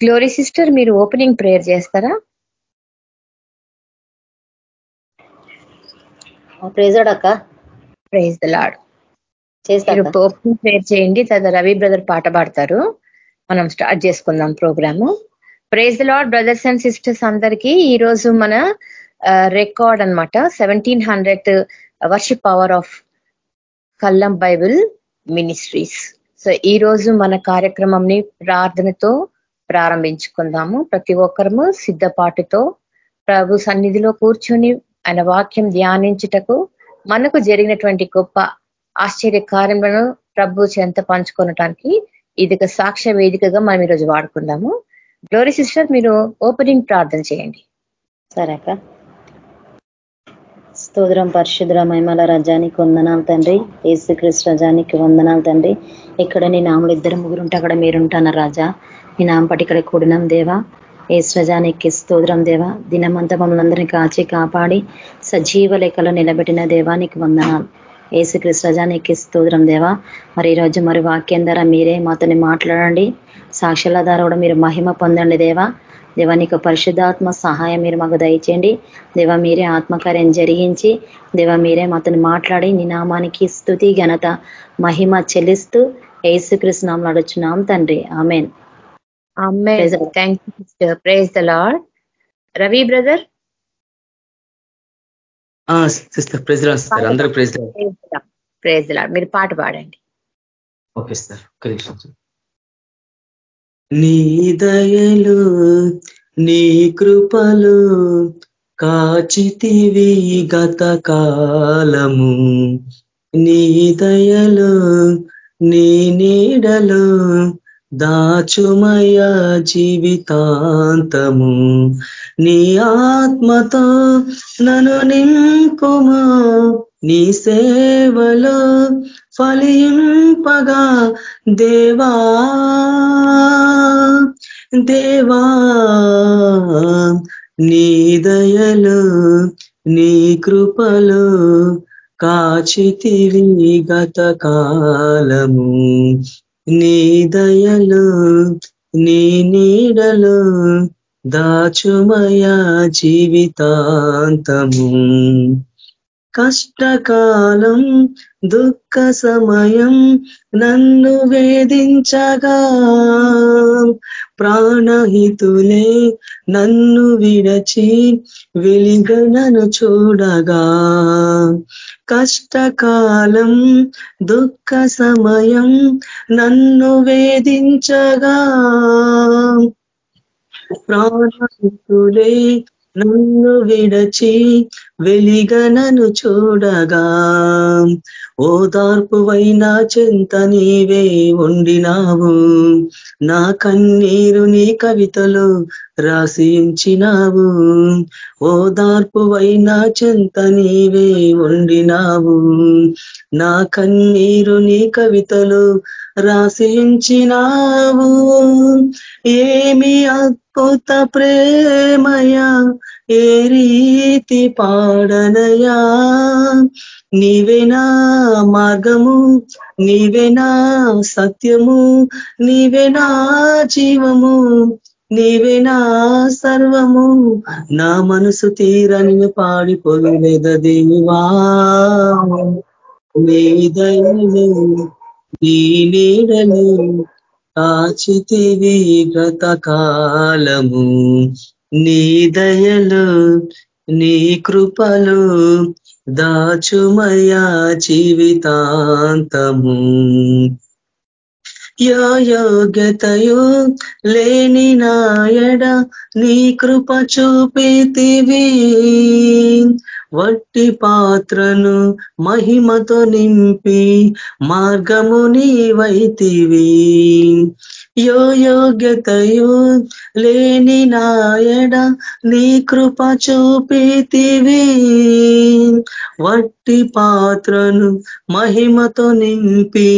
Glory sister మీరు opening prayer చేస్తారా? Praise the Lord అక్క. ప్రైజ్ ద లాడ్ చేస్తారు ఓపెనింగ్ ప్రేయర్ చేయండి తర్వాత రవి బ్రదర్ పాట పాడతారు. మనం స్టార్ట్ చేసుకుందాం programme. Praise the Lord brothers and sisters అందరికీ. ఈ రోజు మన రికార్డ్ అనమాట seventeen hundred worship power of Kallam Bible ministries so ఈ రోజు మన కార్యక్రమంని ప్రార్థనతో ప్రారంభించుకుందాము. ప్రతి ఒక్కరము సిద్ధపాటుతో ప్రభు సన్నిధిలో కూర్చొని ఆయన వాక్యం ధ్యానించుటకు మనకు జరిగినటువంటి గొప్ప ఆశ్చర్య కార్యములను ప్రభు చెంత పంచుకోవటానికి ఇది ఒక సాక్ష్య వేదికగా మనం ఈరోజు వాడుకుందాము. గ్లోరీ సిస్టర్ మీరు ఓపెనింగ్ ప్రార్థన చేయండి. సరే అక్క. స్తోత్రం పరిశుద్ర మహిమల రజానికి వందనాలు తండ్రి. ఏసుక్రీస్తు రజానికి వందనాలు తండ్రి. ఇక్కడ నీ నాములు ఇద్దరు ముగ్గురు ఉంటే అక్కడ మీరుంటాన రాజా? నీ నాంపటి ఇక్కడ కూడినాం దేవా. ఏసు రజానికి స్తోత్రం దేవా. దినమంతా మమ్మల్ని అందరినీ కాచి కాపాడి సజీవ లెక్కలో నిలబెట్టిన దేవానికి వందనాలు. ఏసుక్రీస్తు స్తోత్రం దేవా. మరి ఈరోజు మరి వాక్యం ద్వారా మీరే మాతోని మాట్లాడండి. సాక్షుల ద్వారా కూడా మీరు మహిమ పొందండి దేవా. దేవా నీకు పరిశుద్ధాత్మ సహాయం మీరు మాకు దయచేయండి. దేవ మీరే ఆత్మకార్యం జరిగించి దేవ మీరే మాతను మాట్లాడి నీ నామానికి స్థుతి ఘనత మహిమ చెల్లిస్తూ ఏసుకృష్ణ నామలు తండ్రి. Amen. Thank you praise the Lord Ravi brother sister praise sir అందరూ ప్రైజ్ ప్రైజ్ లాడ్ మీరు పాట పాడండి. ఓకే సార్ నీ దయలు నీ కృపలు కాచితివి గత కాలము. నీ దయలు నీ నీడలు దాచుమయ జీవితాంతము. నీ ఆత్మతో నన్ను నింపుమా. నీ సేవలో ఫలింపగా దేవా. దేవా నీ దయలు నీ కృపలు కాచితివి గత కాలము. నీ దయలు నీ నీడలు దాచుమయా జీవితాంతము. కష్టకాలం దుఃఖ సమయం నన్ను వేధించగా. ప్రాణహితులే నన్ను విడచి వెలిగనను చూడగా. కష్టకాలం దుఃఖ సమయం నన్ను వేధించగా. ప్రాణహితులే నన్ను విడచి వెలిగనను చూడగా ఓదార్పువైన చెంత నీవే ఉండినావు. నా కన్నీరు నీ కవితలు రాసించినావు ఓదార్పువైన చెంత నీవే ఉండినావు. నా కన్నీరు నీ కవితలు రాసించినావు ఏమి అద్భుత ప్రేమయా ఏ రీతి పాడనయా. నీవేనా మార్గము నీవేనా సత్యము నీవేనా జీవము. నీవేనా సర్వము. నా మనసు తీరని పాడిపోలేద దేవా. నీ దయలు నీ నీడలు కాచితివి గత కాలము. నీ దయలు నీ కృపలు దాచుమయా జీవితాంతము. యోగ్యతయు లేని నాయడ నీ కృప చూపితివి. వట్టి పాత్రను మహిమతో నింపి మార్గము నీవైతివి. యో యోగ్యతయు లేని నాయడ నీ కృప చూపితివి. వట్టి పాత్రను మహిమతో నింపి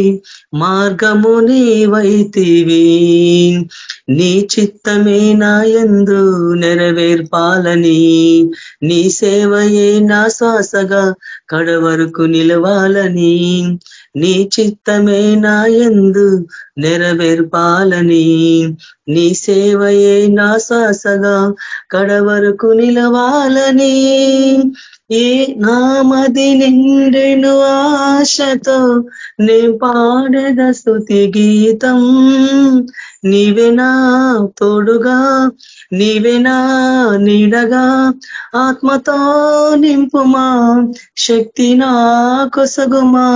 మార్గము నీవైతివి. నీ చిత్తమే నాయందు నెరవేర్పాలని నీ సేవయే నా శ్వాసగా కడవరకు నిలవాలని. నీ చిత్తమే నా ఎందు నెరవేర్పాలని. నీ సేవయే నా శ్వాసగా కడవరకు నిలవాలని. ఏ నామది నిండెను ఆశతో నే పాడద స్థుతి గీతం. నీవెనా తోడుగా నీవెనా నీడగా ఆత్మతో నింపుమా శక్తి నా కొసగుమా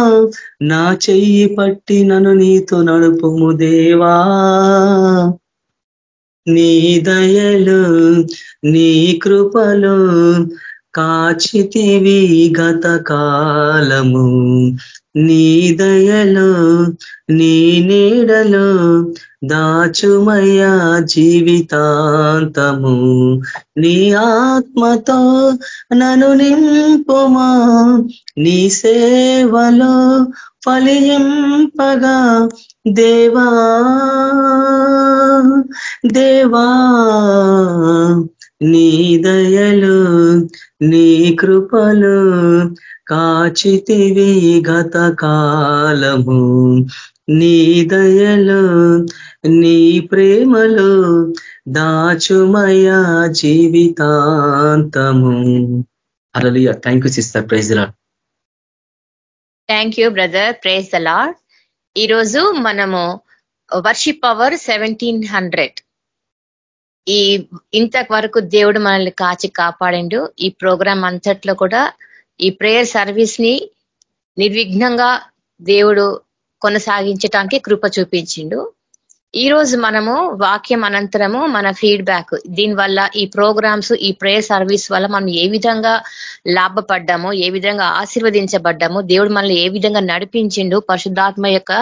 నా చెయ్యి పట్టి నన్ను నీతో నడుపుము దేవా. నీ దయలు నీ కృపలు కాచితివి గత కాలము. నీ దయలో నీ నీడలో దాచుమయ్యా జీవితాంతము. నీ ఆత్మతో నను నింపుమా. నీ సేవలో ఫలింపగా దేవా దేవా. నీ దయలు నీ కృపలు కాచితివి గత కాలము. నీ దయలు నీ ప్రేమలు దాచుమయా జీవితాంతము. అలలియ thank you sister praise Lord thank you brother praise the Lord ఈరోజు మనము వర్షిప్ పవర్ సెవెంటీన్ హండ్రెడ్ ఈ ఇంతవరకు దేవుడు మనల్ని కాచి కాపాడిండు. ఈ ప్రోగ్రాం అంతట్లో కూడా ఈ ప్రేయర్ సర్వీస్ని నిర్విఘ్నంగా దేవుడు కొనసాగించటానికి కృప చూపించిండు. ఈ రోజు మనము వాక్యం అనంతరము మన ఫీడ్బ్యాక్ దీనివల్ల ఈ ప్రోగ్రామ్స్ ఈ ప్రేయర్ సర్వీస్ వల్ల మనం ఏ విధంగా లాభపడ్డామో ఏ విధంగా ఆశీర్వదించబడ్డామో దేవుడు మనల్ని ఏ విధంగా నడిపించిండు పరిశుద్ధాత్మ యొక్క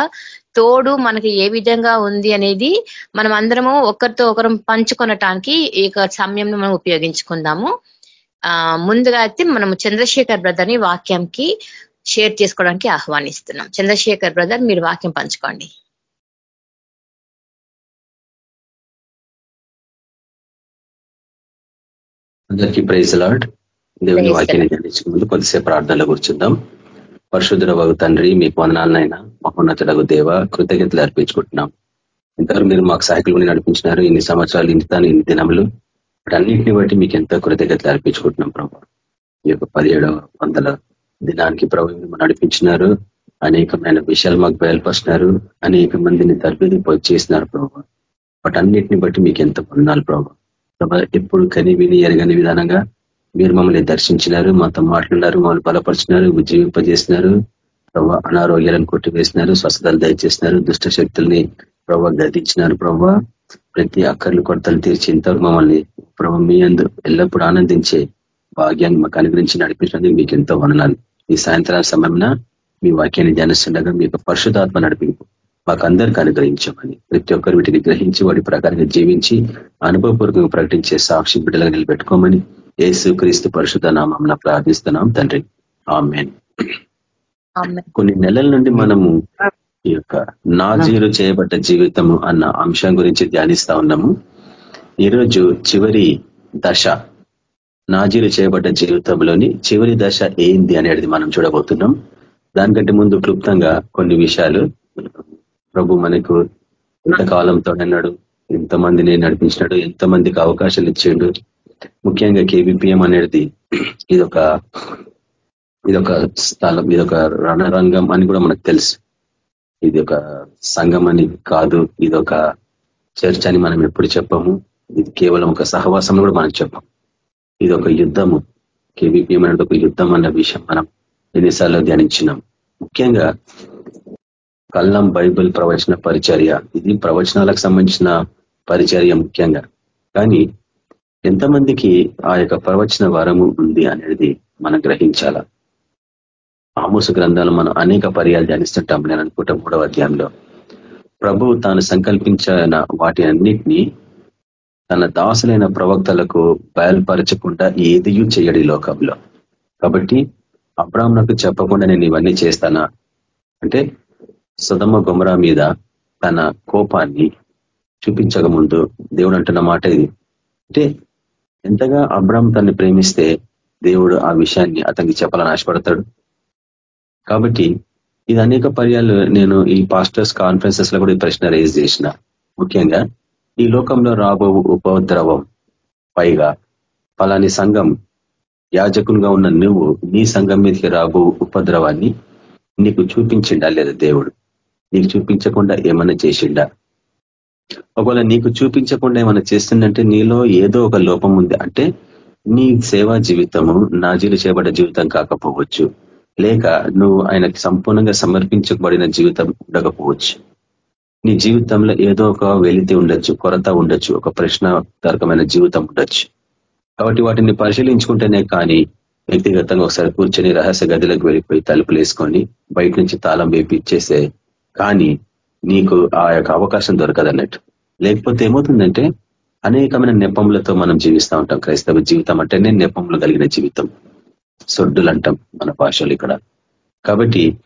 తోడు మనకి ఏ విధంగా ఉంది అనేది మనం అందరము ఒకరితో ఒకరు పంచుకొనటానికి ఈ సమయం మనం ఉపయోగించుకుందాము. ఆ ముందుగా అయితే మనము చంద్రశేఖర్ బ్రదర్ని వాక్యంకి షేర్ చేసుకోవడానికి ఆహ్వానిస్తున్నాం. చంద్రశేఖర్ బ్రదర్ మీరు వాక్యం పంచుకోండి. అందరికీ ప్రైజ్ లాడ్ దేవుని వాక్యాన్ని ముందు కొద్దిసేపు ప్రార్థనలో కూర్చుందాం. పరశుధురవగు తండ్రి మీకు వందనాలనైనా. మహోన్నతులకు దేవ కృతజ్ఞతలు అర్పించుకుంటున్నాం. ఇంతవరకు మీరు మాకు సహాయకులు నడిపించినారు. ఇన్ని సంవత్సరాలు ఇంత ఇన్ని దినములు. అన్నింటిని బట్టి మీకు ఎంతో కృతజ్ఞతలు అర్పించుకుంటున్నాం ప్రభు. ఈ యొక్క పదిహేడవ వందల దినానికి ప్రభు నడిపించినారు. అనేకమైన విషయాలు మాకు బయలుపరిచినారు. అనేక మందిని తరబిది చేసినారు ప్రభు. వాటన్నిటిని బట్టి మీకు ఎంత పొందాలి ప్రభు. ప్రభా ఎప్పుడు కని విని ఎరగని విధానంగా మీరు మమ్మల్ని దర్శించినారు మాతో మాట్లాడినారు మమ్మల్ని బలపరిచినారు ఉజ్జీవింపజేసినారు ప్రభా అనారోగ్యాలను కొట్టివేసినారు స్వస్థతలు దయచేసినారు దుష్ట శక్తుల్ని ప్రభావ గదించినారు ప్రభావ ప్రతి అక్కర్లు కొడతలు తీర్చి ఇంతవరకు మమ్మల్ని ప్రభు మీ అందు ఎల్లప్పుడూ ఆనందించే భాగ్యాన్ని మాకు అనుగ్రహించి నడిపించినందుకు మీకు ఎంతో వననాలు ఈ సాయంత్రాల సమయంలో మీ వాక్యాన్ని ధ్యానిస్తుండగా మీకు పరిశుధాత్మ నడిపింపు మాకు అందరికీ అనుగ్రహించమని ప్రతి ఒక్కరు వీటిని గ్రహించి వాటి ప్రకారంగా జీవించి అనుభవపూర్వకంగా ప్రకటించే సాక్షి బిడ్డలుగా నిలబెట్టుకోమని ఏసు క్రీస్తు పరిశుధ నామం ప్రార్థిస్తున్నాం తండ్రి. ఆమెన్. కొన్ని నెలల నుండి మనము ఈ యొక్క నాజీరు చేయబడ్డ జీవితము అన్న అంశం గురించి ధ్యానిస్తా ఉన్నాము. ఈరోజు చివరి దశ నాజీరు చేయబడ్డ జీవితంలోని చివరి దశ ఏంది అనేది మనం చూడబోతున్నాం. దానికంటే ముందు క్లుప్తంగా కొన్ని విషయాలు. ప్రభు మనకు ఇంతకాలంతో అన్నాడు ఎంతమందిని నడిపించినాడు ఎంతమందికి అవకాశాలు ఇచ్చిండు. ముఖ్యంగా కేబిపిఎం అనేది ఇదొక ఇదొక స్థలం ఇదొక రణరంగం అని కూడా మనకు తెలుసు. ఇది ఒక సంఘం అని కాదు ఇదొక చర్చ్ అని మనం ఎప్పుడు చెప్పము. ఇది కేవలం ఒక సహవాసం కూడా మనం చెప్పం ఇది ఒక యుద్ధము కేబిపిఎం అనేది ఒక యుద్ధం అన్న విషయం మనం ఎన్నిసార్లు ధ్యానించినాం. ముఖ్యంగా కల్లం బైబిల్ ప్రవచన పరిచర్య. ఇది ప్రవచనాలకు సంబంధించిన పరిచర్య ముఖ్యంగా. కానీ ఎంతమందికి ఆ యొక్క ప్రవచన వరము ఉంది అనేది మనం గ్రహించాల? ఆమోస గ్రంథాలు మనం అనేక పర్యాలు ధ్యానిస్తుంటాం నేను అనుకుంటా మూడవ అధ్యాయంలో. ప్రభు తాను సంకల్పించిన వాటి అన్నిటినీ తన దాసులైన ప్రవక్తలకు బయలుపరచకుండా ఏదియూ చేయడు లోకంలో. కాబట్టి అబ్రాహ్మణకు చెప్పకుండా నేను ఇవన్నీ చేస్తానా? అంటే సుధమ్మ గుమరా మీద తన కోపాన్ని చూపించక ముందు దేవుడు అంటున్న మాట ఇది. అంటే ఎంతగా అబ్రామ్ తన్ని ప్రేమిస్తే దేవుడు ఆ విషయాన్ని అతనికి చెప్పాలని ఆశపడతాడు? కాబట్టి ఇది అనేక పర్యాలు నేను ఈ పాస్టర్స్ కాన్ఫరెన్సెస్లో కూడా ఈ ప్రశ్న రేజ్ చేసిన. ముఖ్యంగా ఈ లోకంలో రాబో ఉపద్రవం పైగా ఫలాని సంఘం యాజకునిగా ఉన్న నువ్వు నీ సంఘం మీదకి రాబో ఉపద్రవాన్ని నీకు చూపించిండా లేదా దేవుడు? నీకు చూపించకుండా ఏమైనా చేసిండా? ఒకవేళ నీకు చూపించకుండా ఏమైనా చేస్తుందంటే నీలో ఏదో ఒక లోపం ఉంది. అంటే నీ సేవా జీవితము నాజీలు చేయబడ్డ జీవితం కాకపోవచ్చు. లేక నువ్వు ఆయనకి సంపూర్ణంగా సమర్పించబడిన జీవితం ఉండకపోవచ్చు. నీ జీవితంలో ఏదో ఒక వెలితి ఉండొచ్చు కొరత ఉండొచ్చు ఒక ప్రశ్నార్థకమైన జీవితం ఉండొచ్చు. కాబట్టి వాటిని పరిశీలించుకుంటేనే కానీ వ్యక్తిగతంగా ఒకసారి కూర్చొని రహస్య గదిలోకి వెళ్ళిపోయి తలుపులు వేసుకొని బయట నుంచి తాళం వేపించేసే కానీ నీకు ఆ యొక్క అవకాశం దొరకదన్నట్టు. లేకపోతే ఏమవుతుందంటే అనేకమైన నెపములతో మనం జీవిస్తూ ఉంటాం. క్రైస్తవ జీవితం అంటేనే నెపములు కలిగిన జీవితం. సొడ్డులు అంటాం మన భాషలు ఇక్కడ. కాబట్టి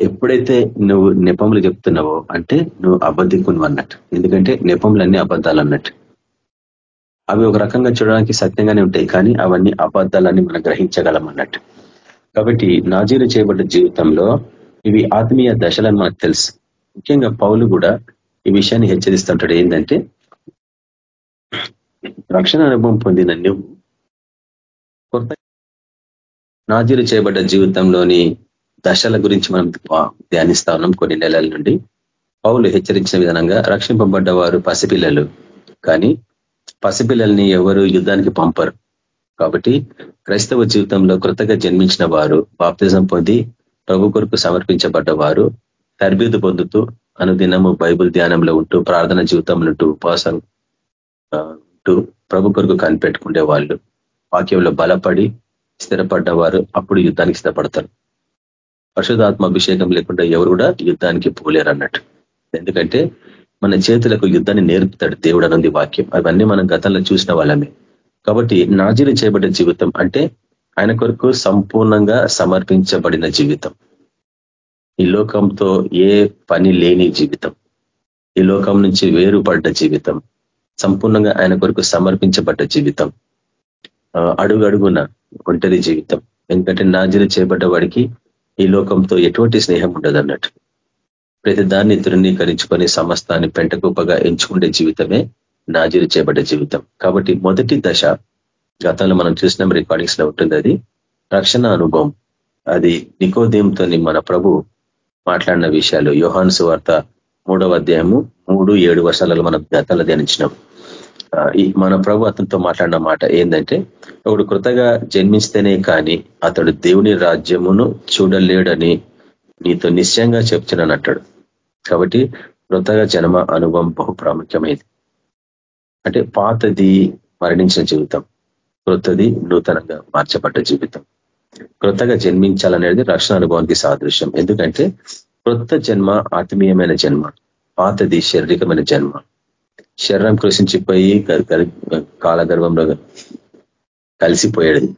ఎప్పుడైతే నువ్వు నెపములు చెప్తున్నావో అంటే నువ్వు అబద్ధికును అన్నట్టు. ఎందుకంటే నెపములన్నీ అబద్ధాలు అన్నట్టు అవి ఒక రకంగా చూడడానికి సత్యంగానే ఉంటాయి కానీ అవన్నీ అబద్ధాలన్నీ మనం గ్రహించగలం అన్నట్టు. కాబట్టి నాజీలు చేయబడ్డ జీవితంలో ఇవి ఆత్మీయ దశలని మనకు తెలుసు. ముఖ్యంగా పౌలు కూడా ఈ విషయాన్ని హెచ్చరిస్తుంటాడు. ఏంటంటే రక్షణ అనుభవం పొందిన నువ్వు కొత్త నాజీలు చేయబడ్డ జీవితంలోని దశల గురించి మనం ధ్యానిస్తా ఉన్నాం కొన్ని నెలల నుండి. పౌలు హెచ్చరించిన విధానంగా రక్షింపబడ్డ వారు పసిపిల్లలు. కానీ పసిపిల్లల్ని ఎవరు యుద్ధానికి పంపరు. కాబట్టి క్రైస్తవ జీవితంలో కృతగా జన్మించిన వారు బాప్తిజం పొంది ప్రభు కొరకు సమర్పించబడ్డ వారు తరబిదు పొందుతూ అనుదినము బైబుల్ ధ్యానంలో ఉంటూ ప్రార్థన జీవితంలో ఉంటూ ఉపవాసం ఉంటూ ప్రభు కొరకు కనిపెట్టుకునే వాళ్ళు వాక్యంలో బలపడి స్థిరపడ్డవారు అప్పుడు యుద్ధానికి స్థిరపడతారు పరిశుధాత్మ అభిషేకం లేకుండా ఎవరు కూడా యుద్ధానికి పోలేరు అన్నట్టు ఎందుకంటే మన చేతులకు యుద్ధాన్ని నేర్పుతాడు దేవుడు అనుంది వాక్యం. అవన్నీ మనం గతంలో చూసిన వాళ్ళమే. కాబట్టి నాజీలు చేయబడ్డ జీవితం అంటే ఆయన కొరకు సంపూర్ణంగా సమర్పించబడిన జీవితం. ఈ లోకంతో ఏ పని లేని జీవితం. ఈ లోకం నుంచి వేరుపడ్డ జీవితం. సంపూర్ణంగా ఆయన కొరకు సమర్పించబడ్డ జీవితం. అడుగడుగున ఒంటరి జీవితం. ఎందుకంటే నాజీలు చేయబడ్డ వాడికి ఈ లోకంతో ఎటువంటి స్నేహం ఉండదు అన్నట్టు ప్రతి దాన్ని తృణీకరించుకొని సమస్తాన్ని పెంటగొప్పగా ఎంచుకుంటే జీవితమే నాజీలు చేయబడ్డ జీవితం. కాబట్టి మొదటి దశ గతంలో మనం చూసిన రికార్డింగ్స్లో ఉంటుంది అది. రక్షణ అనుభవం. అది నికోదయంతో మన ప్రభు మాట్లాడిన విషయాలు. యోహాన్సు వార్త మూడవ అధ్యాయము మూడు ఏడు వర్షాలలో మనం గతంలో ధ్యానించినాం. ఈ మన ప్రభు అతనితో మాట్లాడిన మాట ఏంటంటే ఒకడు కృతగా జన్మిస్తేనే కానీ అతడు దేవుని రాజ్యమును చూడలేడని నీతో నిశ్చయంగా చెప్తున్నాను అంటాడు. కాబట్టి కృతగా జన్మ అనుభవం బహు ప్రాముఖ్యమైంది అంటే పాతది మరణించిన జీవితం. క్రొత్తది నూతనంగా మార్చబడ్డ జీవితం. క్రొత్తగా జన్మించాలనేది రక్షణ అనుభవానికి సాదృశ్యం. ఎందుకంటే క్రొత్త జన్మ ఆత్మీయమైన జన్మ పాతది శారీరకమైన జన్మ. శరీరం కృషించిపోయి కాలగర్భంలో కలిసిపోయేది.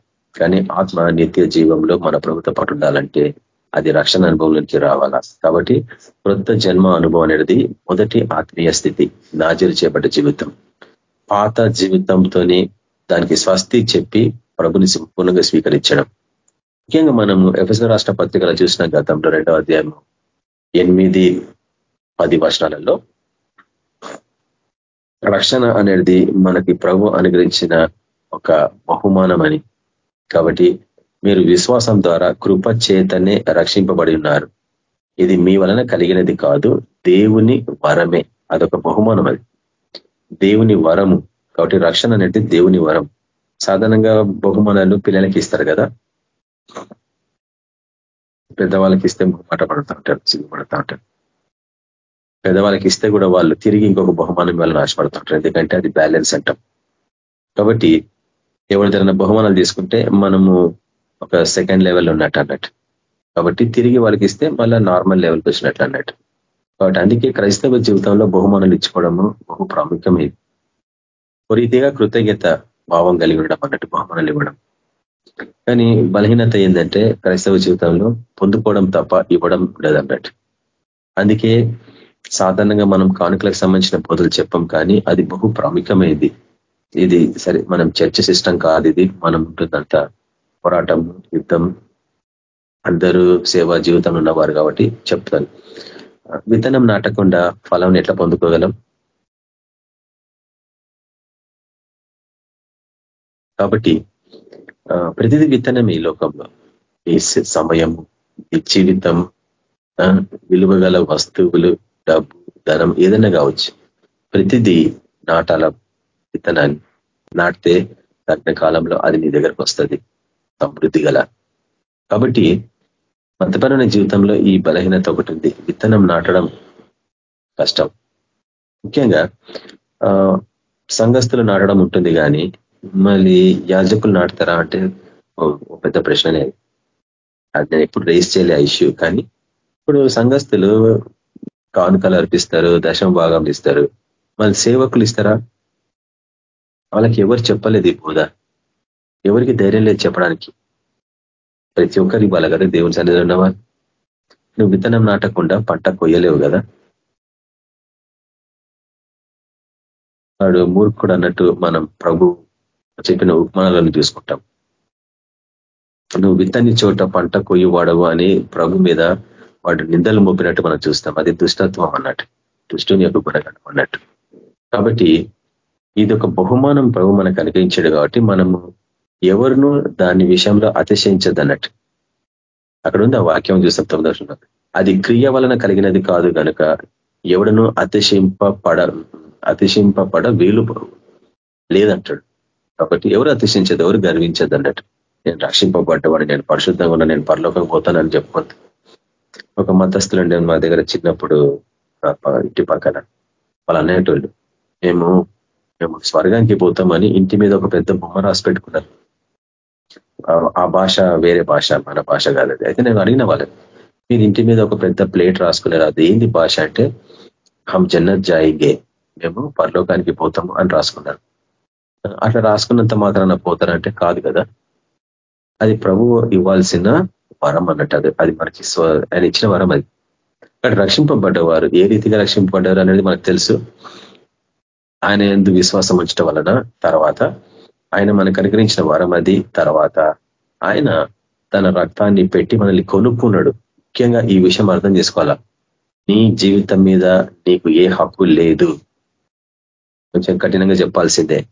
కానీ ఆత్మ నిత్య జీవంలో మన ప్రభుత్వ పాటు ఉండాలంటే అది రక్షణ అనుభవంలోకి రావాలా? కాబట్టి క్రొత్త జన్మ అనుభవం అనేది మొదటి ఆత్మీయ స్థితి నాజరు చేపట్ట జీవితం. పాత జీవితంతోనే దానికి స్వస్తి చెప్పి ప్రభుని సంపూర్ణంగా స్వీకరించడం. ముఖ్యంగా మనము ఎఫ్ఎస్ రాష్ట్ర పత్రికలు చూసిన గతంలో రెండవ అధ్యాయం ఎనిమిది పది వర్షాలలో రక్షణ అనేది మనకి ప్రభు అనుగ్రహించిన ఒక బహుమానమని. కాబట్టి మీరు విశ్వాసం ద్వారా కృప చేతనే రక్షింపబడి ఉన్నారు. ఇది మీ వలన కలిగినది కాదు దేవుని వరమే. అదొక బహుమానం అది దేవుని వరము కాబట్టి రక్షణ అనేది దేవుని వరం. సాధారణంగా బహుమానాలు పిల్లలకి ఇస్తారు కదా? పెద్దవాళ్ళకి ఇస్తే మాట పడుతూ ఉంటారు సిగ్గుపడుతూ ఉంటారు. పెద్దవాళ్ళకి ఇస్తే కూడా వాళ్ళు తిరిగి ఇంకొక బహుమానం వాళ్ళని నాశపడుతుంటారు ఎందుకంటే అది బ్యాలెన్స్ అంటాం. కాబట్టి ఎవరిదైనా బహుమానాలు తీసుకుంటే మనము ఒక సెకండ్ లెవెల్లో ఉన్నట్టు అన్నట్టు. కాబట్టి తిరిగి వాళ్ళకి ఇస్తే మళ్ళీ నార్మల్ లెవెల్కి వచ్చినట్లు అన్నట్టు. కాబట్టి అందుకే క్రైస్తవ జీవితంలో బహుమానాలు ఇచ్చుకోవడము బహు ప్రాముఖ్యమైంది. రీతిగా కృతజ్ఞత భావం కలిగి ఉండడం అన్నట్టు బహుమానాలు ఇవ్వడం. కానీ బలహీనత ఏంటంటే క్రైస్తవ జీవితంలో పొందుకోవడం తప్ప ఇవ్వడం ఉండదు అన్నట్టు. అందుకే సాధారణంగా మనం కానుకలకు సంబంధించిన బోధలు చెప్పం కానీ అది బహు ప్రాముఖ్యమైంది ఇది సరే మనం చర్చ సిస్టమ్ కాదు ఇది. మనం ఉంటుందంత పోరాటం యుద్ధం అందరూ సేవా జీవితంలో ఉన్నవారు కాబట్టి చెప్తాను. విత్తనం నాటకుండా ఫలం ఎట్లా పొందుకోగలం? కాబట్టి ప్రతిదీ విత్తనం ఈ లోకంలో. ఈ సమయము ఈ జీవితం విలువగల వస్తువులు డబ్బు ధనం ఏదైనా కావచ్చు. ప్రతిదీ నాటాల విత్తనాన్ని నాటితే తగిన కాలంలో అది నీ దగ్గరకు వస్తుంది సమృద్ధి గల. కాబట్టి మతపరమైన జీవితంలో ఈ బలహీనత ఒకటి ఉంది. విత్తనం నాటడం కష్టం. ముఖ్యంగా సంఘస్థులు నాటడం ఉంటుంది కానీ మళ్ళీ యాజకులు నాటుతారా అంటే పెద్ద ప్రశ్ననే అది. నేను ఎప్పుడు రేస్ చేయలే ఇష్యూ కానీ ఇప్పుడు సంఘస్థులు కానుకలు అర్పిస్తారు దశం భాగం ఇస్తారు. మళ్ళీ సేవకులు ఇస్తారా? వాళ్ళకి ఎవరు చెప్పలేదు ఈ బోధ. ఎవరికి ధైర్యం లేదు చెప్పడానికి. ప్రతి ఒక్కరి ఇవ్వాలి కదా దేవుని సన్నిధిలో ఉన్నవారు నువ్వు విత్తనం నాటకుండా పంట కొయ్యలేవు కదా? వాడు మూర్ఖుడు అన్నట్టు మనం ప్రభు చెప్పిన ఉపమానాలను చూసుకుంటాం నువ్వు విత్తని చోట పంట కొయ్యి వాడవు అని ప్రభు మీద వాడు నిందలు మోపినట్టు మనం చూస్తాం. అది దుష్టత్వం అన్నట్టు. దుష్టుని యొక్క గుణగణం అన్నట్టు. కాబట్టి ఇది ఒక బహుమానం ప్రభు మనకు అనుగ్రహించాడు కాబట్టి మనము ఎవరును దాని విషయంలో అతిశయించదన్నట్టు అక్కడ ఉంది ఆ వాక్యం చూస్తాం తొమ్మిదో అది క్రియ వలన కలిగినది కాదు కనుక ఎవడను అతిశింపపడ అతిశింపబడ వీలు లేదంటాడు. కాబట్టి ఎవరు అతిశించదు ఎవరు గర్వించదు అన్నట్టు. నేను రక్షింపబడ్డవాడు నేను పరిశుద్ధంగా ఉన్నా నేను పరలోకం పోతానని చెప్పుకోద్దు ఒక మతస్థులు మా దగ్గర చిన్నప్పుడు ఇంటి పక్కన వాళ్ళు అనేటోళ్ళు మేము మేము స్వర్గానికి పోతామని ఇంటి మీద ఒక పెద్ద బొమ్మ రాసి పెట్టుకున్నారు. ఆ భాష వేరే భాష మన భాష కాదు అయితే నేను అడిగిన వాళ్ళని మీరు ఇంటి మీద ఒక పెద్ద ప్లేట్ రాసుకున్నారు? అది ఏంది భాష అంటే హమ్ జన్నత్ జాయిగే మేము పరలోకానికి పోతాము అని రాసుకున్నారు. అట్లా రాసుకున్నంత మాత్రాన పోతారంటే కాదు కదా. అది ప్రభువు ఇవ్వాల్సిన వరం అన్నట్టు అది అది మనకి ఆయన ఇచ్చిన వరం అది. అక్కడ రక్షింపబడ్డవారు ఏ రీతిగా రక్షింపబడ్డారు అనేది మనకు తెలుసు. ఆయన ఎందు విశ్వాసం ఉంచడం వలన తర్వాత ఆయన మనకు అనుగ్రహించిన వరం అది. తర్వాత ఆయన తన రక్తాన్ని పెట్టి మనల్ని కొనుక్కున్నాడు. ముఖ్యంగా ఈ విషయం అర్థం చేసుకోవాలా? నీ జీవితం మీద నీకు ఏ హక్కు లేదు. కొంచెం కఠినంగా చెప్పాల్సిందే.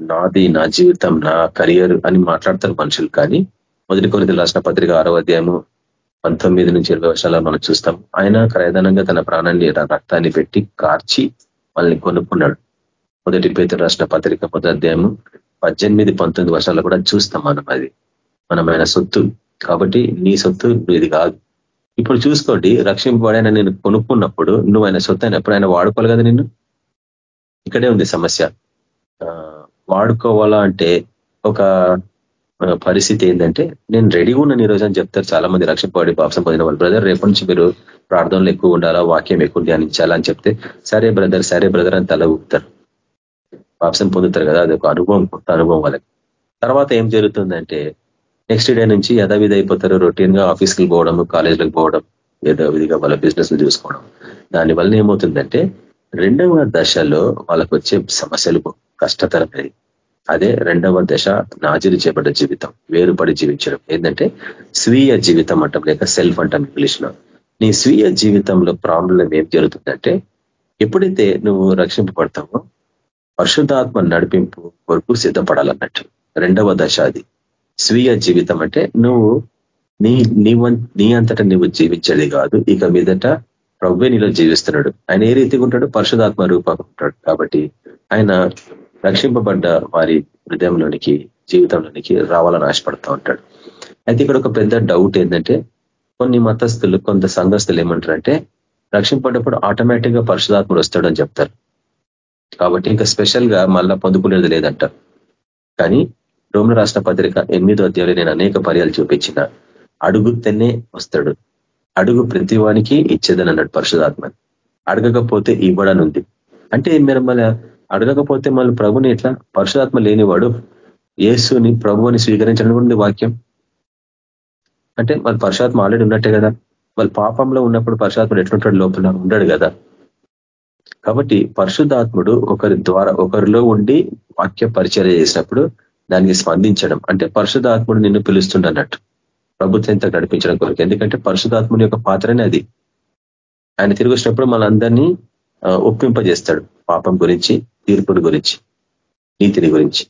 నాది నా జీవితం నా కరియర్ అని మాట్లాడతారు మనుషులు. కానీ మొదటి కొరితలు రాసిన పత్రిక ఆరో అధ్యాయము పంతొమ్మిది నుంచి ఇరవై వర్షాలు మనం చూస్తాం. ఆయన క్రయదనంగా తన ప్రాణాన్ని రక్తాన్ని పెట్టి కార్చి మనల్ని కొనుక్కున్నాడు. మొదటి పేతులు రాసిన పత్రిక మొదటి అధ్యాయము పద్దెనిమిది పంతొమ్మిది వర్షాల్లో కూడా చూస్తాం మనం అది. మనమైన సొత్తు. కాబట్టి నీ సొత్తు ఇది కాదు. ఇప్పుడు చూసుకోండి రక్షింపబడైన నేను కొనుక్కున్నప్పుడు నువ్వు ఆయన సొత్తు అయినప్పుడు ఆయన వాడుకోవాలి కదా నిన్ను? ఇక్కడే ఉంది సమస్య. వాడుకోవాలా అంటే ఒక పరిస్థితి ఏంటంటే నేను రెడీగా ఉన్నాను ఈరోజు అని చెప్తారు చాలా మంది రక్షపడి పాపసం పొందిన వాళ్ళు. బ్రదర్ రేపు నుంచి మీరు ప్రార్థనలు ఎక్కువ ఉండాలా వాక్యం ఎక్కువ ధ్యానించాలా అని చెప్తే సరే బ్రదర్ సరే బ్రదర్ అని తల ఊపుతారు. పాపసం పొందుతారు కదా అది ఒక అనుభవం కొత్త అనుభవం వాళ్ళకి. తర్వాత ఏం జరుగుతుందంటే నెక్స్ట్ డే నుంచి యథావిధి అయిపోతారు రొటీన్గా ఆఫీస్కి పోవడం కాలేజీలకు పోవడం యథావిధిగా వాళ్ళ బిజినెస్ చూసుకోవడం. దానివల్ల ఏమవుతుందంటే రెండవ దశలో వాళ్ళకు వచ్చే సమస్యలు కష్టతరమైనది అదే రెండవ దశ నాజీలు చేపడ్డ జీవితం వేరుపడి జీవించడం. ఏంటంటే స్వీయ జీవితం అంటాం లేక సెల్ఫ్ అంటాం ఇంగ్లీష్లో నీ స్వీయ జీవితంలో ప్రాబ్లం ఏం జరుగుతుందంటే ఎప్పుడైతే నువ్వు రక్షింపబడతావో పరిశుద్ధాత్మ నడిపింపు కొరకు సిద్ధపడాలన్నట్టు. రెండవ దశ అది. స్వీయ జీవితం అంటే నువ్వు నీ నీ నీ అంతటా నువ్వు జీవించేది కాదు. ఇక మీదట ప్రభువే నీలో జీవిస్తున్నాడు. ఆయన ఏ రీతిగా ఉంటాడు పరిశుధాత్మ రూపంగా ఉంటాడు. కాబట్టి ఆయన రక్షింపబడ్డ వారి హృదయంలోనికి జీవితంలోనికి రావాలని ఆశపడుతూ ఉంటాడు. అయితే ఇక్కడ ఒక పెద్ద డౌట్ ఏంటంటే కొన్ని మతస్థులు కొంత సంఘస్థులు ఏమంటారంటే రక్షింపడ్డప్పుడు ఆటోమేటిక్గా పరిశుధాత్ముడు వస్తాడని చెప్తారు. కాబట్టి ఇంకా స్పెషల్గా మళ్ళా పొందుకునేది లేదంట. కానీ రోమన్ రాష్ట్ర పత్రిక ఎనిమిదో అధ్యాయులు నేను అనేక పర్యాలు చూపించిన. అడుగుతేనే వస్తాడు. అడుగు ప్రతివానికి ఇచ్చేదని అన్నాడు పరిశుధాత్మ అడగకపోతే ఇవ్వడనుంది. అంటే మీరు మళ్ళీ? అడగకపోతే మళ్ళీ ప్రభుని ఎట్లా? పరశురాత్మ లేనివాడు యేసుని ప్రభువుని స్వీకరించడం ఉంది వాక్యం. అంటే వాళ్ళు పరశురాత్మ ఆల్రెడీ ఉన్నట్టే కదా? వాళ్ళ పాపంలో ఉన్నప్పుడు పరశురాత్ముడు ఎట్లుంటాడు లోపల? ఉండడు కదా? కాబట్టి పరిశుద్ధాత్ముడు ఒకరి ద్వారా ఒకరిలో ఉండి వాక్య పరిచయం చేసినప్పుడు దానికి స్పందించడం. అంటే పరిశుద్ధాత్ముడు నిన్ను పిలుస్తుండన్నట్టు. ప్రభుత్వం ఇంత నడిపించడం కొరకు. ఎందుకంటే పరిశుధాత్ముని యొక్క పాత్రనే అది. ఆయన తిరిగి వచ్చినప్పుడు మనందరినీ ఒప్పింపజేస్తాడు పాపం గురించి తీర్పుని గురించి నీతిని గురించి.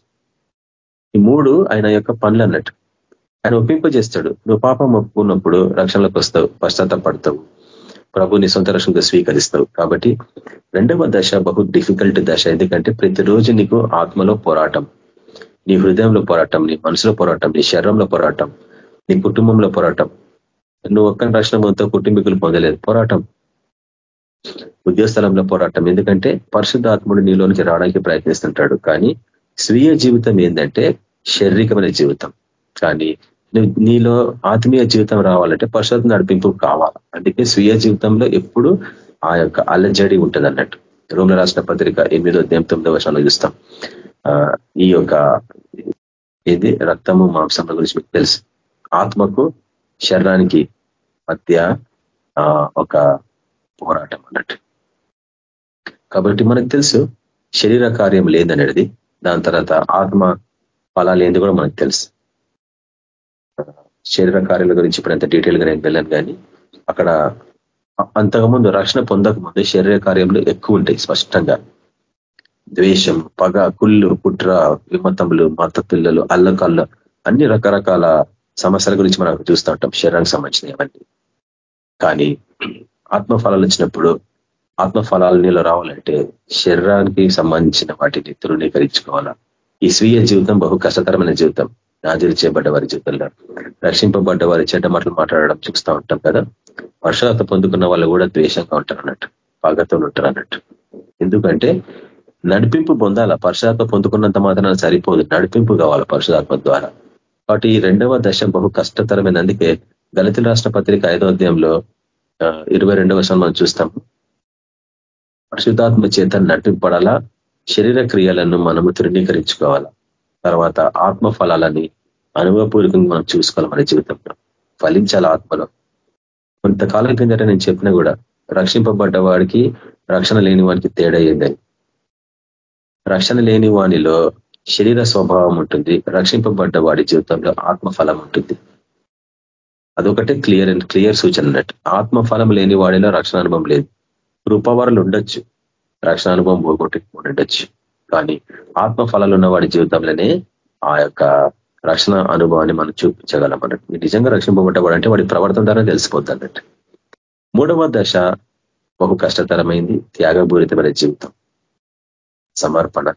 ఈ మూడు ఆయన యొక్క పనులు అన్నట్టు. ఆయన ఒప్పింపజేస్తాడు. నువ్వు పాపం ఒప్పుకున్నప్పుడు రక్షణలోకి వస్తావు పశ్చాత్తపడతావు ప్రభుని సొంత రక్షణగా స్వీకరిస్తావు. కాబట్టి రెండవ దశ బహు డిఫికల్ట్ దశ. ఎందుకంటే ప్రతిరోజు నీకు ఆత్మలో పోరాటం. నీ హృదయంలో పోరాటం నీ మనసులో పోరాటం నీ శరీరంలో పోరాటం. నీ కుటుంబంలో పోరాటం. నువ్వు ఒక్క రక్షణ మొత్తం కుటుంబీకులు పొందలేదు. పోరాటం. ఉద్యోగస్థలంలో పోరాటం. ఎందుకంటే పరిశుద్ధాత్ముడు నీలోనికి రావడానికి ప్రయత్నిస్తుంటాడు. కానీ స్వీయ జీవితం ఏంటంటే శారీరకమైన జీవితం. కానీ నీలో ఆత్మీయ జీవితం రావాలంటే పరిశుద్ధ నడిపింపు కావాలి. అందుకే స్వీయ జీవితంలో ఎప్పుడు ఆ యొక్క అల్లజడి ఉంటుంది అన్నట్టు రోమిల రాష్ట్ర పత్రిక ఎనిమిదో దేం తొమ్మిదో వర్షాలు చూస్తాం. ఈ యొక్క ఇది రక్తము మాంసంల గురించి మీకు తెలుసు. ఆత్మకు శరీరానికి మధ్య ఒక పోరాటం అన్నట్టు. కాబట్టి మనకు తెలుసు శరీర కార్యం లేదనేది. దాని తర్వాత ఆత్మ ఫలాలు ఏంది కూడా మనకు తెలుసు. శరీర కార్యాల గురించి ఇప్పుడు ఎంత డీటెయిల్గా నేను వెళ్ళాను కానీ అక్కడ అంతకుముందు రక్షణ పొందకముందు శరీర కార్యంలో ఎక్కువ ఉంటాయి స్పష్టంగా. ద్వేషం పగ కుళ్ళు కుట్ర విమతములు మత పిల్లలు అల్లకల్ల అన్ని రకరకాల సమస్యల గురించి మనం చూస్తూ ఉంటాం. శరీరానికి సంబంధించిన అవన్నీ. కానీ ఆత్మఫలాలు వచ్చినప్పుడు ఆత్మఫలాలు నీలో రావాలంటే శరీరానికి సంబంధించిన వాటిని తృణీకరించుకోవాలా? ఈ స్వీయ జీవితం బహు కష్టతరమైన జీవితం. నాజీలు చేయబడ్డ వారి జీవితంలో. రక్షింపబడ్డ వారి చెడ్డ మాటలు మాట్లాడడం చూస్తూ ఉంటాం కదా? వర్షాలతో పొందుకున్న వాళ్ళు కూడా ద్వేషంగా ఉంటారు అన్నట్టు. పగతో ఉంటారు అన్నట్టు. ఎందుకంటే నడిపింపు పొందాల? పరిశుధాత్మ పొందుకున్నంత మాత్రం సరిపోదు. నడిపింపు కావాలి పరిశుధాత్మ ద్వారా? కాబట్టి ఈ రెండవ దశ బహు కష్టతరమైన అందుకే దళితుల రాష్ట్ర పత్రిక ఐదో అధ్యాయంలో ఇరవై రెండవ మనం చూస్తాం. పరిశుద్ధాత్మ చేత నటింపడాలా శరీర క్రియలను మనము తృణీకరించుకోవాలా? తర్వాత ఆత్మ ఫలాలని అనుభవపూర్వకంగా మనం చూసుకోవాలి మన జీవితంలో? ఫలించాల ఆత్మలో? కొంతకాలం కిందట నేను చెప్పిన కూడా రక్షింపబడ్డ వాడికి రక్షణ లేని వానికి తేడా ఏందని. రక్షణ లేని వానిలో శరీర స్వభావం ఉంటుంది రక్షింపబడ్డ వాడి జీవితంలో ఆత్మఫలం ఉంటుంది. అదొకటే క్లియర్ అండ్ క్లియర్ సూచన అన్నట్టు. ఆత్మఫలం లేని వాడిలో రక్షణ అనుభవం లేదు. రూపవరలు ఉండొచ్చు. రక్షణ అనుభవం పోగొట్టి ఉండొచ్చు. కానీ ఆత్మఫలాలు ఉన్న వాడి జీవితంలోనే ఆ యొక్క రక్షణ అనుభవాన్ని మనం చూపించగలం అన్నట్టు. నిజంగా రక్షింపబడ్డవాడు అంటే వాడి ప్రవర్తన ద్వారా తెలిసిపోద్ది అన్నట్టు. మూడవ దశ బహు కష్టతరమైంది త్యాగపూరితమైన జీవితం. సమర్పణ.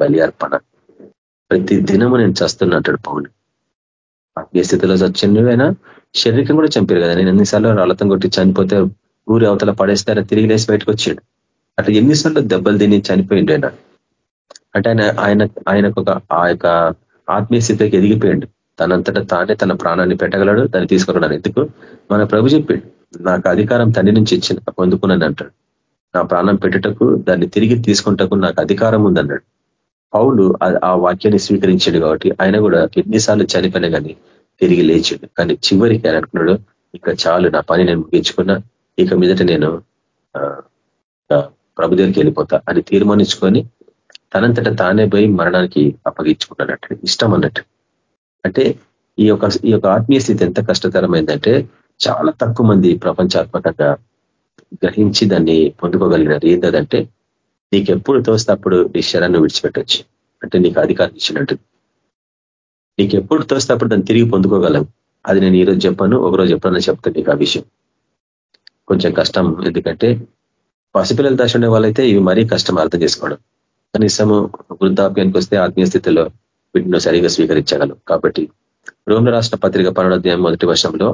బలి అర్పణ ప్రతి దినము నేను చస్తున్నట్టు పౌలు. ఆత్మీయ స్థితిలో చచ్చినవైనా శరీరం కూడా చంపారు కదా. నేను ఎన్నిసార్లు రాళ్ళతం కొట్టి చనిపోతే ఊరి అవతల పడేస్తారా? తిరిగి లేసి బయటకు వచ్చాడు. అట్లా ఎన్నిసార్లు దెబ్బలు తిని చనిపోయిండు ఆయన. అంటే ఆయన ఆయన ఆయనకు ఒక ఆ యొక్క ఆత్మీయ స్థితికి ఎదిగిపోయిండు. తనంతటా తానే తన ప్రాణాన్ని పెట్టగలడు దాన్ని తీసుకున్నాడు ఎందుకు? మన ప్రభు చెప్పాడు నాకు అధికారం తండ్రి నుంచి ఇచ్చిన పొందుకున్నాను అంటాడు. నా ప్రాణం పెట్టుటకు దాన్ని తిరిగి తీసుకుంటకు నాకు అధికారం ఉందన్నాడు. పౌలు ఆ వాక్యాన్ని స్వీకరించాడు కాబట్టి ఆయన కూడా ఎన్నిసార్లు చనిపోయినా కానీ తిరిగి లేచాడు. కానీ చివరికి ఆయన అనుకున్నాడు ఇక చాలు నా పని నేను ముగించుకున్నా. ఇక మీదట నేను ప్రభు దగ్గరికి వెళ్ళిపోతా అని తీర్మానించుకొని తనంతట తానే పోయి మరణానికి అప్పగించుకున్నాడట. ఇష్టం అన్నట్టు. అంటే ఈ యొక్క ఈ యొక్క ఆత్మీయ స్థితి ఎంత కష్టతరమైందంటే చాలా తక్కువ మంది ప్రపంచాత్మకంగా గ్రహించి దాన్ని పొందుకోగలిగినారు. ఏంటంటే నీకు ఎప్పుడు తోస్తే అప్పుడు నీ శరాన్ని విడిచిపెట్టచ్చు. అంటే నీకు అధికారం ఇచ్చినట్టు. నీకు ఎప్పుడు తోస్తే అప్పుడు దాన్ని తిరిగి పొందుకోగలం అది నేను ఈరోజు చెప్పాను ఒకరోజు చెప్పాను చెప్తాను నీకు ఆ విషయం. కొంచెం కష్టం ఎందుకంటే పసిపిల్లల దశ ఉండే వాళ్ళైతే ఇవి మరీ కష్టం అర్థం చేసుకోవడం. కనీసము వృద్ధాప్యానికి వస్తే ఆత్మీయ స్థితిలో వీటిని సరిగా స్వీకరించగలం కాబట్టి రోమ్ రాష్ట్ర పత్రిక పన్నెండోధ్యాయం మొదటి వర్షంలో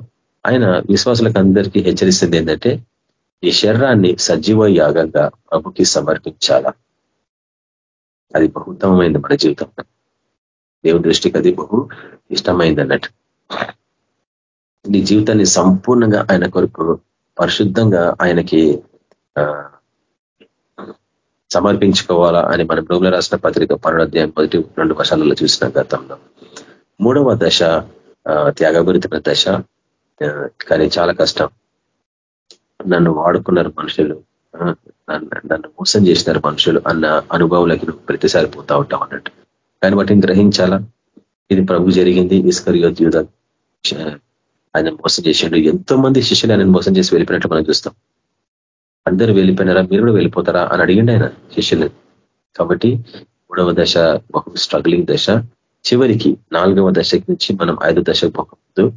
ఆయన విశ్వాసులకు అందరికీ హెచ్చరిస్తుంది ఏంటంటే ఈ శరీరాన్ని సజీవ యాగంగా ప్రభుకి సమర్పించాలా? అది బహుత్తమమైంది మన జీవితంలో దేవుని దృష్టికి అది బహు ఇష్టమైంది అన్నట్టు నీ జీవితాన్ని సంపూర్ణంగా ఆయన కొరకు పరిశుద్ధంగా ఆయనకి సమర్పించుకోవాలా అని మనం రోగుల రాసిన పత్రిక పన్నెండు మొదటి రెండు వర్షాలలో చూసిన గతంలో. మూడవ దశ త్యాగపూరితమైన దశ కానీ చాలా కష్టం. నన్ను వాడుకున్నారు మనుషులు. నన్ను మోసం చేసినారు మనుషులు అన్న అనుభవంలోకి నువ్వు ప్రతిసారి పోతా ఉంటావు అన్నట్టు. కానీ వాటిని గ్రహించాలా? ఇది ప్రభు జరిగింది ఇస్కర్ యోధ ఆయన మోసం చేసిండు. ఎంతో మంది శిష్యులు ఆయన మోసం చేసి వెళ్ళిపోయినట్లు మనం చూస్తాం. అందరూ వెళ్ళిపోయినారా? మీరు కూడా వెళ్ళిపోతారా? అని అడిగిండి ఆయన శిష్యులు. కాబట్టి మూడవ దశ బహు స్ట్రగ్లింగ్ దశ. చివరికి నాలుగవ దశ నుంచి మనం ఐదో దశకు పోకముందు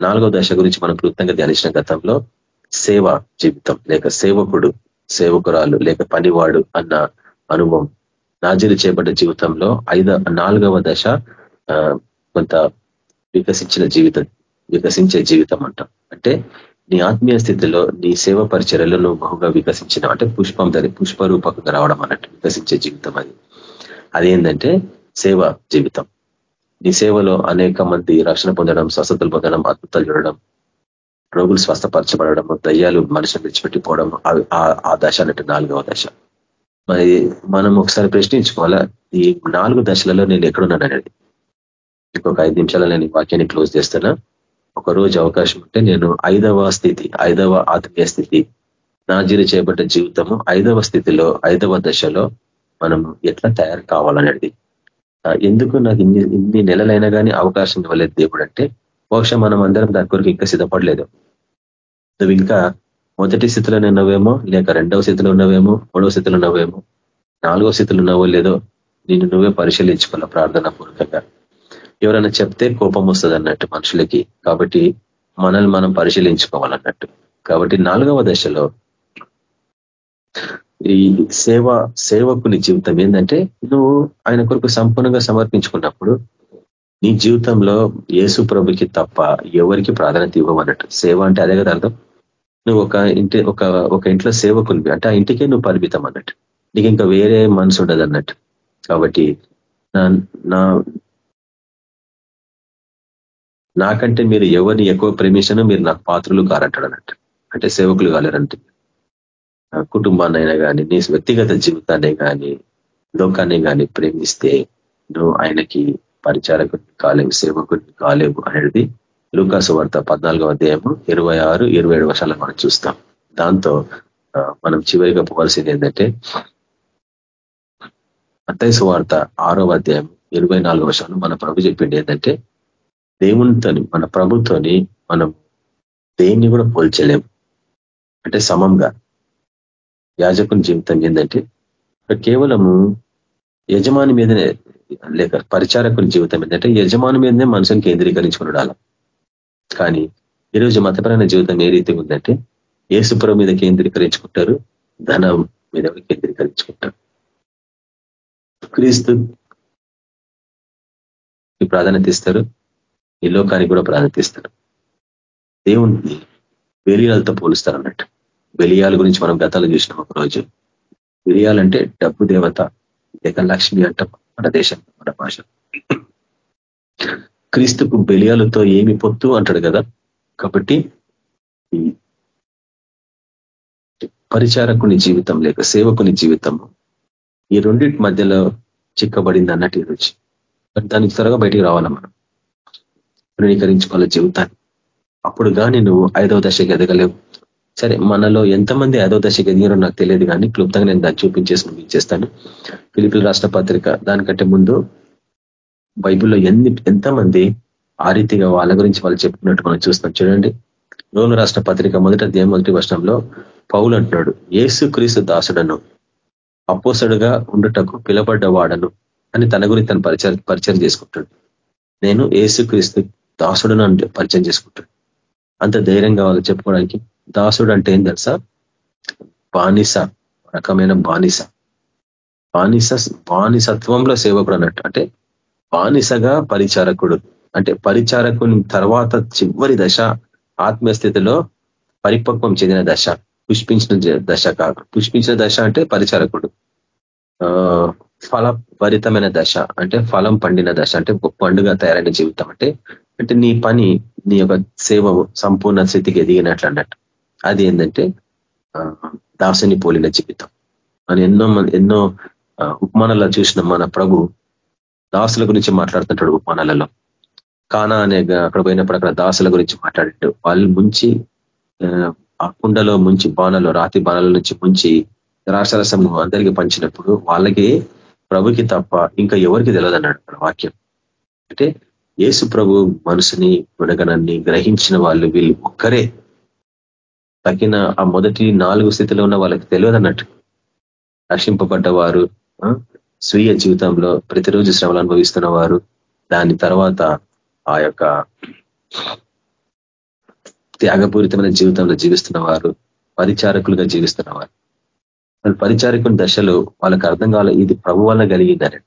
నాలుగవ దశ గురించి మనం క్లుప్తంగా ధ్యానించిన గతంలో సేవ జీవితం లేక సేవకుడు సేవకురాలు లేక పనివాడు అన్న అనుభవం. నాజీలు చేపడ్డ జీవితంలో ఐద నాలుగవ దశ కొంత వికసించిన జీవితం వికసించే జీవితం అంట అంటే నీ ఆత్మీయ స్థితిలో నీ సేవ పరిచర్యలో నువ్వు బహుగా వికసించిన అంటే పుష్పం ధరి పుష్పరూపకంగా రావడం అన్నట్టు వికసించే జీవితం అది. అదేంటంటే సేవ జీవితం. నీ సేవలో అనేక మంది రక్షణ పొందడం స్వస్థతలు పొందడం అద్భుతాలు చూడడం రోగులు స్వస్థపరచబడము దయ్యాలు మనుషులు విడిచిపెట్టిపోవడం ఆ దశ అన్నట్టు నాలుగవ దశ. మరి మనం ఒకసారి ప్రశ్నించుకోవాలా? ఈ నాలుగు దశలలో నేను ఎక్కడున్నాను అనేది ఇంకొక ఐదు నిమిషాలు నేను వాక్యాన్ని క్లోజ్ చేస్తున్నా. ఒక రోజు అవకాశం ఉంటే నేను ఐదవ స్థితి ఐదవ ఆత్మీయ స్థితి నాజీరు చేయబడ్డ జీవితము ఐదవ స్థితిలో ఐదవ దశలో మనం ఎట్లా తయారు కావాలనేది. ఎందుకు నాకు ఇన్ని ఇన్ని నెలలైనా కానీ అవకాశం ఇవ్వలేదు దేవుడు అంటే బహుశా మనం అందరం దాని కొరకు ఇంకా సిద్ధపడలేదు. నువ్వు ఇంకా మొదటి స్థితిలోనే ఉన్నవేమో లేక రెండవ స్థితిలో ఉన్నవేమో మూడవ స్థితిలో ఉన్నవేమో నాలుగవ స్థితిలో ఉన్నావో లేదో నిన్ను నువ్వే పరిశీలించుకోవాల ప్రార్థన పూర్వకంగా. ఎవరైనా చెప్తే కోపం వస్తుంది అన్నట్టు మనుషులకి. కాబట్టి మనల్ని మనం పరిశీలించుకోవాలన్నట్టు. కాబట్టి నాలుగవ దశలో ఈ సేవ సేవకుని జీవితం ఏంటంటే నువ్వు ఆయన కొరకు సంపూర్ణంగా సమర్పించుకున్నప్పుడు నీ జీవితంలో యేసు ప్రభుకి తప్ప ఎవరికి ప్రాధాన్యత ఇవ్వమన్నట్టు. సేవ అంటే అదే కదా అర్థం? నువ్వు ఒక ఇంటి ఒక ఒక ఇంట్లో సేవకునివి. అంటే ఆ ఇంటికే నువ్వు పరిమితం అన్నట్టు. నీకు ఇంకా వేరే మనసు ఉండదు అన్నట్టు. కాబట్టి నా నాకంటే మీరు ఎవరిని ఎక్కువ ప్రేమించనో మీరు నాకు పాత్రలు కారంటాడు అన్నట్టు. అంటే సేవకులు కాలేరంటే. కుటుంబాన్నైనా కానీ నీ వ్యక్తిగత జీవితాన్ని కానీ లోకాన్ని కానీ ప్రేమిస్తే నువ్వు ఆయనకి పరిచారకుని కాలేవు సేవకుడిని కాలేవు అనేది లూకాసు వార్త పద్నాలుగో అధ్యాయము ఇరవై ఆరు ఇరవై ఏడు వర్షాలు మనం చూస్తాం. దాంతో మనం చివరిగా పోవాల్సింది ఏంటంటే అత్తైసు వార్త ఆరో అధ్యాయం ఇరవై నాలుగు వర్షాలు మన ప్రభు చెప్పింది ఏంటంటే దేవునితోని మన ప్రభుత్వని మనం దేన్ని కూడా పోల్చలేము. అంటే సమంగా. యాజకుని జీవితం ఏంటంటే కేవలము యజమాని మీదనే లేక పరిచారకుని జీవితం ఏంటంటే యజమాని మీదనే మనుషుని కేంద్రీకరించుకున్నాడు కానీ ఈరోజు మతపరమైన జీవితం ఏ రీతి ఉందంటే ఏసుపురం మీద కేంద్రీకరించుకుంటారు ధనం మీద కేంద్రీకరించుకుంటారు. క్రీస్తు ప్రాధాన్యత ఇస్తారు ఈ లోకానికి కూడా ప్రాధాన్యత ఇస్తారు. దేవుణ్ణి బెలియాలతో పోలుస్తారు అన్నట్టు బెలియాల గురించి మనం గతాలు చూసినాం ఒకరోజు. వెలియాలంటే డబ్బు దేవత లేక లక్ష్మి అంట మన దేశం మన భాష. క్రీస్తుకు బెలియాలతో ఏమి పొత్తు అంటాడు కదా. కాబట్టి పరిచారకుని జీవితం లేక సేవకుని జీవితం ఈ రెండింటి మధ్యలో చిక్కబడింది అన్నట్టు ఈరోజు దానికి త్వరగా బయటికి రావాలా మనం? ధృవీకరించుకోవాలి జీవితాన్ని? అప్పుడు కానీ నువ్వు ఐదవ దశకి ఎదగలేవు. సరే మనలో ఎంతమంది ఐదవ దశకి ఎదిగారో నాకు తెలియదు కానీ క్లుప్తంగా నేను దాన్ని చూపించేసి ముగించేస్తాను. పిలుపుల రాష్ట్ర పత్రిక దానికంటే ముందు బైబిల్లో ఎన్ని ఎంతమంది ఆ రీతిగా వాళ్ళ గురించి వాళ్ళు చెప్పుకున్నట్టు మనం చూస్తాం. చూడండి. రోలు రాష్ట్ర పత్రిక మొదట దేవ మొదటి వర్షంలో పౌలు అంటున్నాడు ఏసు క్రీస్తు దాసుడను అపోసడుగా ఉండుటకు పిలబడ్డవాడను అని తన గురించి తను పరిచయం పరిచయం చేసుకుంటాడు. నేను ఏసు క్రీస్తు దాసుడను అంటే పరిచయం చేసుకుంటాడు. అంత ధైర్యంగా వాళ్ళు చెప్పుకోవడానికి దాసుడు అంటే ఏం తెలుసా? బానిస రకమైన బానిస. బానిస బానిసత్వంలో సేవకుడు అన్నట్టు. అంటే బానిసగా పరిచారకుడు. అంటే పరిచారకుని తర్వాత చివరి దశ ఆత్మీయస్థితిలో పరిపక్వం చెందిన దశ. పుష్పించిన దశ కాదు. పుష్పించిన దశ అంటే పరిచారకుడు. ఫలభరితమైన దశ. అంటే ఫలం పండిన దశ. అంటే పండుగ తయారైన జీవితం. అంటే అంటే నీ పని నీ యొక్క సేవ సంపూర్ణ స్థితికి ఎదిగినట్లు అన్నట్టు. అది ఏంటంటే దాసుని పోలిన జీవితం. అని ఎన్నో ఎన్నో ఉపమానాల్లో చూసిన మన ప్రభు దాసుల గురించి మాట్లాడుతుంటాడు ఉపమానాలలో. కానా అనే అక్కడ పోయినప్పుడు అక్కడ దాసుల గురించి మాట్లాడిండు. వాళ్ళు ముంచి ఆ కుండలో ముంచి బాణలు రాతి బాణల నుంచి ముంచి ద్రాక్షరసం అందరికీ పంచినప్పుడు వాళ్ళకి ప్రభుకి తప్ప ఇంకా ఎవరికి తెలియదు అన్నాడు అక్కడ వాక్యం. అంటే యేసు ప్రభు మనసుని గుణగణాన్ని గ్రహించిన వాళ్ళు వీళ్ళు ఒక్కరే. తగిన ఆ మొదటి నాలుగు స్థితిలో ఉన్న వాళ్ళకి తెలియదు అన్నట్టు రక్షింపబడ్డ వారు స్వీయ జీవితంలో ప్రతిరోజు శ్రమలు అనుభవిస్తున్న వారు దాని తర్వాత ఆ యొక్క త్యాగపూరితమైన జీవితంలో జీవిస్తున్న వారు పరిచారకులుగా జీవిస్తున్న వారు. పరిచారకుని దశలో వాళ్ళకి అర్థం కావాలి ఇది ప్రభు వల్ల కలిగిందని.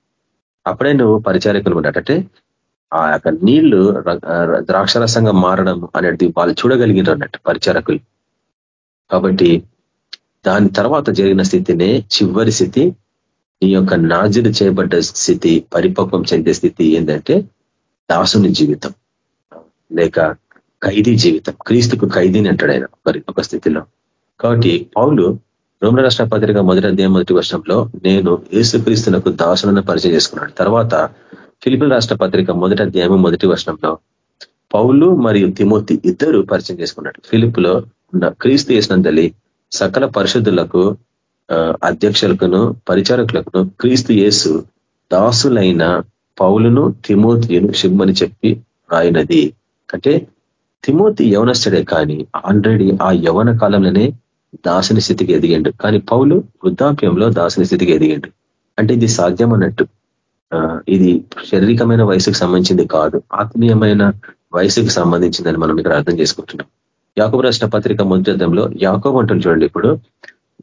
అప్పుడే నువ్వు పరిచారకులు ఉన్నట్టే ఆ యొక్క నీళ్ళు ద్రాక్షరసంగా మారడం అనేది వాళ్ళు చూడగలిగినారు అన్నట్టు పరిచారకులు. కాబట్టి దాని తర్వాత జరిగిన స్థితినే చివరి స్థితి ఈ యొక్క నాజీలు చేయబడ్డ స్థితి పరిపక్వం చెందే స్థితి ఏంటంటే దాసుని జీవితం. లేక ఖైదీ జీవితం. క్రీస్తుకు ఖైదీని అంటాడు ఆయన ఒక స్థితిలో. కాబట్టి పౌలు రోమన రాష్ట్ర పత్రిక మొదటి అధ్యాయం మొదటి వర్షంలో నేను ఏసుక్రీస్తునకు దాసులను పరిచయం చేసుకున్నాడు తర్వాత ఫిలిపిన్ రాష్ట్ర పత్రిక మొదటి అధ్యాయం మొదటి వర్షంలో పౌలు మరియు తిమోతి ఇద్దరు పరిచయం చేసుకున్నాడు. ఫిలిప్లో ఉన్న క్రీస్తు చేసినందలి సకల పరిశుద్ధులకు అధ్యక్షులకును పరిచారకులకును క్రీస్తు యేసు దాసులైన పౌలును తిమోతియును శుభమని చెప్పి రాయినది. అంటే తిమోతి యవనస్తుడే కానీ ఆల్రెడీ ఆ యవన కాలంలోనే దాసుని స్థితికి ఎదిగిండు. కానీ పౌలు వృద్ధాప్యంలో దాసుని స్థితికి ఎదిగిండు. అంటే ఇది సాధ్యం అన్నట్టు. ఇది శారీరకమైన వయసుకు సంబంధించింది కాదు ఆత్మీయమైన వయసుకు సంబంధించిందని మనం ఇక్కడ అర్థం చేసుకుంటున్నాం. యాకోబు రాసిన పత్రిక మొదటి అర్థంలో యాకోబు అంటుంది చూడండి ఇప్పుడు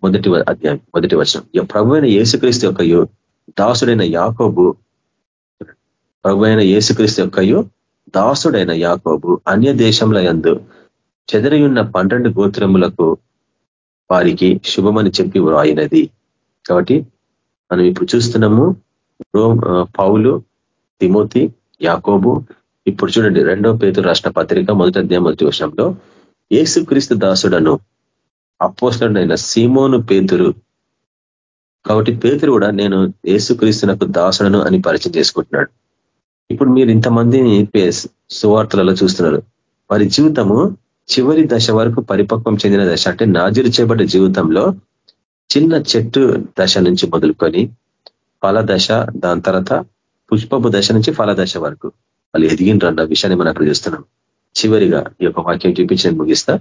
మొదటి అధ్యాయం మొదటి వచనం. ప్రభు అయిన యేసుక్రీస్తు యొక్కయు దాసుడైన యాకోబు ప్రభు అయిన యేసుక్రీస్తు యొక్కయు దాసుడైన యాకోబు అన్య దేశంలో ఎందు చెదరియున్న పన్నెండు గోత్రములకు వారికి శుభమని చెప్పి వ్రాయినది. కాబట్టి మనం ఇప్పుడు చూస్తున్నాము పౌలు తిమోతి యాకోబు. ఇప్పుడు చూడండి రెండో పేతు రాష్ట్ర పత్రిక మొదటి అధ్యాయం మొదటి వర్షంలో ఏసుక్రీస్తు దాసుడను అపోస్తుడైన సీమోను పేతురు. కాబట్టి పేతురు కూడా నేను ఏసుక్రీస్తునకు దాసుడను అని పరిచయం చేసుకుంటున్నాడు. ఇప్పుడు మీరు ఇంతమందిని సువార్తలలో చూస్తున్నారు. వారి జీవితము చివరి దశ వరకు పరిపక్వం చెందిన దశ అంటే నాజీరు చేయబడ్డ జీవితంలో చిన్న చెట్టు దశ నుంచి మొదలుకొని ఫల దశ దాని తర్వాత పుష్పపు దశ నుంచి ఫల దశ వరకు. వాళ్ళు ఎదిగినరన్న విషయాన్ని మనం అక్కడ చూస్తున్నాం. చివరిగా ఈ యొక్క వాక్యం చూపించి ముగిస్తా.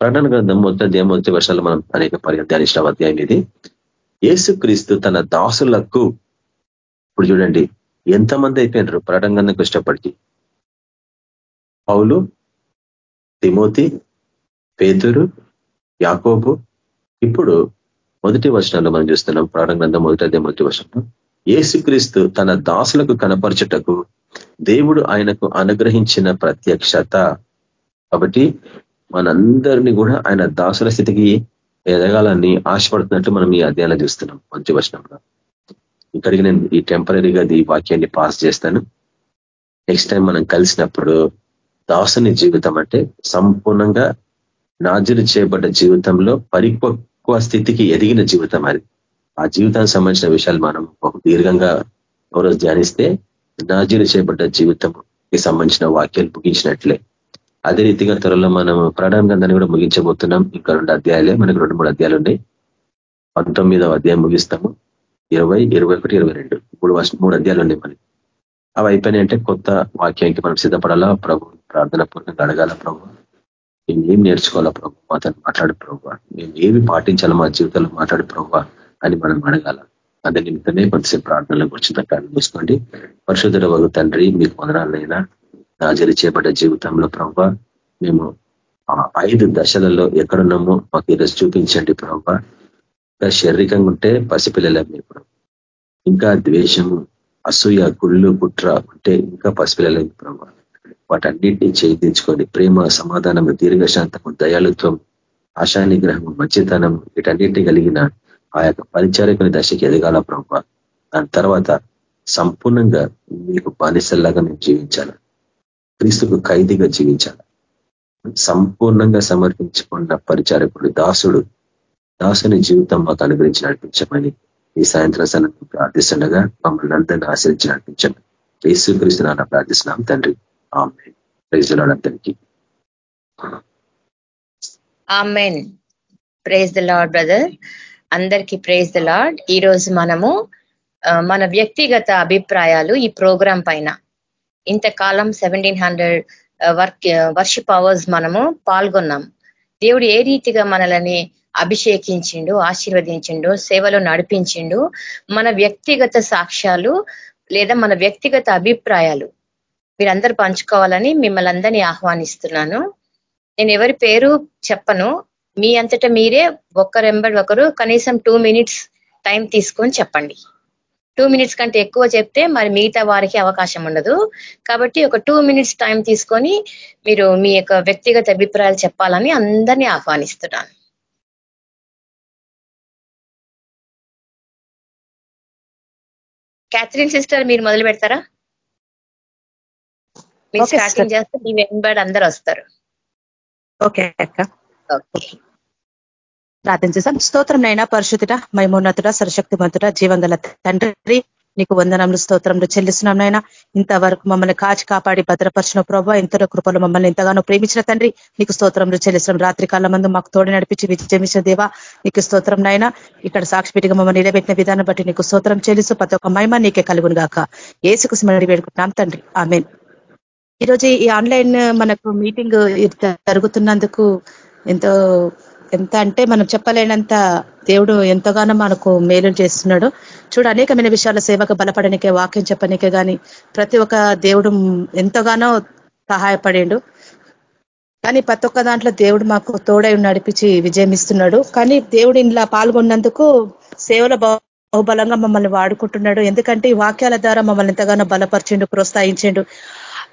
ప్రకటన గ్రంథం మొదటి మొదటి వర్షాలు మనం అనేక పరి ధ్యానించిన అధ్యాయం ఇది. ఏసుక్రీస్తు తన దాసులకు ఇప్పుడు చూడండి ఎంతమంది అయిపోయినారు? ప్రకటన గ్రంథంకి ఇష్టపడికి పౌలు తిమోతి పేతురు యాకోబు. ఇప్పుడు మొదటి వర్షాలు మనం చూస్తున్నాం ప్రాణ గ్రంథం మొదటి అదే మొదటి వర్షంలో ఏసుక్రీస్తు తన దాసులకు కనపరచుటకు దేవుడు ఆయనకు అనుగ్రహించిన ప్రత్యక్షత. కాబట్టి మనందరినీ కూడా ఆయన దాసుల స్థితికి ఎదగాలని ఆశపడుతున్నట్టు మనం ఈ అధ్యాయంలో చూస్తున్నాం. మంచి వచనంలో ఇక్కడికి నేను ఈ టెంపరీగా ఈ వాక్యాన్ని పాస్ చేస్తాను. నెక్స్ట్ టైం మనం కలిసినప్పుడు దాసుని జీవితం అంటే సంపూర్ణంగా నాజులు చేయబడ్డ జీవితంలో పరిపక్వ స్థితికి ఎదిగిన జీవితం అది. ఆ జీవితానికి సంబంధించిన విషయాలు మనం ఒక దీర్ఘంగా ఒకరోజు ధ్యానిస్తే నాజీలు చేయబడ్డ జీవితంకి సంబంధించిన వాక్యాలు ముగించినట్లే. అదే రీతిగా త్వరలో మనం ప్రధాన గ్రంథాన్ని కూడా ముగించబోతున్నాం. ఇంకా రెండు అధ్యాయాలే మనకు రెండు మూడు అధ్యాయాలు ఉన్నాయి. పంతొమ్మిదవ అధ్యాయం ముగిస్తాము. ఇరవై ఇరవై ఒకటి ఇరవై రెండు. మూడు మూడు అధ్యాయాలు ఉన్నాయి మనకి. అవి అయిపోయినాయంటే కొత్త వాక్యానికి మనం సిద్ధపడాలా? ప్రభు ప్రార్థన పూర్వకంగా అడగాల ప్రభు? మేము ఏం నేర్చుకోవాలా ప్రభు? అతను మాట్లాడు ప్రభు. మేము ఏమి పాటించాలా మా జీవితంలో? మాట్లాడు ప్రభు అని మనం అడగాల? అందు నిమిత్తమే కొంతసేపు ప్రార్థనలో కూర్చున్న కానీ చూసుకోండి. పరిశుద్ధుల వగు తండ్రి మీకు మొదలైనా నాజరి చేపట్ట జీవితంలో ప్రభావ మేము ఆ ఐదు దశలలో ఎక్కడున్నామో మాకు ఈరోజు చూపించండి ప్రభావ ఇంకా శారీరకంగా ఉంటే పసిపిల్లలే మేము ఇంకా ద్వేషము అసూయ గుళ్ళు కుట్ర ఉంటే ఇంకా పసిపిల్లలే ప్రభావ వాటన్నిటినీ చేయించుకొని ప్రేమ సమాధానం దీర్ఘశాంతము దయాళుత్వం ఆశానిగ్రహము మంచితనం వీటన్నిటిని కలిగిన ఆ యొక్క పరిచారకుని దశకి ఎదగాల ప్రభావ దాని తర్వాత సంపూర్ణంగా మీకు బానిసల్లాగా మేము జీవించాలి. క్రీస్తుకు ఖైదీగా జీవించాలి. సంపూర్ణంగా సమర్పించుకున్న పరిచారకుడు దాసుడు దాసుని జీవితం మాకు అనుగ్రహించి నడిపించమని ఈ సాయంత్రం సమయం ప్రార్థిస్తుండగా మమ్మల్ని అందరినీ ఆశ్రయించి నడిపించమని యేసు నాన్న ప్రార్థిస్తున్నాం తండ్రి. ఆమె ప్రైజులందరికీ ప్రేజ్ ద లాడ్ బ్రదర్. అందరికీ ప్రేజ్ ద లాడ్ ఈ రోజు మనము మన వ్యక్తిగత అభిప్రాయాలు ఈ ప్రోగ్రాం పైన ఇంతకాలం seventeen hundred work worship hours మనము పాల్గొన్నాం. దేవుడు ఏ రీతిగా మనల్ని అభిషేకించిండు ఆశీర్వదించిండు సేవలో నడిపించిండు మన వ్యక్తిగత సాక్ష్యాలు లేదా మన వ్యక్తిగత అభిప్రాయాలు మీరందరూ పంచుకోవాలని మిమ్మల్ని అందరినీ ఆహ్వానిస్తున్నాను. నేను ఎవరి పేరు చెప్పను మీ అంతటా మీరే ఒక్కరెంబడి ఒకరు కనీసం టూ మినిట్స్ టైం తీసుకొని చెప్పండి. టూ మినిట్స్ కంటే ఎక్కువ చెప్తే మరి మిగతా వారికి అవకాశం ఉండదు. కాబట్టి ఒక టూ మినిట్స్ టైం తీసుకొని మీరు మీ యొక్క వ్యక్తిగత అభిప్రాయాలు చెప్పాలని అందరినీ ఆహ్వానిస్తున్నాను. క్యాథరిన్ సిస్టర్ మీరు మొదలు పెడతారా? మీరు స్టార్టింగ్ చేస్తే మీ వెంబడి అందరు వస్తారు. ఓకే అక్క. ఓకే. ప్రార్థన చేశాం స్తోత్రం నైనా పరిశుద్ధుడ మైమోన్నతుడ సరశక్తిమంతుడ జీవంగల తండ్రి నీకు వందనములు స్తోత్రంలో చెల్లిస్తున్నాం నాయన. ఇంతవరకు మమ్మల్ని కాచి కాపాడి భద్రపరిచిన ప్రభావ ఎంతలో కృపలు మమ్మల్ని ఎంతగానో ప్రేమించిన తండ్రి నీకు స్తోత్రంలో చెల్లిస్తున్నాం. రాత్రి కాలం మందు మాకు తోడు నడిపించి విజయమించిన దేవా నీకు స్తోత్రం నాయన. ఇక్కడ సాక్షిపీటిగా మమ్మల్ని నిలబెట్టిన విధానం బట్టి నీకు స్తోత్రం చెల్లిస్తూ ప్రతి ఒక్క మహిమ నీకే కలుగును గాక. ఏసుకు స్మరణి వేడుకుంటున్నాం తండ్రి. ఆమెన్. ఈరోజు ఈ ఆన్లైన్ మనకు మీటింగ్ జరుగుతున్నందుకు ఎంతో ఎంత అంటే మనం చెప్పలేనంత దేవుడు ఎంతగానో మనకు మేలు చేస్తున్నాడు. చూడు అనేకమైన విషయాల సేవకు బలపడనికే వాక్యం చెప్పనికే కానీ ప్రతి ఒక్క దేవుడు ఎంతగానో సహాయపడిండు. కానీ ప్రతి ఒక్క దాంట్లో దేవుడు మాకు తోడై నడిపించి విజయం ఇస్తున్నాడు. కానీ దేవుడు ఇంట్లో పాల్గొన్నందుకు సేవల బహుబలంగా మమ్మల్ని వాడుకుంటున్నాడు. ఎందుకంటే ఈ వాక్యాల ద్వారా మమ్మల్ని ఎంతగానో బలపరిచిండు ప్రోత్సహించిండు.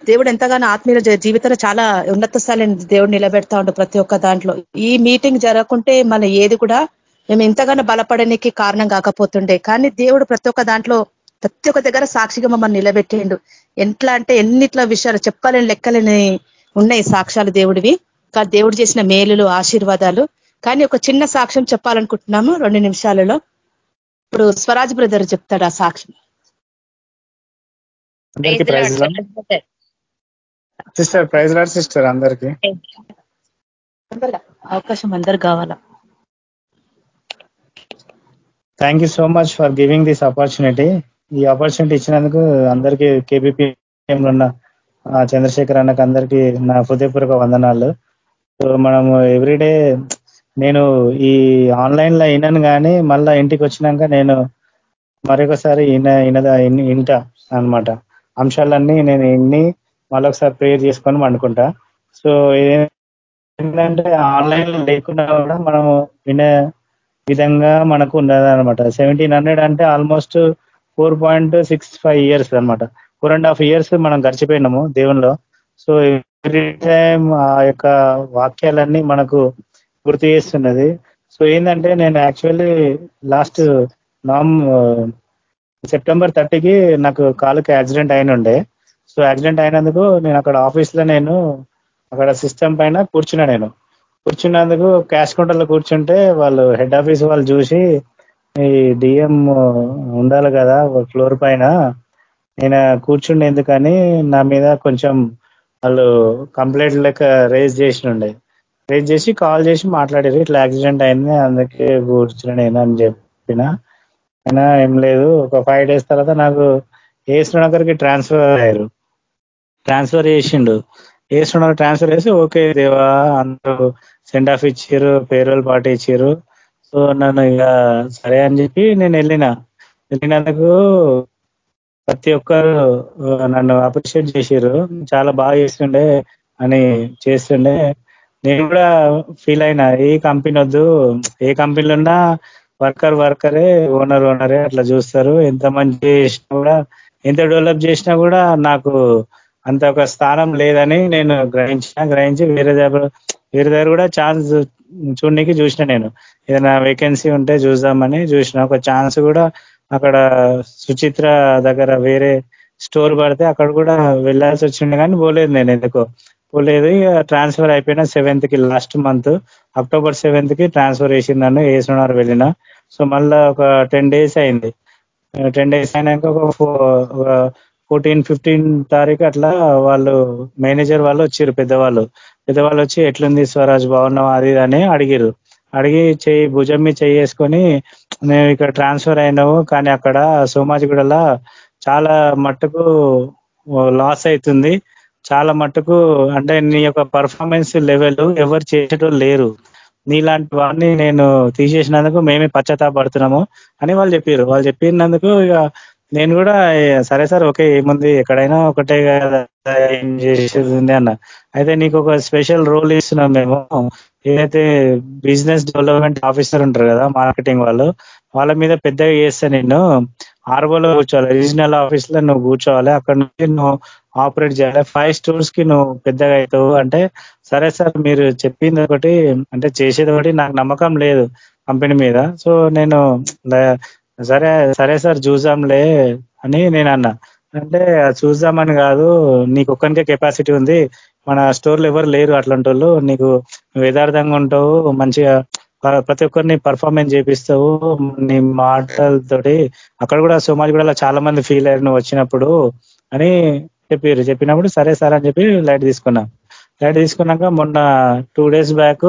దేవుడు ఎంతగానో ఆత్మీయ జీవితంలో చాలా ఉన్నత స్థాయిని దేవుడు నిలబెడతా ఉండు ప్రతి ఒక్క దాంట్లో. ఈ మీటింగ్ జరగకుంటే మన ఏది కూడా మేము ఎంతగానో బలపడడానికి కారణం కాకపోతుండే. కానీ దేవుడు ప్రతి ఒక్క దాంట్లో ప్రతి ఒక్క దగ్గర సాక్షిగా మమ్మల్ని నిలబెట్టిండు. ఎట్లా అంటే ఎన్నిట్ల విషయాలు చెప్పలేని లెక్కలేని ఉన్నాయి సాక్ష్యాలు దేవుడివి. కానీ దేవుడు చేసిన మేలులు ఆశీర్వాదాలు. కానీ ఒక చిన్న సాక్ష్యం చెప్పాలనుకుంటున్నాము రెండు నిమిషాలలో. ఇప్పుడు స్వరాజ్ బ్రదర్ చెప్తాడు ఆ సాక్ష్యం. అందరికీ praise sister praise Lord sister అందరికి. అవకాశం అందరు కావాలా? Thank you so much for giving this opportunity ఈ ఆపర్చునిటీ ఇచ్చినందుకు అందరికీ కేబీపీ ఉన్న చంద్రశేఖర్ అన్నకు అందరికీ నా హృదయపూర్వక వందనాలు. సో మనము ఎవ్రీడే నేను ఈ ఆన్లైన్లో విన్నాను కానీ మళ్ళా ఇంటికి వచ్చినాక నేను మరొకసారి ఈయన ఈయనదా ఇంట అనమాట అంశాలన్నీ నేను ఎన్ని మళ్ళొకసారి ప్రేయర్ చేసుకొని వండుకుంటా. సో ఏంటంటే ఆన్లైన్ లేకుండా కూడా మనము వినే విధంగా మనకు ఉన్నది అనమాట సెవెంటీన్ హండ్రెడ్ అంటే almost four point six five years అనమాట ఫోర్ అండ్ హాఫ్ ఇయర్స్ మనం గడిచిపోయినాము దేవుల్లో సో ఎవ్రీ టైం ఆ యొక్క వాక్యాలన్నీ మనకు గుర్తు చేస్తున్నది. సో ఏంటంటే నేను యాక్చువల్లీ లాస్ట్ నామ్ సెప్టెంబర్ థర్టీకి నాకు కాలుకి యాక్సిడెంట్ అయిన ఉండే సో యాక్సిడెంట్ అయినందుకు నేను అక్కడ ఆఫీస్లో నేను అక్కడ సిస్టమ్ పైన కూర్చున్నా నేను. కూర్చున్నందుకు క్యాష్ కౌంటర్లో కూర్చుంటే వాళ్ళు హెడ్ ఆఫీస్ వాళ్ళు చూసి ఈ డిఎం ఉండాలి కదా ఫ్లోర్ పైన. నేను కూర్చుండే ఎందుకని నా మీద కొంచెం వాళ్ళు కంప్లైంట్ లెక్క రేజ్ చేసినుండే. రేజ్ చేసి కాల్ చేసి మాట్లాడారు ఇట్లా యాక్సిడెంట్ అయింది అందుకే కూర్చున్నా నేను అని చెప్పిన. అయినా ఏం లేదు. ఒక ఫైవ్ డేస్ తర్వాత నాకు ఏ శ్రీనగర్కి ట్రాన్స్ఫర్ అయ్యారు. ట్రాన్స్ఫర్ చేసిండు. ఏ శ్రీనగర్ ట్రాన్స్ఫర్ చేసి ఓకే దేవా అందరూ సెండ్ ఆఫ్ ఇచ్చారు పేరోల్ పార్టీ ఇచ్చారు సో నన్ను ఇక సరే అని చెప్పి నేను వెళ్ళిన. వెళ్ళినందుకు ప్రతి ఒక్కరు నన్ను అప్రిషియేట్ చేశారు చాలా బాగా చేస్తుండే అని చేస్తుండే. నేను కూడా ఫీల్ అయినా ఏ కంపెనీ వద్దు ఏ కంపెనీలో ఉన్నా వర్కర్ వర్కరే ఓనర్ ఓనరే అట్లా చూస్తారు. ఎంత మంచి చేసినా కూడా ఎంత డెవలప్ చేసినా కూడా నాకు అంత ఒక స్థానం లేదని నేను గ్రహించిన గ్రహించి వేరే దగ్గర వేరే దగ్గర కూడా ఛాన్స్ చూడడానికి చూసిన నేను. ఏదైనా వేకెన్సీ ఉంటే చూద్దామని చూసిన. ఒక ఛాన్స్ కూడా అక్కడ సుచిత్ర దగ్గర వేరే స్టోర్ పడితే అక్కడ కూడా వెళ్ళాల్సి వచ్చింది కానీ పోలేదు నేను ఎందుకో. పోలేదు ట్రాన్స్ఫర్ అయిపోయిన సెవెంత్కి లాస్ట్ మంత్ అక్టోబర్ సెవెంత్కి ట్రాన్స్ఫర్ వేసింది నన్ను ఏసునార్ వెళ్ళిన. సో మళ్ళా ఒక టెన్ డేస్ అయింది. టెన్ డేస్ అయినాక ఒక ఫోర్టీన్ ఫిఫ్టీన్ తారీఖు అట్లా వాళ్ళు మేనేజర్ వాళ్ళు వచ్చారు పెద్దవాళ్ళు. పెద్దవాళ్ళు వచ్చి ఎట్లుంది స్వరాజ్? బాగున్నావు? అది అని అడిగిరు అడిగి చేయి భుజం మీద చేసుకొని మేము ఇక్కడ ట్రాన్స్ఫర్ అయినావు కానీ అక్కడ సోమాజిగూడలా చాలా మట్టుకు లాస్ అవుతుంది చాలా మటుకు అంటే నీ యొక్క పర్ఫార్మెన్స్ లెవెల్ ఎవరు చేసేటోళ్ళు లేరు. నీలాంటి వాడిని నేను తీసేసినందుకు మేమే పశ్చాత్తాపడుతున్నాము అని వాళ్ళు చెప్పారు వాళ్ళు చెప్పినందుకు ఇక నేను కూడా సరే సార్ ఓకే ఏముంది? ఎక్కడైనా ఒకటే కదా ఏం చేసేది అన్న. అయితే నీకు ఒక స్పెషల్ రోల్ ఇస్తున్నాం మేము. ఏదైతే బిజినెస్ డెవలప్మెంట్ ఆఫీసర్ ఉంటారు కదా మార్కెటింగ్ వాళ్ళు వాళ్ళ మీద పెద్దగా చేస్తే నేను ఆర్వోలో కూర్చోవాలి. రీజనల్ ఆఫీస్లో నువ్వు కూర్చోవాలి. అక్కడ నుంచి నువ్వు ఆపరేట్ చేయాలి. ఫైవ్ స్టోర్స్కి నువ్వు పెద్దగా అవుతావు. అంటే సరే సార్ మీరు చెప్పింది ఒకటి అంటే చేసేది ఒకటి నాకు నమ్మకం లేదు కంపెనీ మీద. సో నేను సరే సరే సార్ చూసాంలే అని నేను అన్నా. అంటే చూద్దామని కాదు నీకు ఒక్కనికే కెపాసిటీ ఉంది. మన స్టోర్లో ఎవరు లేరు అట్లాంటి వాళ్ళు నీకు యథార్థంగా ఉంటావు మంచిగా ప్రతి ఒక్కరిని పర్ఫార్మెన్స్ చేపిస్తావు. నీ మాటలతోటి అక్కడ కూడా సోమాజ్ కూడా చాలా మంది ఫీల్ అయ్యారు నువ్వు వచ్చినప్పుడు అని చెప్పారు చెప్పినప్పుడు సరే సార్ అని చెప్పి లైట్ తీసుకున్నాం. లైట్ తీసుకున్నాక మొన్న టూ డేస్ బ్యాక్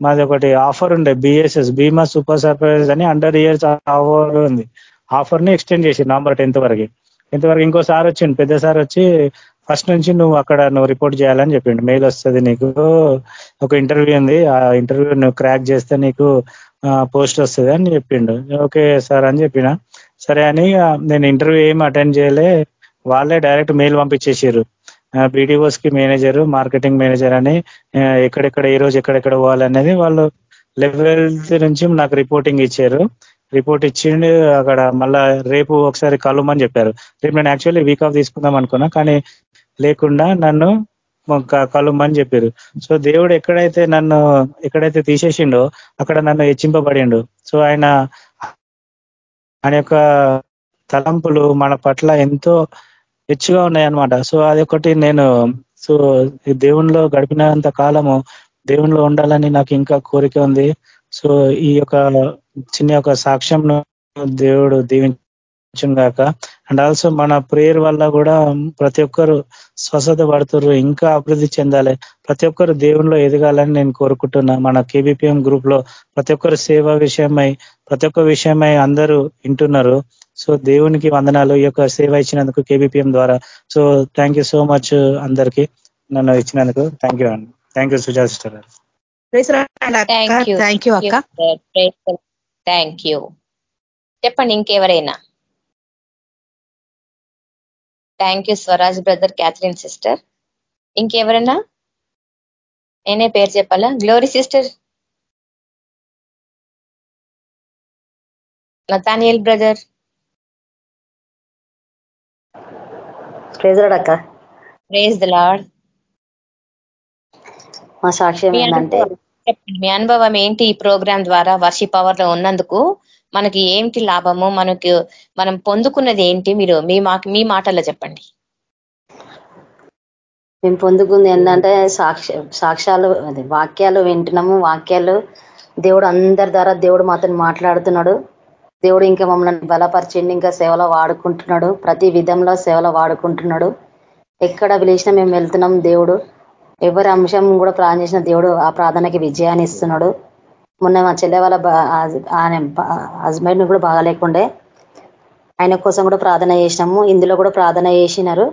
మాది ఒకటి ఆఫర్ ఉండే బిఎస్ఎస్ బీమా సూపర్ సర్ప్రైజ్ అని అండర్ ఇయర్స్ ఆఫర్ ఉంది. ఆఫర్ని ఎక్స్టెండ్ చేసి నవంబర్ టెన్త్ వరకు. టెన్త్ వరకు ఇంకో సార్ వచ్చిండు పెద్ద సార్ వచ్చి ఫస్ట్ నుంచి నువ్వు అక్కడ నువ్వు రిపోర్ట్ చేయాలని చెప్పిండు. మెయిల్ వస్తుంది నీకు ఒక ఇంటర్వ్యూ ఉంది ఆ ఇంటర్వ్యూ నువ్వు క్రాక్ చేస్తే నీకు పోస్ట్ వస్తుంది అని చెప్పిండు. ఓకే సార్ అని చెప్పిన. సరే అని నేను ఇంటర్వ్యూ ఏం అటెండ్ చేయలే. వాళ్ళే డైరెక్ట్ మెయిల్ పంపించేసారు బీడీఓస్కి మేనేజర్ మార్కెటింగ్ మేనేజర్ అని ఎక్కడెక్కడ ఈ రోజు ఎక్కడెక్కడ పోవాలనేది వాళ్ళు లెవెల్ నుంచి నాకు రిపోర్టింగ్ ఇచ్చారు. రిపోర్ట్ ఇచ్చిండి అక్కడ మళ్ళా రేపు ఒకసారి కలవమని చెప్పారు. రేపు నేను యాక్చువల్లీ వీక్ ఆఫ్ తీసుకుందాం అనుకున్నా కానీ లేకుండా నన్ను కలుమని చెప్పారు. సో దేవుడు ఎక్కడైతే నన్ను ఎక్కడైతే తీసేసిండో అక్కడ నన్ను హెచ్చింపబడిండు. సో ఆయన ఆయన యొక్క తలంపులు మన పట్ల ఎంతో హెచ్చుగా ఉన్నాయన్నమాట. సో అది ఒకటి నేను సో దేవుణ్ణిలో గడిపినంత కాలము దేవుణ్ణిలో ఉండాలని నాకు ఇంకా కోరిక ఉంది. సో ఈ యొక్క చిన్న యొక్క సాక్ష్యం దేవుడు దీవించగాక అండ్ ఆల్సో మన ప్రేయర్ వల్ల కూడా ప్రతి ఒక్కరు స్వస్థత పడుతురు ఇంకా అభివృద్ధి చెందాలి. ప్రతి ఒక్కరు దేవుణ్ణిలో ఎదగాలని నేను కోరుకుంటున్నా. మన కేబిపిఎం గ్రూప్లో ప్రతి ఒక్కరు సేవ విషయమై ప్రతి ఒక్క విషయమై అందరూ వింటున్నారు. సో దేవునికి వందనాలు ఈ యొక్క సేవ ఇచ్చినందుకు కేబిపిఎం ద్వారా. సో థ్యాంక్ సో మచ్ అందరికి నన్ను ఇచ్చినందుకు. థ్యాంక్ యూ అండి. Thank you Suja sister thank you అక్క. థ్యాంక్ యూ చెప్పండి ఇంకెవరైనా? Thank you Swaraj brother Catherine sister ఇంకెవరైనా? నేనే పేరు చెప్పాలా? Glory sister Nathaniel brother praise అక్క. Praise the Lord. మా సాక్ష్యం ఏంటంటే చెప్పండి. మీ అనుభవం ఏంటి ఈ ప్రోగ్రామ్ ద్వారా వర్షి పవర్లో ఉన్నందుకు? మనకి ఏంటి లాభము? మనకు మనం పొందుకున్నది ఏంటి? మీరు మీ మీ మాటల్లో చెప్పండి. మేము పొందుకుంది ఏంటంటే సాక్షి సాక్ష్యాలు అది వాక్యాలు వింటున్నాము. వాక్యాలు దేవుడు అందరి ద్వారా దేవుడు మాతో మాట్లాడుతున్నాడు. దేవుడు ఇంకా మమ్మల్ని బలపరిచిండి ఇంకా సేవలో వాడుకుంటున్నాడు. ప్రతి విధంలో సేవలో వాడుకుంటున్నాడు. ఎక్కడ పిలిచినా మేము వెళ్తున్నాం దేవుడు ఎవరి అంశం కూడా ప్రార్థన చేసిన దేవుడు ఆ ప్రార్థనకి విజయాన్ని ఇస్తున్నాడు. మొన్న మా చెల్లె వాళ్ళ ఆయన హస్బెండ్ కూడా బాగాలేకుండే. ఆయన కోసం కూడా ప్రార్థన చేసినాము. ఇందులో కూడా ప్రార్థన చేసినారు.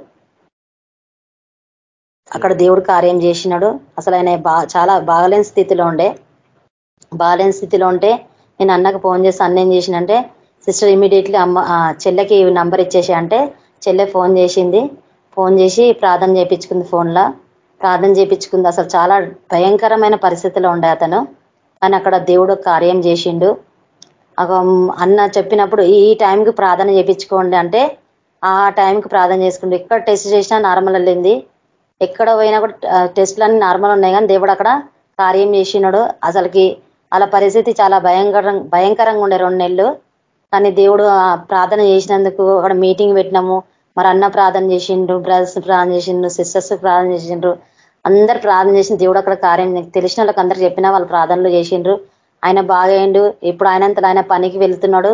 అక్కడ దేవుడు కార్యం చేసినాడు. అసలు ఆయన చాలా బాగలేని స్థితిలో ఉండే. బాగలేని స్థితిలో ఉంటే నేను అన్నకు ఫోన్ చేసి అన్న ఏం చేసిందంటే సిస్టర్ ఇమీడియట్లీ అమ్మ చెల్లెకి నంబర్ ఇచ్చేసి అంటే చెల్లె ఫోన్ చేసింది. ఫోన్ చేసి ప్రార్థన చేయించుకుంది ఫోన్లో. ప్రార్థన చేయించుకుంది అసలు చాలా భయంకరమైన పరిస్థితిలో ఉండే అతను. కానీ అక్కడ దేవుడు కార్యం చేసిండు. అన్న చెప్పినప్పుడు ఈ టైంకి ప్రార్థన చేయించుకోండి అంటే ఆ టైంకి ప్రార్థన చేసుకుంటూ ఎక్కడ టెస్ట్ చేసినా నార్మల్ వెళ్ళింది ఎక్కడ పోయినా కూడా టెస్టులన్నీ నార్మల్ ఉన్నాయి కానీ దేవుడు అక్కడ కార్యం చేసినాడు. అసలుకి వాళ్ళ పరిస్థితి చాలా భయంకర భయంకరంగా ఉండే రెండు నెలలు. కానీ దేవుడు ప్రార్థన చేసినందుకు అక్కడ మీటింగ్ పెట్టినాము. మరి అన్న ప్రార్థన చేసిండ్రు బ్రదర్స్ ప్రార్థన చేసిండ్రు సిస్టర్స్ ప్రార్థన చేసిండ్రు. అందరు ప్రార్థన చేసిన దేవుడు అక్కడ కార్యం తెలిసిన వాళ్ళకి అందరు చెప్పినా వాళ్ళు ప్రార్థనలు చేసిండ్రు. ఆయన బాగైండు. ఇప్పుడు ఆయనంత ఆయన పనికి వెళ్తున్నాడు.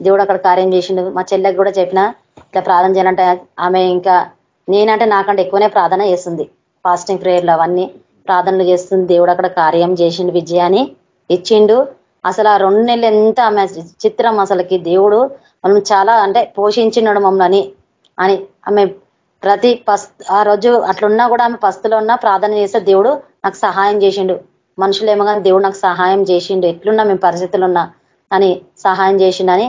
దేవుడు అక్కడ కార్యం చేసిండు. మా చెల్లెకి కూడా చెప్పిన ఇట్లా ప్రార్థన చేయాలంటే ఆమె ఇంకా నేనంటే నాకంటే ఎక్కువనే ప్రార్థన చేస్తుంది. ఫాస్టింగ్ ప్రేయర్లు అవన్నీ ప్రార్థనలు చేస్తుంది. దేవుడు అక్కడ కార్యం చేసిండు విజయాన్ని. ఇచ్చిండు. అసలు ఆ రెండు నెలలు ఎంత ఆమె చిత్రం అసలుకి దేవుడు మనం చాలా అంటే పోషించినాడు మమ్మల్ని అని ఆమె ప్రతి పస్ ఆ రోజు అట్లున్నా కూడా ఆమె పస్తులో ఉన్నా ప్రార్థన చేస్తే దేవుడు నాకు సహాయం చేసిండు. మనుషులు ఏమో కానీ దేవుడు నాకు సహాయం చేసిండు. ఎట్లున్నా మేము పరిస్థితులు ఉన్నా అని సహాయం చేసిండని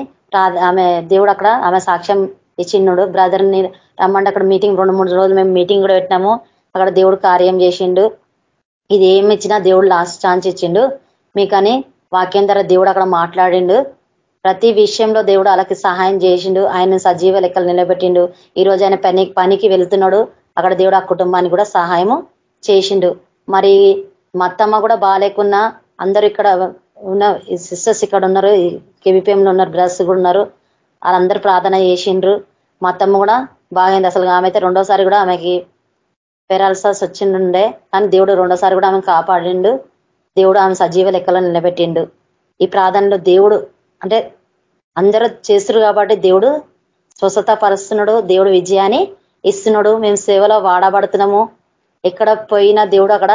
ఆమె దేవుడు అక్కడ ఆమె సాక్ష్యం ఇచ్చిండు బ్రదర్ని రమ్మంటే అక్కడ మీటింగ్ రెండు మూడు రోజులు మేము మీటింగ్ కూడా పెట్టినాము. అక్కడ దేవుడు కార్యం చేసిండు. ఇది ఏమి ఇచ్చినా దేవుడు లాస్ట్ ఛాన్స్ ఇచ్చిండు. మీకని వాక్యం ద్వారా దేవుడు అక్కడ మాట్లాడిండు. ప్రతి విషయంలో దేవుడు అలాకి సహాయం చేసిండు. ఆయన సజీవ లెక్కలు నిలబెట్టిండు. ఈ రోజు ఆయన పని పనికి వెళ్తున్నాడు. అక్కడ దేవుడు ఆ కుటుంబానికి కూడా సహాయము చేసిండు. మరి మత్తమ్మ కూడా బాగాలేకున్నా అందరూ ఇక్కడ ఉన్న సిస్టర్స్ ఇక్కడ ఉన్నారు. కెవిపిఎంలో ఉన్నారు బ్రదర్స్ కూడా ఉన్నారు. వాళ్ళందరూ ప్రార్థన చేసిండ్రు. మత్తమ్మ కూడా బాగైంది. అసలు ఆమె అయితే రెండోసారి కూడా ఆమెకి పెరాల్సాస్ వచ్చిండుండే. కానీ దేవుడు రెండోసారి కూడా ఆమె కాపాడిండు. దేవుడు ఆమె సజీవ లెక్కలో నిలబెట్టిండు. ఈ ప్రార్థనలో దేవుడు అంటే అందరూ చేస్తురు కాబట్టి దేవుడు స్వస్థత పరుస్తున్నాడు దేవుడు విజయాన్ని ఇస్తున్నాడు. మేము సేవలో వాడబడుతున్నాము. ఎక్కడ పోయినా దేవుడు అక్కడ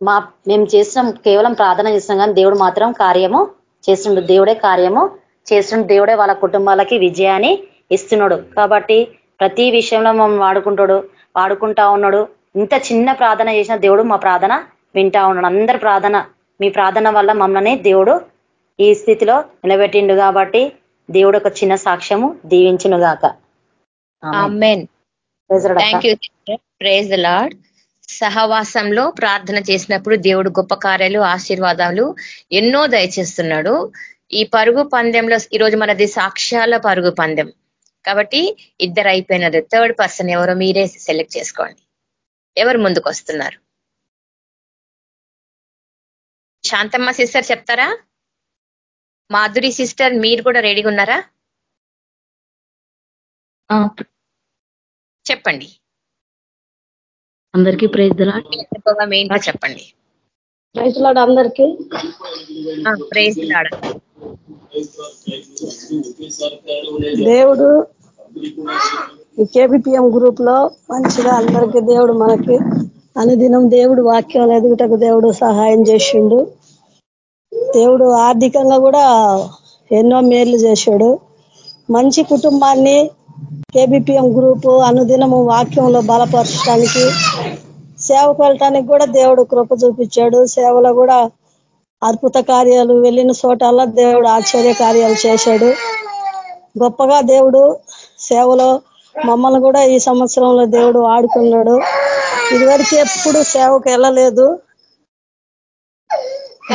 మా మేము చేసిన కేవలం ప్రార్థన చేస్తున్నాం కానీ దేవుడు మాత్రం కార్యము చేస్తుండు. దేవుడే కార్యము చేస్తుండు. దేవుడే వాళ్ళ కుటుంబాలకి విజయాన్ని ఇస్తున్నాడు. కాబట్టి ప్రతి విషయంలో మమ్మల్ని వాడుకుంటాడు వాడుకుంటా ఉన్నాడు. ఇంత చిన్న ప్రార్థన చేసిన దేవుడు మా ప్రార్థన వింటా ఉన్నాడు. అందరి ప్రార్థన మీ ప్రార్థన వల్ల మమ్మల్ని దేవుడు ఈ స్థితిలో నిలబెట్టిండు కాబట్టి దేవుడు ఒక చిన్న సాక్ష్యము దీవించును గాక. ప్రేజ్ లాడ్ సహవాసంలో ప్రార్థన చేసినప్పుడు దేవుడు గొప్ప కార్యాలు ఆశీర్వాదాలు ఎన్నో దయచేస్తున్నాడు. ఈ పరుగు పందెంలో ఈరోజు మనది సాక్ష్యాల పరుగు పందెం. కాబట్టి ఇద్దరు అయిపోయినారు థర్డ్ పర్సన్ ఎవరో మీరే సెలెక్ట్ చేసుకోండి. ఎవరు ముందుకు వస్తున్నారు శాంతమ్మ సిస్టర్ చెప్తారా? మాధురి సిస్టర్ మీరు కూడా రెడీగా ఉన్నారా? చెప్పండి. అందరికీ ప్రైజ్ ఏంటో చెప్పండి. ప్రైజ్ లాడ్ అందరికీ. ప్రైజ్ లాడ్ దేవుడు ఈ కేబిపిఎం గ్రూప్లో మంచిగా అందరికీ దేవుడు మనకి అనుదినం దేవుడు వాక్యాలు ఎదుగుటకు దేవుడు సహాయం చేసిండు. దేవుడు ఆర్థికంగా కూడా ఎన్నో మేలు చేశాడు. మంచి కుటుంబాన్ని కేబిపిఎం గ్రూపు అనుదినము వాక్యంలో బలపరచడానికి సేవకు వెళ్ళటానికి కూడా దేవుడు కృప చూపించాడు. సేవలో కూడా అద్భుత కార్యాలు వెళ్ళిన చోటల్లా దేవుడు ఆశ్చర్య కార్యాలు చేశాడు. గొప్పగా దేవుడు సేవలో మమ్మల్ని కూడా ఈ సంవత్సరంలో దేవుడు ఆడుకున్నాడు. ఇదివరకు ఎప్పుడు సేవకు వెళ్ళలేదు.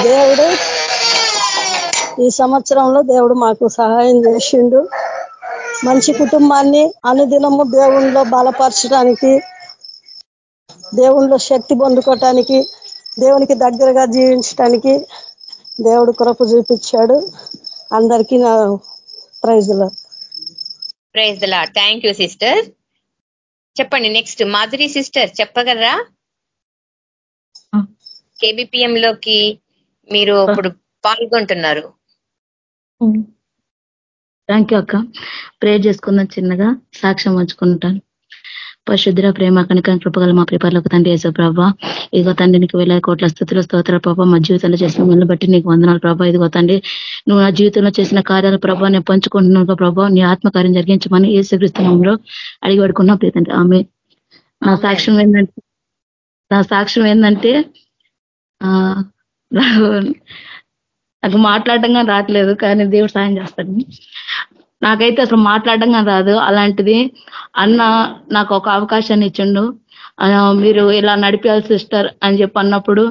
దేవుడు ఈ సంవత్సరంలో దేవుడు మాకు సహాయం చేసిండు. మంచి కుటుంబాన్ని అనుదినము దేవుణ్ణిలో బలపరచడానికి దేవుణ్ణిలో శక్తి పొందుకోవటానికి దేవునికి దగ్గరగా జీవించడానికి దేవుడు కృప చూపించాడు. అందరికీ నా ప్రైజ్లో praise Lord. Thank you sister. చెప్పండి నెక్స్ట్ మాధురి సిస్టర్ చెప్పగలరా? కేబిపిఎం లోకి మీరు ఇప్పుడు పాల్గొంటున్నారు. థ్యాంక్ యూ అక్క. ప్రేర్ చేసుకుందాం చిన్నగా సాక్ష్యం పంచుకుంటాను. పరిశుద్ర ప్రేమ కనుక కృపగల మా ప్రిపర్లకు తండ్రి వేసే ప్రభా. ఇదిగో తండ్రి నీకు వేల కోట్ల స్థుతుల స్తోత్ర ప్రభా. మా జీవితంలో చేసిన మిమ్మల్ని బట్టి నీకు వందనాలు ప్రభా. ఇదిగో తండ్రి నువ్వు నా జీవితంలో చేసిన కార్యాల ప్రభావ నేను పంచుకుంటున్నావు ప్రభావ నీ ఆత్మకార్యం జరిగించమని ఏ శ్రీకృష్ణంలో అడిగి పడుకున్నా ప్రీతండి ఆమె నా సాక్ష్యం ఏంటంటే నా సాక్ష్యం ఏంటంటే నాకు మాట్లాడటంగా రావట్లేదు కానీ దేవుడు సాయం చేస్తాడు. నాకైతే అసలు మాట్లాడడం రాదు. అలాంటిది అన్న నాకు ఒక అవకాశాన్ని ఇచ్చిండు. మీరు ఇలా నడిపాలి సిస్టర్ అని చెప్పి అన్నప్పుడు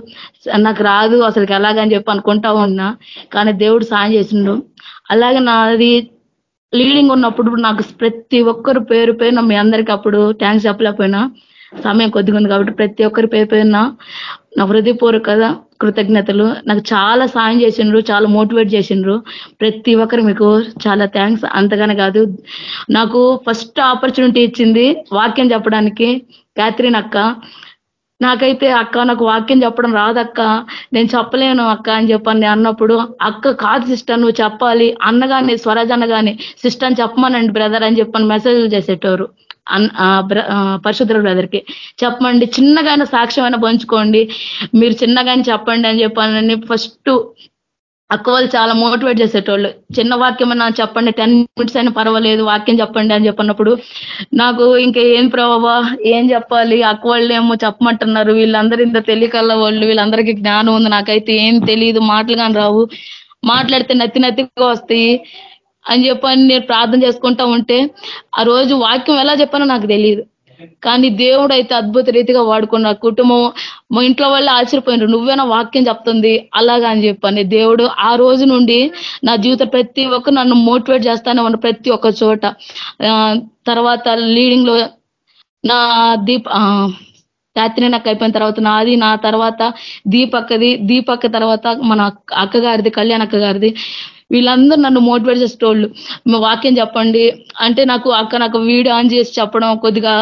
నాకు రాదు అసలుకి ఎలాగని చెప్పి అనుకుంటా ఉన్నా కానీ దేవుడు సాయం చేసిండు. అలాగే నాది లీడింగ్ ఉన్నప్పుడు నాకు ప్రతి ఒక్కరు పేరు పైన మీ అందరికి అప్పుడు థ్యాంక్స్ చెప్పలేకపోయినా. సమయం కొద్దిగా ఉంది కాబట్టి ప్రతి ఒక్కరి పేరు పైన నా హృదయపూర్వక కృతజ్ఞతలు. నాకు చాలా సాయం చేసిండ్రు చాలా మోటివేట్ చేసిండ్రు. ప్రతి ఒక్కరు మీకు చాలా థ్యాంక్స్. అంతగానే కాదు నాకు ఫస్ట్ ఆపర్చునిటీ ఇచ్చింది వాక్యం చెప్పడానికి. క్యాథరిన్ అక్క నాకైతే అక్క నాకు వాక్యం చెప్పడం రాదక్క. నేను చెప్పలేను అక్క అని చెప్పని అన్నప్పుడు అక్క కాదు సిస్టర్ నువ్వు చెప్పాలి. అన్నగాని స్వరాజ్ అన్నగాని సిస్టర్ చెప్పమనండి బ్రదర్ అని చెప్పని మెసేజ్లు చేసేటోరు. పరిశుద్ధుల బ్రదర్కి. చెప్పండి చిన్నగానే సాక్ష్యం అయినా పంచుకోండి. మీరు చిన్నగానే చెప్పండి అని చెప్పానని ఫస్ట్ అక్కవాళ్ళు చాలా మోటివేట్ చేసేటోళ్ళు. చిన్న వాక్యం అన్నా చెప్పండి టెన్ మినిట్స్ అయినా పర్వాలేదు వాక్యం చెప్పండి అని చెప్పినప్పుడు నాకు ఇంకా ఏం ప్రభావా ఏం చెప్పాలి అక్క వాళ్ళు ఏమో చెప్పమంటున్నారు. వీళ్ళందరూ ఇంత తెలియకల్ల వాళ్ళు వీళ్ళందరికీ జ్ఞానం ఉంది. నాకైతే ఏం తెలియదు మాటలు కానీ రావు. మాట్లాడితే నత్తి నత్తిగా వస్తాయి. అని చెప్పని నేను ప్రార్థన చేసుకుంటా ఉంటే ఆ రోజు వాక్యం ఎలా చెప్పానో నాకు తెలియదు కానీ దేవుడు అయితే అద్భుత రీతిగా వాడుకున్న కుటుంబం మా ఇంట్లో వాళ్ళు ఆశ్చర్యపోయినారు. నువ్వేనా వాక్యం చెప్తుంది? అలాగా అని చెప్పాను దేవుడు ఆ రోజు నుండి నా జీవిత ప్రతి ఒక్క నన్ను మోటివేట్ చేస్తానే ఉన్న ప్రతి ఒక్క చోట. తర్వాత లీడింగ్లో నా దీప్ రాత్రి నాకు అయిపోయిన తర్వాత నాది నా తర్వాత దీపక్కది దీపక్క తర్వాత మన అక్కగారిది కళ్యాణ్ అక్కగారిది వీళ్ళందరూ నన్ను మోటివేట్ చేసేటోళ్ళు. వాక్యం చెప్పండి. అంటే నాకు అక్క నాకు వీడియో ఆన్ చేసి చెప్పడం కొద్దిగా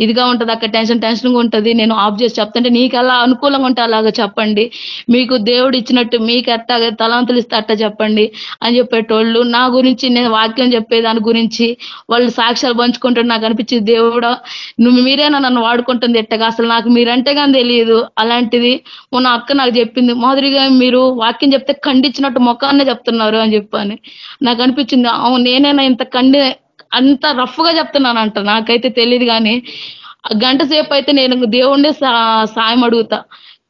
ఇదిగా ఉంటుంది అక్క టెన్షన్ టెన్షన్గా ఉంటుంది. నేను ఆఫ్ చేసి చెప్తుంటే నీకు ఎలా అనుకూలంగా ఉంటే అలాగా చెప్పండి. మీకు దేవుడు ఇచ్చినట్టు మీకు ఎట్ట తలాంతులు ఇస్తే అట్ట చెప్పండి అని చెప్పేటోళ్ళు. నా గురించి నేను వాక్యం చెప్పే దాని గురించి వాళ్ళు సాక్ష్యాలు పంచుకుంటుంటే నాకు అనిపించింది దేవుడు నువ్వు మీరేనా నన్ను వాడుకుంటుంది ఎట్టగా? అసలు నాకు మీరంటే కానీ తెలియదు. అలాంటిది మొన్న అక్క నాకు చెప్పింది. మాదిరిగా మీరు వాక్యం చెప్తే ఖండించినట్టు ముఖాన్నే చెప్తున్నారు అని చెప్పని నాకు అనిపించింది అవును నేనైనా ఇంత కండి అంత రఫ్గా చెప్తున్నానంట. నాకైతే తెలియదు కానీ గంట సేపు అయితే నేను దేవుణ్ణి సాయం అడుగుతా.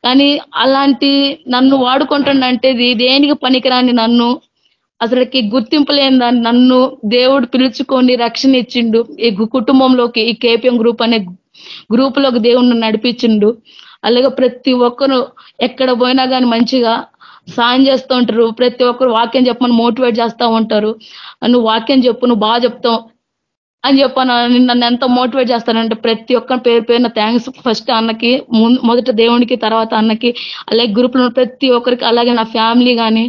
కానీ అలాంటి నన్ను వాడుకుంటుండంటే దేనికి పనికిరాని నన్ను? అసలుకి గుర్తింపు లేని నన్ను దేవుడు పిలుచుకొని రక్షణ ఇచ్చిండు. ఈ కుటుంబంలోకి ఈ కేపిఎం గ్రూప్ అనే గ్రూప్లోకి దేవుణ్ణి నడిపించిండు. అలాగే ప్రతి ఒక్కరు ఎక్కడ పోయినా కానీ మంచిగా సాయం చేస్తూ ఉంటారు. ప్రతి ఒక్కరు వాక్యం చెప్పమని మోటివేట్ చేస్తూ ఉంటారు. నువ్వు వాక్యం చెప్పు నువ్వు బాగా చెప్తావు అని చెప్పాను. నన్ను ఎంత మోటివేట్ చేస్తానంటే ప్రతి ఒక్క పేరు పేరున థ్యాంక్స్ ఫస్ట్ అన్నకి మొదట దేవునికి తర్వాత అన్నకి అలాగే గ్రూప్లో ప్రతి ఒక్కరికి అలాగే నా ఫ్యామిలీ కానీ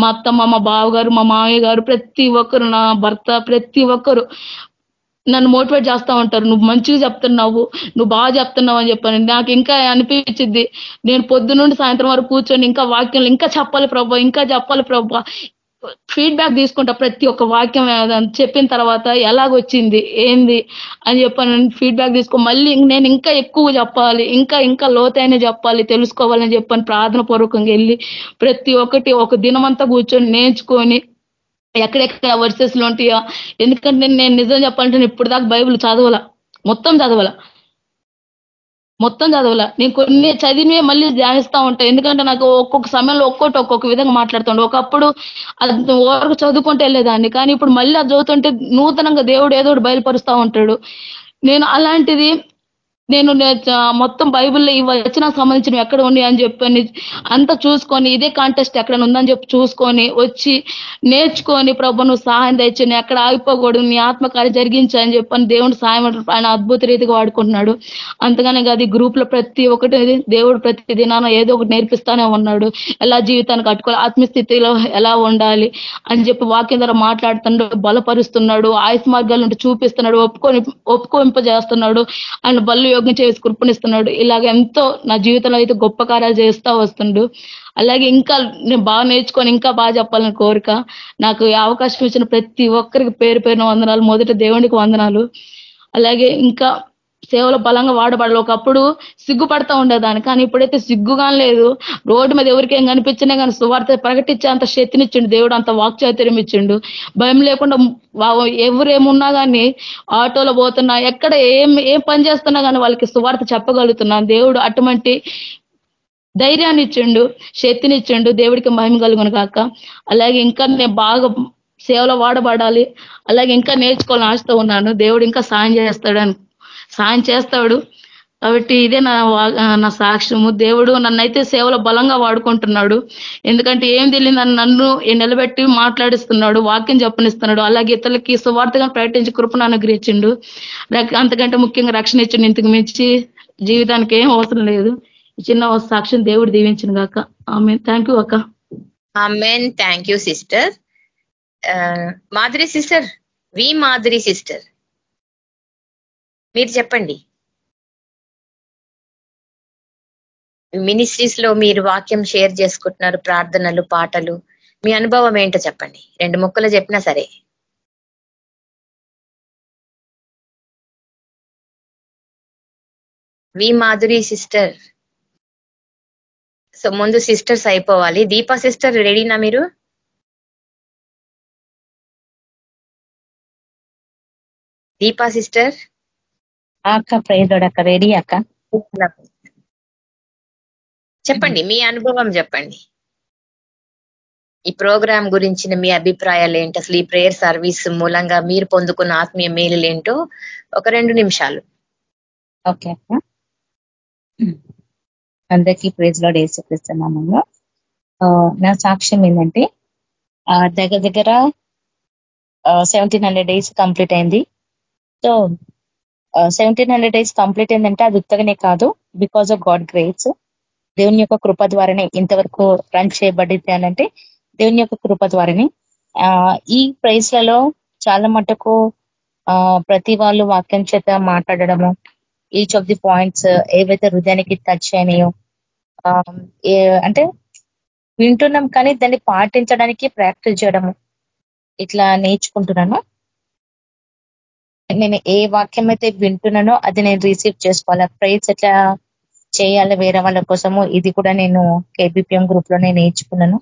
మా అత్తమ్మ మా బావగారు మా మామయ్య గారు ప్రతి ఒక్కరు నా భర్త ప్రతి ఒక్కరు నన్ను మోటివేట్ చేస్తూ ఉంటారు. నువ్వు మంచిగా చెప్తున్నావు. నువ్వు బాగా చెప్తున్నావు అని చెప్పాను నాకు ఇంకా అనిపించింది నేను పొద్దు నుండి సాయంత్రం వరకు కూర్చొని ఇంకా వాక్యం ఇంకా చెప్పాలి ప్రభా ఇంకా చెప్పాలి ప్రభా. ఫీడ్బ్యాక్ తీసుకుంటా ప్రతి ఒక్క వాక్యం చెప్పిన తర్వాత ఎలాగొచ్చింది ఏంది అని చెప్పాను ఫీడ్బ్యాక్ తీసుకో. మళ్ళీ నేను ఇంకా ఎక్కువ చెప్పాలి ఇంకా ఇంకా లోతైన చెప్పాలి తెలుసుకోవాలని చెప్పాను ప్రార్థన పూర్వకంగా వెళ్ళి ప్రతి ఒక్కటి ఒక దినమంతా కూర్చొని నేర్చుకొని ఎక్కడెక్కడ వర్సెస్లో ఉంటాయో. ఎందుకంటే నేను నిజం చెప్పాలంటే ఇప్పుడు దాకా బైబుల్ చదవాల. మొత్తం చదవాల. మొత్తం చదవాల. నేను కొన్ని చదివినే మళ్ళీ ధ్యానిస్తూ ఉంటాయి ఎందుకంటే నాకు ఒక్కొక్క సమయంలో ఒక్కొక్కటి ఒక్కొక్క విధంగా మాట్లాడుతుండే ఒకప్పుడు అది ఓరకు చదువుకుంటే వెళ్ళేదాన్ని. కానీ ఇప్పుడు మళ్ళీ అది చదువుతుంటే నూతనంగా దేవుడు ఏదో బయలుపరుస్తూ ఉంటాడు. నేను అలాంటిది నేను మొత్తం బైబిల్లో ఈ వచ్చిన సంబంధించిన ఎక్కడ ఉన్నాయి అని చెప్పని అంతా చూసుకొని ఇదే కాంటెస్ట్ ఎక్కడ ఉందని చెప్పి చూసుకొని వచ్చి నేర్చుకొని ప్రభు నువ్వు సహాయం తెచ్చి ఎక్కడ ఆగిపోకూడదు నీ ఆత్మకార్య జరిగించని చెప్పని దేవుడు సాయం ఆయన అద్భుత రీతిగా వాడుకుంటున్నాడు. అంతగానే కాదు గ్రూప్లో ప్రతి ఒక్కటి దేవుడు ప్రతి దినాన ఏదో ఒకటి నేర్పిస్తానే ఉన్నాడు. ఎలా జీవితాన్ని కట్టుకోవాలి ఆత్మస్థితిలో ఎలా ఉండాలి అని చెప్పి వాక్యం ద్వారా మాట్లాడుతున్నాడు బలపరుస్తున్నాడు ఆయుస్ మార్గాల నుండి చూపిస్తున్నాడు ఒప్పుకొని ఒప్పుకోంపజేస్తున్నాడు ఆయన బల్లు యోగం చేసి కృపణిస్తున్నాడు ఇలాగ ఎంతో నా జీవితంలో అయితే గొప్ప కార్యాలు చేస్తూ వస్తుండు. అలాగే ఇంకా నేను బాగా నేర్చుకొని ఇంకా బాగా చెప్పాలని కోరిక నాకు అవకాశం ఇచ్చిన ప్రతి ఒక్కరికి పేరు పేరున వందనాలు. మొదట దేవునికి వందనాలు. అలాగే ఇంకా సేవలో బలంగా వాడబడాలి. ఒకప్పుడు సిగ్గుపడతా ఉండేదాన్ని. కానీ ఇప్పుడైతే సిగ్గుగా లేదు. రోడ్డు మీద ఎవరికేం కనిపించినా కానీ సువార్త ప్రకటించే అంత శక్తినిచ్చిండు. దేవుడు అంత వాక్ చైతన్యం ఇచ్చిండు. భయం లేకుండా ఎవరేమున్నా కానీ ఆటోలో పోతున్నా ఎక్కడ ఏం ఏం పని చేస్తున్నా కానీ వాళ్ళకి సువార్త చెప్పగలుగుతున్నాను. దేవుడు అటువంటి ధైర్యాన్ని ఇచ్చిండు శక్తిని ఇచ్చిండు దేవుడికి మహిమ కలుగును కాక అలాగే ఇంకా నేను బాగా సేవలో వాడబడాలి. అలాగే ఇంకా నేర్చుకోవాలని ఆశతో ఉన్నాను. దేవుడు ఇంకా సాయం చేస్తాడని సాయం చేస్తాడు. కాబట్టి ఇదే నా నా సాక్ష్యము. దేవుడు నన్నైతే సేవలో బలంగా వాడుకుంటున్నాడు. ఎందుకంటే ఏం తెలియదని నన్ను నిలబెట్టి మాట్లాడిస్తున్నాడు వాక్యం చెప్పనిస్తున్నాడు. అలాగే ఇతరులకి సువార్తగా ప్రకటించి కృపను అనుగ్రహించిండు. అంతకంటే ముఖ్యంగా రక్షణ ఇచ్చిండు. ఇంతకు మించి జీవితానికి ఏం అవసరం లేదు. చిన్న సాక్ష్యం దేవుడు దీవించిన గాక. ఆమె థ్యాంక్ యూ అక్క. Amen. Thank you sister. Madhuri sister. V Madhuri sister. మీరు చెప్పండి. మినిస్ట్రీస్లో మీరు వాక్యం షేర్ చేసుకుంటున్నారు ప్రార్థనలు పాటలు. మీ అనుభవం ఏంటో చెప్పండి. రెండు ముక్కలు చెప్పినా సరే. V Madhuri sister. సో ముందు సిస్టర్స్ అయిపోవాలి. దీపా సిస్టర్ రెడీనా మీరు? దీపా సిస్టర్. అక్క ప్రేదోడు అక్క రెడీ అక్క? చెప్పండి మీ అనుభవం చెప్పండి. ఈ ప్రోగ్రాం గురించిన మీ అభిప్రాయాలు ఏంటి? అసలు ఈ ప్రేయర్ సర్వీస్ మూలంగా మీరు పొందుకున్న ఆత్మీయ మేలులు ఏంటో ఒక రెండు నిమిషాలు. ఓకే అక్క. అందరికీ ప్రేజ్లో వేసుకొస్తున్నాము నా సాక్ష్యం ఏంటంటే దగ్గర దగ్గర సెవెంటీన్ హండ్రెడ్ డేస్ కంప్లీట్ అయింది. So seventeen hundred days complete అయిందంటే అది ఉత్తగనే కాదు. బికాస్ ఆఫ్ గాడ్ గ్రేట్స్ దేవుని యొక్క కృప ద్వారానే ఇంతవరకు రన్ చేయబడింది అనంటే దేవుని యొక్క కృప ద్వారానే. Uh, ఈ ప్రైజ్లలో చాలా మటుకు uh, ప్రతి వాళ్ళు వాక్యం చేత మాట్లాడడము ఈచ్ ఆఫ్ ది పాయింట్స్ ఏవైతే హృదయానికి టచ్ అయినాయో um, అంటే వింటున్నాం కానీ దాన్ని పాటించడానికి ప్రాక్టీస్ చేయడము. ఇట్లా నేర్చుకుంటున్నాను. నేను ఏ వాక్యం అయితే వింటున్నానో అది నేను రిసీవ్ చేసుకోవాలా. ప్రైజ్ ఎట్లా చేయాలి వేరే వాళ్ళ కోసము ఇది కూడా నేను కేబిపిఎం గ్రూప్ నేను నేర్చుకున్నాను.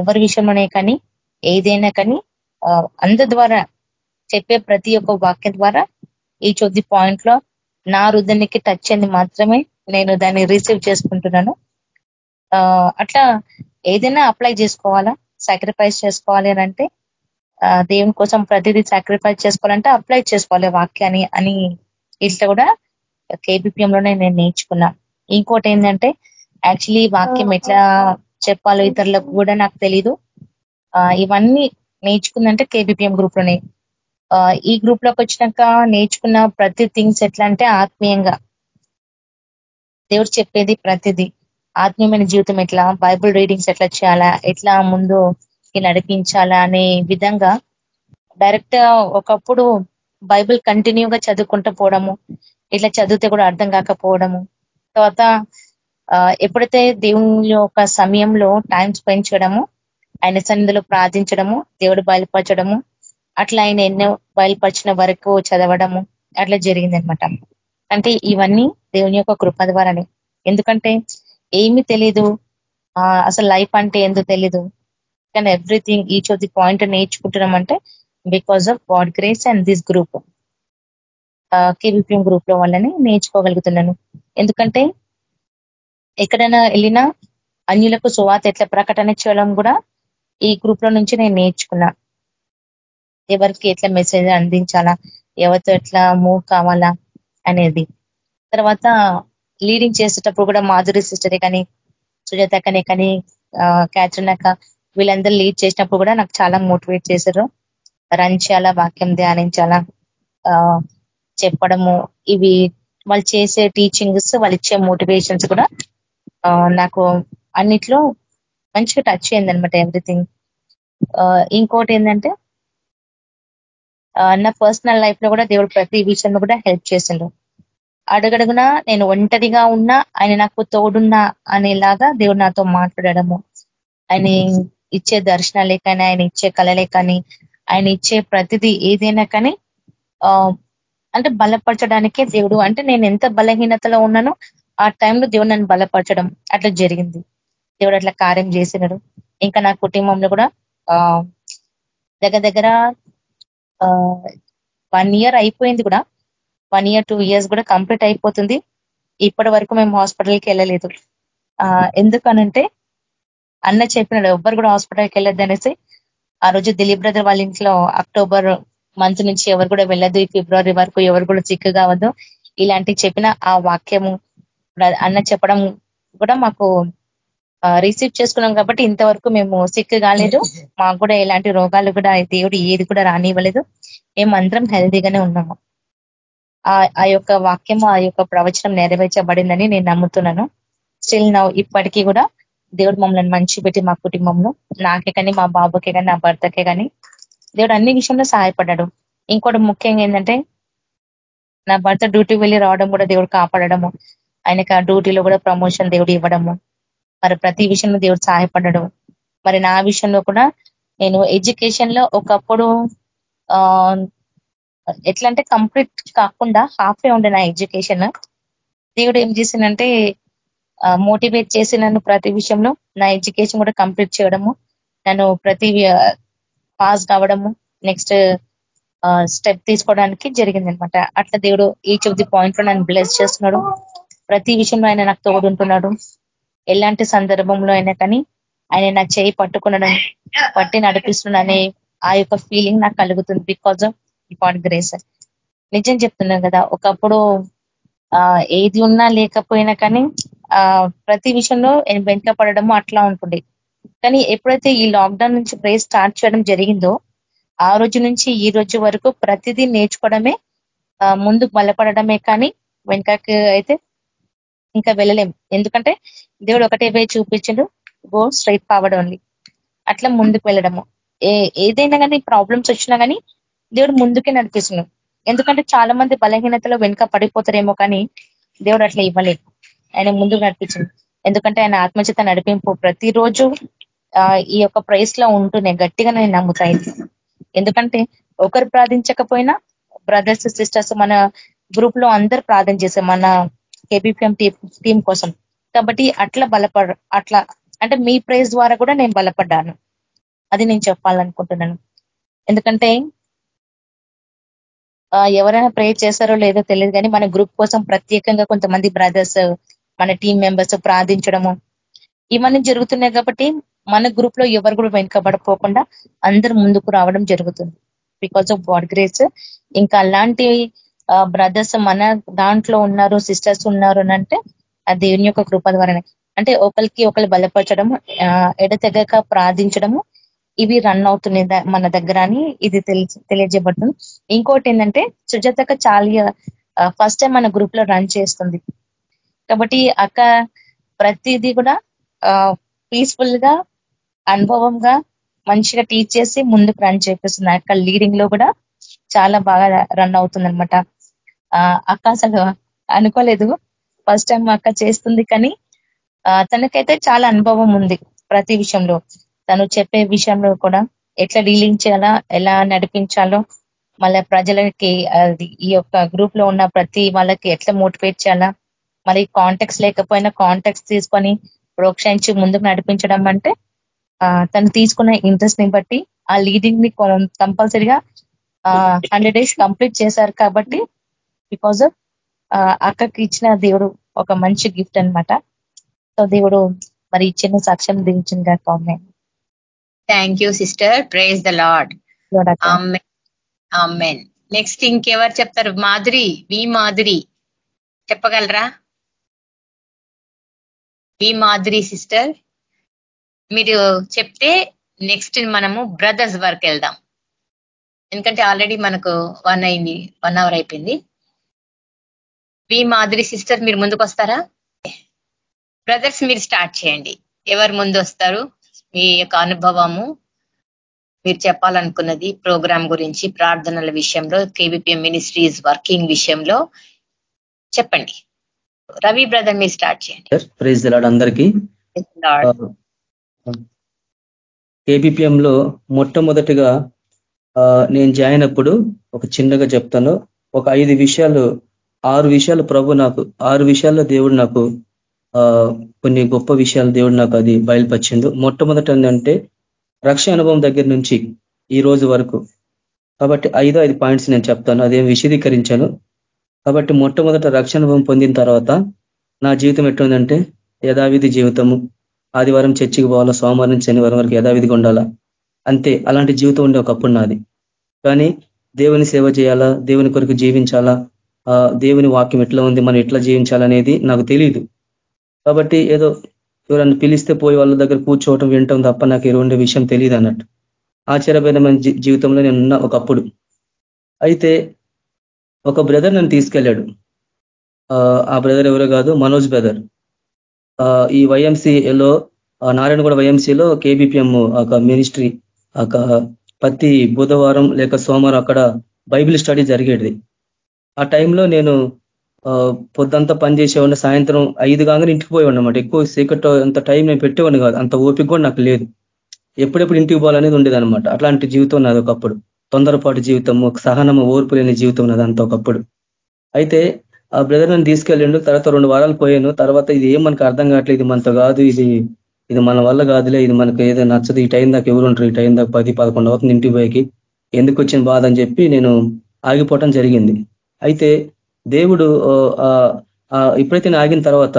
ఎవరి విషయంలోనే కానీ ఏదైనా కానీ అంద ద్వారా చెప్పే ప్రతి ఒక్క వాక్యం ద్వారా ఈ చొద్ది పాయింట్లో నా హృదయానికి టచ్ అయింది మాత్రమే నేను దాన్ని రిసీవ్ చేసుకుంటున్నాను. అట్లా ఏదైనా అప్లై చేసుకోవాలా? సాక్రిఫైస్ చేసుకోవాలి అని అంటే దేవుని కోసం ప్రతిదీ సాక్రిఫైస్ చేసుకోవాలంటే అప్లై చేసుకోవాలి వాక్యాన్ని అని ఇట్లా కూడా కేబిపిఎం లోనే నేను నేర్చుకున్నా. ఇంకోటి ఏంటంటే యాక్చువల్లీ వాక్యం ఎట్లా చెప్పాలో ఇతరులకు కూడా నాకు తెలీదు. ఇవన్నీ నేర్చుకుందంటే కేబిపిఎం గ్రూప్లోనే ఈ గ్రూప్లోకి వచ్చినాక నేర్చుకున్న ప్రతి థింగ్స్ ఎట్లా అంటే ఆత్మీయంగా. దేవుడు చెప్పేది ప్రతిదీ. ఆత్మీయమైన జీవితం ఎట్లా? బైబుల్ రీడింగ్స్ ఎట్లా చేయాలా? ఎట్లా ముందు నడిపించాలా అనే విధంగా డైరెక్ట్ ఒకప్పుడు బైబిల్ కంటిన్యూగా చదువుకుంటూ పోవడము ఇట్లా చదివితే కూడా అర్థం కాకపోవడము. తర్వాత ఎప్పుడైతే దేవుని యొక్క సమయంలో టైం స్పెండ్ చేయడము ఆయన సన్నిధిలో ప్రార్థించడము దేవుడు బయలుపరచడము అట్లా ఆయన ఎన్నో బయలుపరిచిన వరకు చదవడము అట్లా జరిగిందనమాట. అంటే ఇవన్నీ దేవుని యొక్క కృప ద్వారానే. ఎందుకంటే ఏమి తెలీదు. అసలు లైఫ్ అంటే ఏందో తెలీదు. And everything each of the point నేర్చుకుంటున్నామంటే because of God grace and this group KVPM గ్రూప్లో వాళ్ళని నేర్చుకోగలుగుతున్నాను. ఎందుకంటే ఎక్కడైనా వెళ్ళినా అన్యులకు సువాత ఎట్లా ప్రకటన చేయడం కూడా ఈ గ్రూప్లో నుంచి నేను నేర్చుకున్నా. ఎవరికి ఎట్లా మెసేజ్ అందించాలా ఎవరితో ఎట్లా మూవ్ కావాలా అనేది. తర్వాత లీడింగ్ చేసేటప్పుడు కూడా మాధురి సిస్టరే కానీ సుజాత కానీ కానీ క్యాథరిన్ వీళ్ళందరూ లీడ్ చేసినప్పుడు కూడా నాకు చాలా మోటివేట్ చేశారు. రన్ వాక్యం ధ్యానించాలా? చెప్పడము ఇవి వాళ్ళు చేసే టీచింగ్స్ వాళ్ళు ఇచ్చే మోటివేషన్స్ కూడా నాకు అన్నిట్లో మంచిగా టచ్ అయింది అనమాట ఎవ్రీథింగ్ ఇంకోటి ఏంటంటే నా పర్సనల్ లైఫ్లో కూడా దేవుడు ప్రతి విషయంలో కూడా హెల్ప్ చేసిండు. అడుగడుగునా నేను ఒంటరిగా ఉన్నా ఆయన నాకు తోడున్నా అనేలాగా దేవుడు నాతో మాట్లాడము ఆయన ఇచ్చే దర్శనాలే కానీ ఆయన ఇచ్చే కళలే కానీ ఆయన ఇచ్చే ప్రతిదీ ఏదైనా కానీ అంటే బలపరచడానికే దేవుడు. అంటే నేను ఎంత బలహీనతలో ఉన్నానో ఆ టైంలో దేవుడు నన్ను బలపరచడం అట్లా జరిగింది. దేవుడు అట్లా కార్యం చేసినాడు. ఇంకా నా కుటుంబంలో కూడా దగ్గర దగ్గర వన్ ఇయర్ అయిపోయింది కూడా. వన్ ఇయర్ టూ ఇయర్స్ కూడా కంప్లీట్ అయిపోతుంది. ఇప్పటి వరకు మేము హాస్పిటల్కి వెళ్ళలేదు. ఎందుకనంటే అన్న చెప్పినాడు ఎవ్వరు కూడా హాస్పిటల్కి వెళ్ళొద్దు అనేసి. ఆ రోజు దిలీప్ బ్రదర్ వాళ్ళ ఇంట్లో అక్టోబర్ మంత్ నుంచి ఎవరు కూడా వెళ్ళదు ఈ ఫిబ్రవరి వరకు ఎవరు కూడా చిక్కు కావద్దు. ఇలాంటివి చెప్పిన ఆ వాక్యము అన్న చెప్పడం కూడా మాకు రిసీవ్ చేసుకున్నాం కాబట్టి ఇంతవరకు మేము సిక్కు కాలేదు. మాకు కూడా ఎలాంటి రోగాలు కూడా దేవుడు ఏది కూడా రానివ్వలేదు. మేమందరం హెల్దీగానే ఉన్నాము. ఆ యొక్క వాక్యం ఆ యొక్క ప్రవచనం నెరవేర్చబడిందని నేను నమ్ముతున్నాను. స్టిల్ నా ఇప్పటికీ కూడా దేవుడు మమ్మల్ని మంచి పెట్టి మా కుటుంబంలో నాకే కానీ మా బాబుకే కానీ నా భర్తకే కానీ దేవుడు అన్ని విషయంలో సహాయపడ్డాడు. ఇంకోటి ముఖ్యంగా ఏంటంటే నా భర్త డ్యూటీకి వెళ్ళి రావడం కూడా దేవుడు కాపాడము ఆయనకి ఆ డ్యూటీలో కూడా ప్రమోషన్ దేవుడు ఇవ్వడము. మరి ప్రతి విషయంలో దేవుడు సహాయపడ్డాడు. మరి నా విషయంలో కూడా నేను ఎడ్యుకేషన్లో ఒకప్పుడు ఎట్లా అంటే కంప్లీట్ కాకుండా హాఫే ఉండే నా ఎడ్యుకేషన్ దేవుడు ఏం చేసిందంటే మోటివేట్ చేసి నన్ను ప్రతి విషయంలో నా ఎడ్యుకేషన్ కూడా కంప్లీట్ చేయడము నన్ను ప్రతి పాస్ కావడము నెక్స్ట్ స్టెప్ తీసుకోవడానికి జరిగింది అనమాట అట్లా దేవుడు ఈచ్ ఆఫ్ ది పాయింట్లో నన్ను బ్లెస్ చేస్తున్నాడు. ప్రతి విషయంలో ఆయన నాకు తోడుంటున్నాడు. ఎలాంటి సందర్భంలో అయినా కానీ ఆయన నా చేయి పట్టుకున్నాడు పట్టి నడిపిస్తున్నాడనే ఆ యొక్క ఫీలింగ్ నాకు కలుగుతుంది బికాజ్ ఆఫ్ గాడ్ గ్రేస్ నిజం చెప్తున్నాను కదా ఒకప్పుడు ఆ ఏది ఉన్నా లేకపోయినా కానీ ప్రతి విషయంలో వెనుక పడడము అట్లా ఉంటుంది కానీ ఎప్పుడైతే ఈ లాక్డౌన్ నుంచి ప్రేస్ స్టార్ట్ చేయడం జరిగిందో ఆ రోజు నుంచి ఈ రోజు వరకు ప్రతిదీ నేర్చుకోవడమే ముందుకు బలపడడమే కానీ వెనకకి అయితే ఇంకా వెళ్ళలేం. ఎందుకంటే దేవుడు ఒకటే వే చూపించడు గో స్ట్రైట్ ఫార్వర్డ్ ఓన్లీ అట్లా ముందుకు వెళ్ళడము. ఏ ఏదైనా కానీ ప్రాబ్లమ్స్ వచ్చినా కానీ దేవుడు ముందుకే నడిపిస్తున్నాడు. ఎందుకంటే చాలా మంది బలహీనతలో వెనుక పడిపోతారేమో కానీ దేవుడు అట్లా ఇవ్వలేదు. ఆయన ముందుకు నడిపించింది. ఎందుకంటే ఆయన ఆత్మచేత నడిపింపు ప్రతిరోజు ఈ యొక్క ప్రైస్లో ఉంటూనే గట్టిగా నేను నమ్ముతాయి ఎందుకంటే ఒకరు ప్రార్థించకపోయినా బ్రదర్స్ సిస్టర్స్ మన గ్రూప్లో అందరు ప్రార్థన చేశారు మన కేబిపిఎం టీం కోసం. కాబట్టి అట్లా బలపడ అట్లా అంటే మీ ప్రైజ్ ద్వారా కూడా నేను బలపడ్డాను. అది నేను చెప్పాలనుకుంటున్నాను. ఎందుకంటే ఎవరైనా ప్రే చేశారో లేదో తెలియదు కానీ మన గ్రూప్ కోసం ప్రత్యేకంగా కొంతమంది బ్రదర్స్ మన టీం మెంబర్స్ ప్రార్థించడము. ఇవన్నీ జరుగుతున్నాయి కాబట్టి మన గ్రూప్లో ఎవరు కూడా వెనుకబడిపోకుండా అందరు ముందుకు రావడం జరుగుతుంది. బికాస్ ఆఫ్ గాడ్ గ్రేస్ ఇంకా అలాంటి బ్రదర్స్ మన దాంట్లో ఉన్నారు సిస్టర్స్ ఉన్నారు అంటే ఆ దేవుని యొక్క కృప ద్వారానే. అంటే ఒకరికి ఒకరు బలపరచడము ఎడతెగక ప్రార్థించడము ఇవి రన్ అవుతున్నాయి మన దగ్గర అని ఇది తెలియజేయబడుతుంది. ఇంకోటి ఏంటంటే సుజాతక చాలా ఫస్ట్ టైం మన గ్రూప్లో రన్ చేస్తుంది. కాబట్టి అక్క ప్రతిదీ కూడా పీస్ఫుల్గా అనుభవంగా మంచిగా టీచ్ చేసి ముందుకు రన్ చేపిస్తుంది. అక్క లీడింగ్లో కూడా చాలా బాగా రన్ అవుతుంది అనమాట అక్క అసలు అనుకోలేదు. ఫస్ట్ టైం అక్క చేస్తుంది కానీ తనకైతే చాలా అనుభవం ఉంది ప్రతి విషయంలో. తను చెప్పే విషయంలో కూడా ఎట్లా డీలింగ్ చేయాలా ఎలా నడిపించాలో మళ్ళీ ప్రజలకి ఈ యొక్క గ్రూప్లో ఉన్న ప్రతి వాళ్ళకి ఎట్లా మోటివేట్ చేయాలా మరి కాంటాక్ట్స్ లేకపోయినా కాంటాక్ట్స్ తీసుకొని ప్రోక్షించి ముందుకు నడిపించడం అంటే తను తీసుకున్న ఇంట్రెస్ట్ని బట్టి ఆ లీడింగ్ని కంపల్సరిగా హండ్రెడ్ డేస్ కంప్లీట్ చేశారు కాబట్టి బికాజ్ ఆఫ్ అక్కకి ఇచ్చిన దేవుడు ఒక మంచి గిఫ్ట్ అనమాట సో దేవుడు మరి ఇచ్చిన సాక్ష్యం దించింది కాక thank you sister praise the Lord next ఇంకెవరు చెప్తారు? మాధురి వి మాధురి. చెప్పగలరా? ఈ మాధురి సిస్టర్. మీరు చెప్తే నెక్స్ట్ మనము బ్రదర్స్ వర్క్ వెళ్దాం. ఎందుకంటే ఆల్రెడీ మనకు వన్ అయింది వన్ అవర్ అయిపోయింది. వి మాధురి సిస్టర్ మీరు ముందుకు వస్తారా? బ్రదర్స్ మీరు స్టార్ట్ చేయండి. ఎవరు ముందు వస్తారు? మీ యొక్క అనుభవము మీరు చెప్పాలనుకున్నది ప్రోగ్రామ్ గురించి ప్రార్థనల విషయంలో కేబిపిఎం మినిస్ట్రీస్ వర్కింగ్ విషయంలో చెప్పండి. రవి బ్రదర్ మీరు స్టార్ట్ చేయండి. ప్రైజ్ లాడ్ అందరికీ. కేబిపిఎంలో మొట్టమొదటిగా నేను జాయిన్ అప్పుడు ఒక చిన్నగా చెప్తాను. ఒక ఐదు విషయాలు ఆరు విషయాలు ప్రభు నాకు ఆరు విషయాల్లో దేవుడు నాకు కొన్ని గొప్ప విషయాలు దేవుడు నాకు అది బయలుపరిచిండు. మొట్టమొదటి ఏంటంటే రక్ష అనుభవం దగ్గర నుంచి ఈ రోజు వరకు. కాబట్టి ఐదో ఐదు పాయింట్స్ నేను చెప్తాను. అదేం విశదీకరించాను. కాబట్టి మొట్టమొదట రక్షణ పొందిన తర్వాత నా జీవితం ఎట్లుందంటే యథావిధి జీవితము. ఆదివారం చర్చికి పోవాలా సోమవారం శనివారం వరకు యథావిధిగా ఉండాలా? అంతే అలాంటి జీవితం ఉండే ఒకప్పుడు నాది. కానీ దేవుని సేవ చేయాలా దేవుని కొరకు జీవించాలా దేవుని వాక్యం ఎట్లా ఉంది మనం ఎట్లా జీవించాలనేది నాకు తెలియదు కాబట్టి ఏదో ఎవరన్నా పిలిస్తే పోయి వాళ్ళ దగ్గర కూర్చోవటం వినటం తప్ప నాకు ఎరువుండే విషయం తెలియదు అన్నట్టు ఆశ్చర్యమైన జీవితంలో నేను ఉన్న ఒకప్పుడు. అయితే ఒక బ్రదర్ నన్ను తీసుకెళ్ళాడు. ఆ బ్రదర్ ఎవరో కాదు మనోజ్ బ్రదర్ ఈ వైఎంసీలో నారాయణగూడ వైఎంసీలో కేబిపిఎం ఒక మినిస్ట్రీ ఒక ప్రతి బుధవారం లేక సోమవారం అక్కడ బైబిల్ స్టడీ జరిగేది. ఆ టైంలో నేను పొద్దంతా పనిచేసేవాడిని సాయంత్రం ఐదు కాగానే ఇంటికి పోయేవాడిని అనమాట ఎక్కువ సీకట్ అంత టైం నేను పెట్టేవాడిని కాదు అంత ఓపిక కూడా నాకు లేదు. ఎప్పుడెప్పుడు ఇంటికి పోవాలనేది ఉండేది అనమాట అట్లాంటి జీవితం నాది ఒకప్పుడు. తొందరపాటు జీవితము సహనము ఓర్పు లేని జీవితం నాది ఒకప్పుడు. అయితే ఆ బ్రదర్ నన్ను తీసుకెళ్ళిండు తర్వాత రెండు వారాలు పోయాను తర్వాత ఇది ఏం మనకు అర్థం కావట్లేదు ఇది మనతో కాదు ఇది ఇది మన వల్ల కాదులే ఇది మనకు ఏదో నచ్చదు ఈ టైం దాకా ఎవరు ఉంటారు ఈ టైం దాకా పది పదకొండు అవుతుంది ఇంటి పోయికి ఎందుకు వచ్చిన బాధ అని చెప్పి నేను ఆగిపోవటం జరిగింది. అయితే దేవుడు ఇప్పుడైతే నేను ఆగిన తర్వాత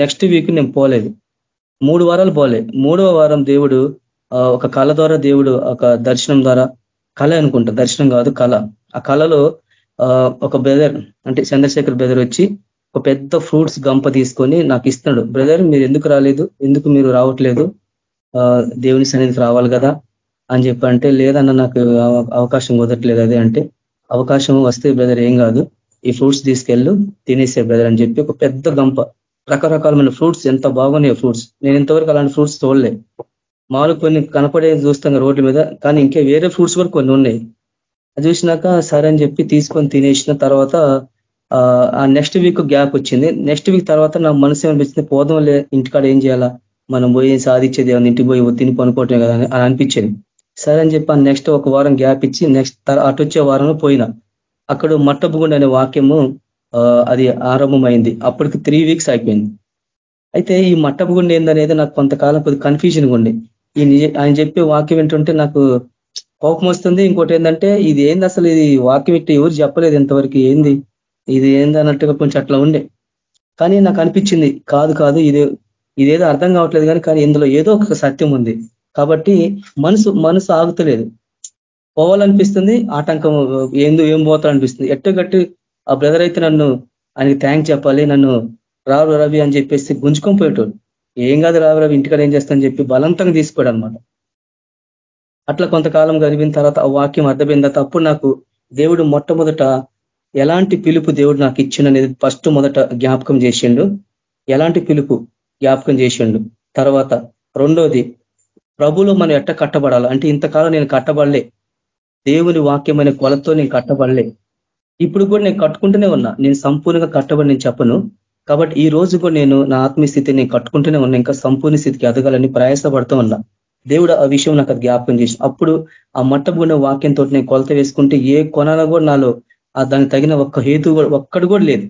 నెక్స్ట్ వీక్ నేను పోలేదు. మూడు వారాలు పోలే. మూడవ వారం దేవుడు ఒక కళ ద్వారా దేవుడు ఒక దర్శనం ద్వారా కళ అనుకుంటా. దర్శనం కాదు కళ. ఆ కళలో ఒక బ్రదర్ అంటే చంద్రశేఖర్ బ్రదర్ వచ్చి ఒక పెద్ద ఫ్రూట్స్ గంప తీసుకొని నాకు ఇస్తున్నాడు. బ్రదర్ మీరు ఎందుకు రాలేదు? ఎందుకు మీరు రావట్లేదు? దేవుని సన్నిధికి రావాలి కదా? అని చెప్పి అంటే లేదన్న నాకు అవకాశం కుదరట్లేదు అదే అంటే అవకాశం వస్తే బ్రదర్ ఏం కాదు. ఈ ఫ్రూట్స్ తీసుకెళ్ళు తినేసే బ్రదర్ అని చెప్పి ఒక పెద్ద గంప. రకరకాలమైన ఫ్రూట్స్ ఎంత బాగున్నాయి ఫ్రూట్స్ నేను ఇంతవరకు అలాంటి ఫ్రూట్స్ చూడలే మామూలు కొన్ని కనపడే చూస్తాం రోడ్ల మీద కానీ ఇంకా వేరే ఫ్రూట్స్ కూడా కొన్ని ఉన్నాయి. అది చూసినాక సరే అని చెప్పి తీసుకొని తినేసిన తర్వాత ఆ నెక్స్ట్ వీక్ గ్యాప్ వచ్చింది. నెక్స్ట్ వీక్ తర్వాత నా మనసు ఏమనిపించింది? పోదాం లే ఇంటికాడ ఏం చేయాలా? మనం పోయి సాధించేది ఏమన్నా ఇంటికి పోయి తిని పనుకోవటమే కదా అని అనిపించేది. సరే అని చెప్పి నెక్స్ట్ ఒక వారం గ్యాప్ ఇచ్చి నెక్స్ట్ అటు వచ్చే వారంలో పోయినా. అక్కడ మట్టపుగుండ అనే వాక్యము అది ఆరంభమైంది. అప్పటికి త్రీ వీక్స్ అయిపోయింది. అయితే ఈ మట్టపుగుండ ఏందనేది నాకు కొంతకాలం కొద్ది కన్ఫ్యూజన్గా ఉండే. ఆయన చెప్పే వాక్యం ఏంటంటే నాకు కోపం వస్తుంది. ఇంకోటి ఏంటంటే ఇది ఏంది అసలు ఇది వాక్యం ఇట్టు ఎవరు చెప్పలేదు ఇంతవరకు ఏంది? ఇది ఏంది అన్నట్టుగా కొంచెం అట్లా ఉండే. కానీ నాకు అనిపించింది కాదు కాదు ఇది ఇదేదో అర్థం కావట్లేదు కానీ కానీ ఇందులో ఏదో ఒక సత్యం ఉంది. కాబట్టి మనసు మనసు ఆగుతలేదు. పోవాలనిపిస్తుంది ఆటంకం ఏందో ఏం పోతాలనిపిస్తుంది. ఎట్టగట్టి ఆ బ్రదర్ అయితే నన్ను ఆయనకి థ్యాంక్ చెప్పాలి నన్ను రావు రవి అని చెప్పేసి గుంజుకొని పోయేటోడు. ఏం కాదు రావు ఇంటికాడ ఏం చేస్తానని చెప్పి బలంతంగా తీసుకోడు అనమాట అట్లా కొంతకాలం గడిపిన తర్వాత ఆ వాక్యం అర్థమైన తర్వాత అప్పుడు నాకు దేవుడు మొట్టమొదట ఎలాంటి పిలుపు దేవుడు నాకు ఇచ్చిండనేది ఫస్ట్ మొదట జ్ఞాపకం చేసిండు. ఎలాంటి పిలుపు జ్ఞాపకం చేసిండు? తర్వాత రెండోది ప్రభులో మనం ఎట్ట కట్టబడాలి? అంటే ఇంతకాలం నేను కట్టబడలే. దేవుని వాక్యమైన కొలతో నేను కట్టబడలే. ఇప్పుడు కూడా నేను కట్టుకుంటూనే ఉన్నా. నేను సంపూర్ణంగా కట్టబడి నేను చెప్పను. కాబట్టి ఈ రోజు కూడా నేను నా ఆత్మీయ స్థితిని కట్టుకుంటూనే ఉన్నా ఇంకా సంపూర్ణ స్థితికి ఎదగాలని ప్రయాసపడుతూ ఉన్నా. దేవుడు ఆ విషయం నాకు జ్ఞాపకం చేసి అప్పుడు ఆ మట్టబున్న వాక్యంతో నేను కొలత వేసుకుంటే ఏ కొనాలో కూడా నాలో దానికి తగిన ఒక్క హేతు ఒక్కడు కూడా లేదు.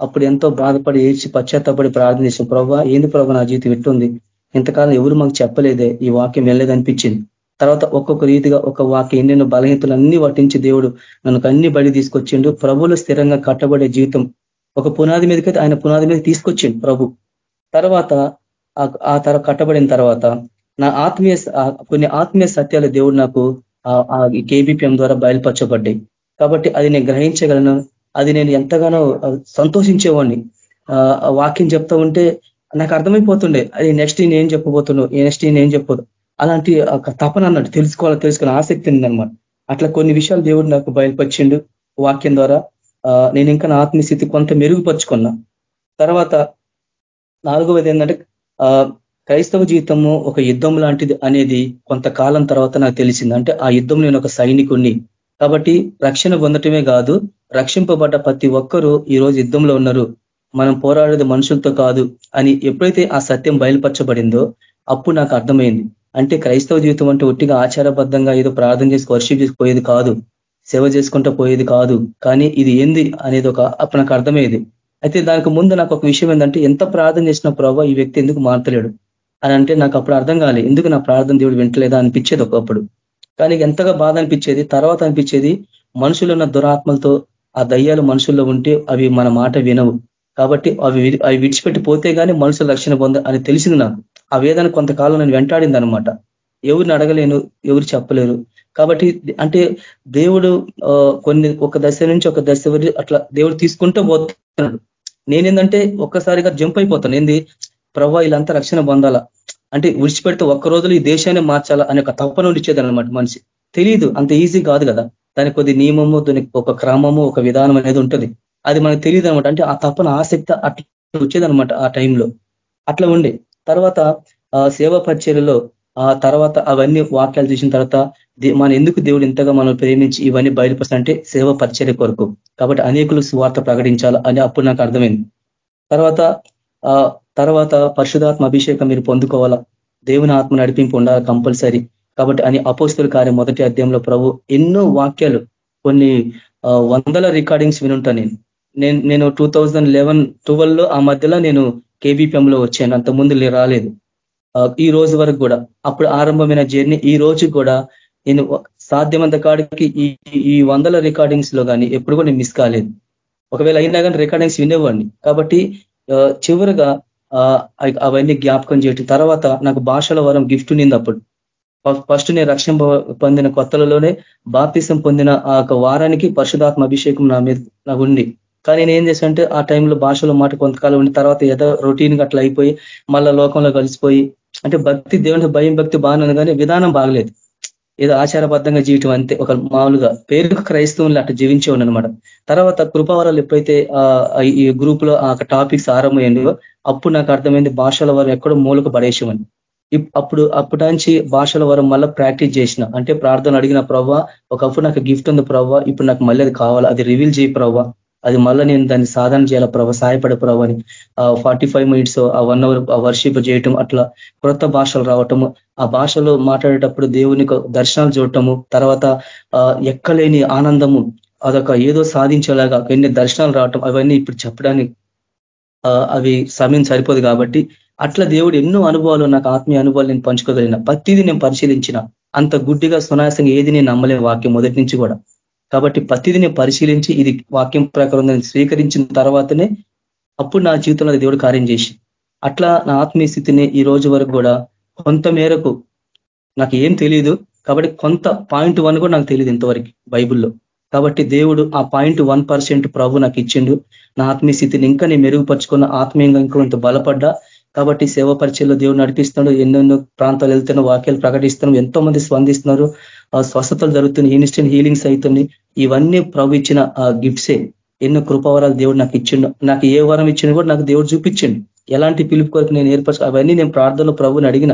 అప్పుడు ఎంతో బాధపడి ఏడ్చి పశ్చాత్తపడి ప్రార్థన చేసిన ప్రభావ ఏంది ప్రభావ నా జీవితం ఎట్టుంది ఇంతకాలం ఎవరు మాకు చెప్పలేదే? ఈ వాక్యం వెళ్ళలేదనిపించింది తర్వాత ఒక్కొక్క రీతిగా ఒక వాక్యం ఎన్నెన్నో బలహీనతలు అన్ని పట్టించి దేవుడు నన్ను అన్ని బడి తీసుకొచ్చిండు. ప్రభులు స్థిరంగా కట్టబడే జీవితం ఒక పునాది మీదకైతే ఆయన పునాది మీద తీసుకొచ్చిండు ప్రభు. తర్వాత ఆ తర కట్టబడిన తర్వాత నా ఆత్మీయ కొన్ని ఆత్మీయ సత్యాలు దేవుడు నాకు కేబీపీఎం కేబిపిఎం ద్వారా బయలుపరచబడ్డాయి. కాబట్టి అది నేను గ్రహించగలను. అది నేను ఎంతగానో సంతోషించేవాడిని వాక్యం చెప్తా ఉంటే నాకు అర్థమైపోతుండే. అది నెక్స్ట్ నేను ఏం చెప్పబోతున్నావు నెక్స్ట్ నేను ఏం చెప్పదు అలాంటి తపన అన్నట్టు తెలుసుకోవాలి తెలుసుకునే ఆసక్తి ఉందనమాట అట్లా కొన్ని విషయాలు దేవుడు నాకు బయలుపరిచిండు వాక్యం ద్వారా. నేను ఇంకా నా ఆత్మీయస్థితి కొంత మెరుగుపరుచుకున్నా. తర్వాత నాలుగవది ఏంటంటే క్రైస్తవ జీవితము ఒక యుద్ధం లాంటిది అనేది కొంతకాలం తర్వాత నాకు తెలిసింది. అంటే ఆ యుద్ధం నేను ఒక సైనికుణ్ణి. కాబట్టి రక్షణ పొందటమే కాదు రక్షింపబడ్డ ప్రతి ఒక్కరూ ఈరోజు యుద్ధంలో ఉన్నారు. మనం పోరాడేది మనుషులతో కాదు అని ఎప్పుడైతే ఆ సత్యం బయలుపరచబడిందో అప్పుడు నాకు అర్థమైంది. అంటే క్రైస్తవ జీవితం అంటే ఒట్టిగా ఆచారబద్ధంగా ఏదో ప్రార్థన చేసి వర్షిప్ చేసిపోయేది కాదు. సేవ చేసుకుంటూ పోయేది కాదు. కానీ ఇది ఏంది అనేది ఒక నాకు అర్థమయ్యేది. అయితే దానికి ముందు నాకు ఒక విషయం ఏంటంటే ఎంత ప్రార్థన చేసిన ప్రభావ ఈ వ్యక్తి ఎందుకు మారతలేడు? అని అంటే నాకు అప్పుడు అర్థం కాలే. ఎందుకు నా ప్రార్థన దేవుడు వింటలేదా అనిపించేది ఒకప్పుడు. కానీ ఎంతగా బాధ అనిపించేది తర్వాత అనిపించేది మనుషులు ఉన్న దురాత్మలతో ఆ దయ్యాలు మనుషుల్లో ఉంటే అవి మన మాట వినవు. కాబట్టి అవి అవి విడిచిపెట్టి పోతే కానీ మనుషుల రక్షణ పొంద అని తెలిసింది నాకు. ఆ వేదన కొంతకాలం నేను వెంటాడింది అనమాట ఎవరిని అడగలేను ఎవరు చెప్పలేరు. కాబట్టి అంటే దేవుడు కొన్ని ఒక దశ నుంచి ఒక దశ వరకు అట్లా దేవుడు తీసుకుంటూ పోతున్నాడు. నేనేందంటే ఒక్కసారిగా జంప్ అయిపోతాను. ఏంది? ప్రభా వీళ్ళంతా రక్షణ పొందాలా. అంటే విడిచిపెడితే ఒక్క రోజులు ఈ దేశాన్ని మార్చాలా అనే ఒక తప్పన అనమాట మనిషి. తెలియదు అంత ఈజీ కాదు కదా. దానికి కొద్ది నియమము దానికి ఒక క్రమము ఒక విధానం అనేది ఉంటుంది. అది మనకు తెలియదు అనమాట అంటే ఆ తప్పన ఆసక్తి అట్లా వచ్చేదనమాట ఆ టైంలో. అట్లా ఉండే. తర్వాత సేవా పరిచర్యలో ఆ తర్వాత అవన్నీ వాక్యాలు చూసిన తర్వాత మన ఎందుకు దేవుడు ఇంతగా మనం ప్రేమించి ఇవన్నీ బయలుపరుస్తారంటే సేవ పరిచర్య కొరకు. కాబట్టి అనేకులు స్వార్థ ప్రకటించాలా అని అప్పుడు నాకు అర్థమైంది. తర్వాత తర్వాత పరిశుధాత్మ అభిషేకం మీరు పొందుకోవాలా? దేవుని ఆత్మ నడిపింపు ఉండాలి కంపల్సరీ. కాబట్టి అని అపోస్తుల కార్యం మొదటి అధ్యాయంలో ప్రభు ఎన్నో వాక్యాలు కొన్ని వందల రికార్డింగ్స్ వినుంటా నేను. నేను నేను టూ థౌజండ్ లెవెన్ ట్వెల్వ్లో ఆ మధ్యలో నేను కేబీపీఎంలో వచ్చాను. అంత ముందు రాలేదు. ఈ రోజు వరకు కూడా. అప్పుడు ఆరంభమైన జర్నీ ఈ రోజు కూడా నేను సాధ్యమంత కాడికి ఈ ఈ వందల రికార్డింగ్స్లో కానీ ఎప్పుడు కూడా నేను మిస్ కాలేదు. ఒకవేళ అయినా కానీ రికార్డింగ్స్ వినేవాడిని. కాబట్టి చివరిగా అవన్నీ జ్ఞాపకం చేయటం. తర్వాత నాకు భాషల వరం గిఫ్ట్ నింది అప్పుడు. ఫస్ట్ నేను రక్షణ పొందిన కొత్తలలోనే బాప్తిసం పొందిన ఆ వారానికి పరిశుధాత్మ అభిషేకం నా మీద నాకు ఉంది కానీ నేను ఏం చేశానంటే ఆ టైంలో భాషలో మాట కొంతకాలం ఉండి తర్వాత ఏదో రొటీన్ అట్లా అయిపోయి మళ్ళా లోకంలో కలిసిపోయి అంటే భక్తి దేవుని భయం భక్తి బాగానే కానీ విధానం బాగలేదు. ఏదో ఆచారబద్ధంగా జీవితం అంతే ఒక మామూలుగా పేరుకు క్రైస్తవులు అట్లా జీవించే అనమాట తర్వాత కృపావరాలు ఎప్పుడైతే ఈ గ్రూప్లో ఆ టాపిక్స్ ఆరంభమైందో అప్పుడు నాకు అర్థమైంది భాషల వారు ఎక్కడో మూలకు పడేసామని అప్పుడు అప్పటి నుంచి భాషల వరం మళ్ళీ ప్రాక్టీస్ చేసిన. అంటే ప్రార్థన అడిగిన ప్రవ్వ ఒకప్పుడు నాకు గిఫ్ట్ ఉంది ప్రవ్వ ఇప్పుడు నాకు మళ్ళీ అది కావాలి అది రివీల్ చేయి ప్రవ్వ. అది మళ్ళీ నేను దాన్ని సాధన చేయాల ప్రభ? సహాయపడే ప్రభు అని ఫార్టీ ఫైవ్ మినిట్స్ ఆ వన్ అవర్ వర్షిప్ చేయటం అట్లా క్రొత్త భాషలు రావటము ఆ భాషలో మాట్లాడేటప్పుడు దేవుని దర్శనాలు చూడటము తర్వాత ఎక్కలేని ఆనందము అదొక ఏదో సాధించేలాగా ఎన్ని దర్శనాలు రావటం అవన్నీ ఇప్పుడు చెప్పడానికి అవి సమయం సరిపోదు కాబట్టి అట్లా దేవుడు ఎన్నో అనుభవాలు నాకు ఆత్మీయ అనుభవాలు నేను పంచుకోగలిగిన ప్రతిదీ నేను పరిశీలించిన అంత గుడ్డిగా సునాయాసంగా ఏది నేను నమ్మలేని వాక్యం మొదటి నుంచి కూడా. కాబట్టి ప్రతిదీ పరిశీలించి ఇది వాక్యం ప్రకారం స్వీకరించిన తర్వాతనే అప్పుడు నా జీవితంలో దేవుడు కార్యం చేసి. అట్లా నా ఆత్మీయ స్థితిని ఈ రోజు వరకు కూడా కొంత మేరకు నాకు ఏం తెలియదు కాబట్టి కొంత పాయింట్ వన్ కూడా నాకు తెలియదు ఇంతవరకు బైబుల్లో. కాబట్టి దేవుడు ఆ పాయింట్ వన్ పర్సెంట్ ప్రభు నాకు ఇచ్చిండు. నా ఆత్మీయ స్థితిని ఇంకా నేను మెరుగుపరుచుకున్న ఆత్మీయంగా కొంత బలపడ్డా. కాబట్టి సేవ పరిచయంలో దేవుడు నడిపిస్తున్నాడు. ఎన్నెన్నో ప్రాంతాలు వెళ్తున్న వాక్యాలు ప్రకటిస్తున్నాం. ఎంతో మంది స్పందిస్తున్నారు. స్వస్థతలు జరుగుతున్నాయి ఇన్స్టెంట్ హీలింగ్స్ అవుతున్నాయి. ఇవన్నీ ప్రభు ఇచ్చిన ఆ గిఫ్ట్సే ఎన్నో కృపావరాలు దేవుడు నాకు ఇచ్చిండు. నాకు ఏ వరం ఇచ్చిండు కూడా నాకు దేవుడు చూపించిండు. ఎలాంటి పిలుపు కొరకు నేను ఏర్పరచు అవన్నీ నేను ప్రార్థనలో ప్రభుని అడిగిన.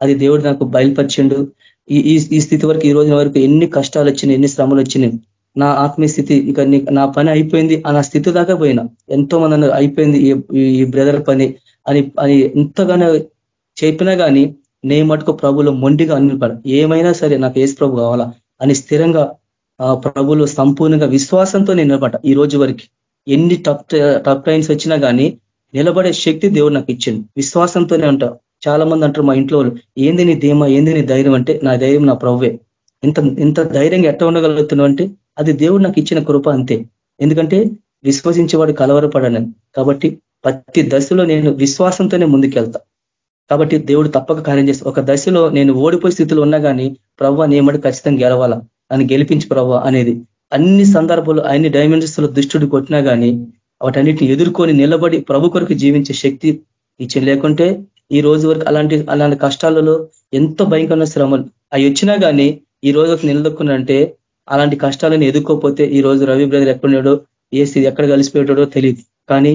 అది దేవుడు నాకు బయలుపరిచిండు. ఈ ఈ స్థితి వరకు ఈ రోజున వరకు ఎన్ని కష్టాలు వచ్చినాయి ఎన్ని శ్రమలు వచ్చినాయి. నా ఆత్మీయ స్థితి ఇక నా పని అయిపోయింది ఆ నా స్థితి దాకా పోయినా. ఎంతో మంది అయిపోయింది ఈ బ్రదర్ పని అని అని ఎంతగానో చెప్పినా కానీ నే మటుకు ప్రభులు మొండిగా అనిపడ ఏమైనా సరే నాకు ఏసు ప్రభు కావాలా అని స్థిరంగా ప్రభులు సంపూర్ణంగా విశ్వాసంతో నేను నిలబడ్డ ఈ రోజు వరకు. ఎన్ని టప్ టప్ టైమ్స్ వచ్చినా కానీ నిలబడే శక్తి దేవుడు నాకు ఇచ్చింది విశ్వాసంతోనే ఉంటా చాలా మంది అంటారు మా ఇంట్లో ఏంది నీ ధీమా? ఏంది నీ ధైర్యం? అంటే నా ధైర్యం నా ప్రభువే. ఇంత ఇంత ధైర్యంగా ఎట్ట ఉండగలుగుతున్నావు అంటే అది దేవుడు నాకు ఇచ్చిన కృప అంతే. ఎందుకంటే విశ్వసించేవాడు కలవరపడనని. కాబట్టి ప్రతి దశలో నేను విశ్వాసంతోనే ముందుకెళ్తా. కాబట్టి దేవుడు తప్పక కార్యం చేసి ఒక దశలో నేను ఓడిపోయే స్థితిలో ఉన్నా కానీ ప్రవ్వ నేమడి ఖచ్చితంగా గెలవాలా? అని గెలిపించి ప్రవ్వ అనేది. అన్ని సందర్భాలు అన్ని డైమెన్షన్స్లో దుష్టుడు కొట్టినా కానీ వాటన్నిటిని ఎదుర్కొని నిలబడి ప్రభు కొరకు జీవించే శక్తి ఇచ్చి లేకుంటే ఈ రోజు వరకు అలాంటి అలాంటి కష్టాలలో ఎంతో భయంకరమైన శ్రమలు అవి వచ్చినా కానీ ఈ రోజు నిలదొక్కునంటే అలాంటి కష్టాలను ఎదుర్కోకపోతే ఈ రోజు రవి బ్రదర్ ఎక్కడున్నాడో ఏ స్థితి ఎక్కడ కలిసిపోయాడో తెలియదు కానీ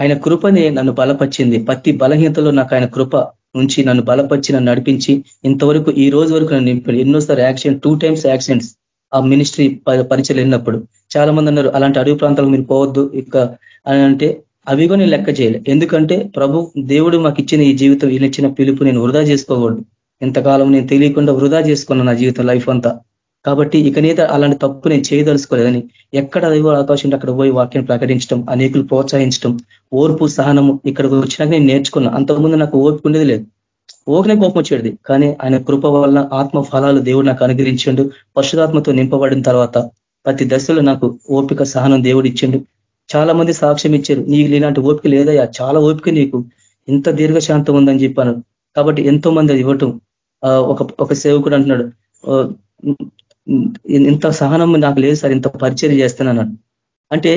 ఆయన కృపనే నన్ను బలపరిచింది. ప్రతి బలహీనతలో నాకు ఆయన కృప నుంచి నన్ను బలపరిచి నన్ను నడిపించి ఇంతవరకు ఈ రోజు వరకు నన్ను నింపాడు. ఎన్నోసారి యాక్సిడెంట్ టూ టైమ్స్ యాక్సిడెంట్స్ ఆ మినిస్ట్రీ పరిచయం వెళ్ళినప్పుడు. చాలా మంది అన్నారు అలాంటి అడవి ప్రాంతాలకు మీరు పోవద్దు. ఇక అని అంటే అవి కూడా నేను లెక్క చేయలే. ఎందుకంటే ప్రభు దేవుడు మాకు ఇచ్చిన ఈ జీవితం ఈయన ఇచ్చిన పిలుపు నేను వృధా చేసుకోకూడదు. ఎంతకాలం నేను తెలియకుండా వృధా చేసుకున్నాను నా జీవితం లైఫ్ అంతా. కాబట్టి ఇక మీద అలాంటి తప్పు నేను చేయదలుచుకోలేదని ఎక్కడ అదిగో అవకాశం అక్కడ పోయి వాక్యం ప్రకటించడం అనేకులు ప్రోత్సహించడం ఓర్పు సహనము ఇక్కడికి వచ్చినాక నేను నేర్చుకున్నా. అంతకుముందు నాకు ఓర్పు ఉండేది లేదు. ఓకనే కోపం వచ్చేది. కానీ ఆయన కృప వల్ల ఆత్మ ఫలాలు దేవుడు నాకు అనుగ్రహించండు. పశురాత్మతో నింపబడిన తర్వాత ప్రతి దశలో నాకు ఓపిక సహనం దేవుడు ఇచ్చిండు. చాలా మంది సాక్ష్యం ఇచ్చారు. నీకు ఇలాంటి ఓపిక లేదయ్యా. చాలా ఓపిక నీకు. ఇంత దీర్ఘశాంతం ఉందని చెప్పాను. కాబట్టి ఎంతో మంది అది ఇవ్వటం. ఒక ఒక సేవకుడు అంటున్నాడు. ఇంత సహనం నాకు లేదు సార్ ఇంత పరిచయం చేస్తున్నాను అంటే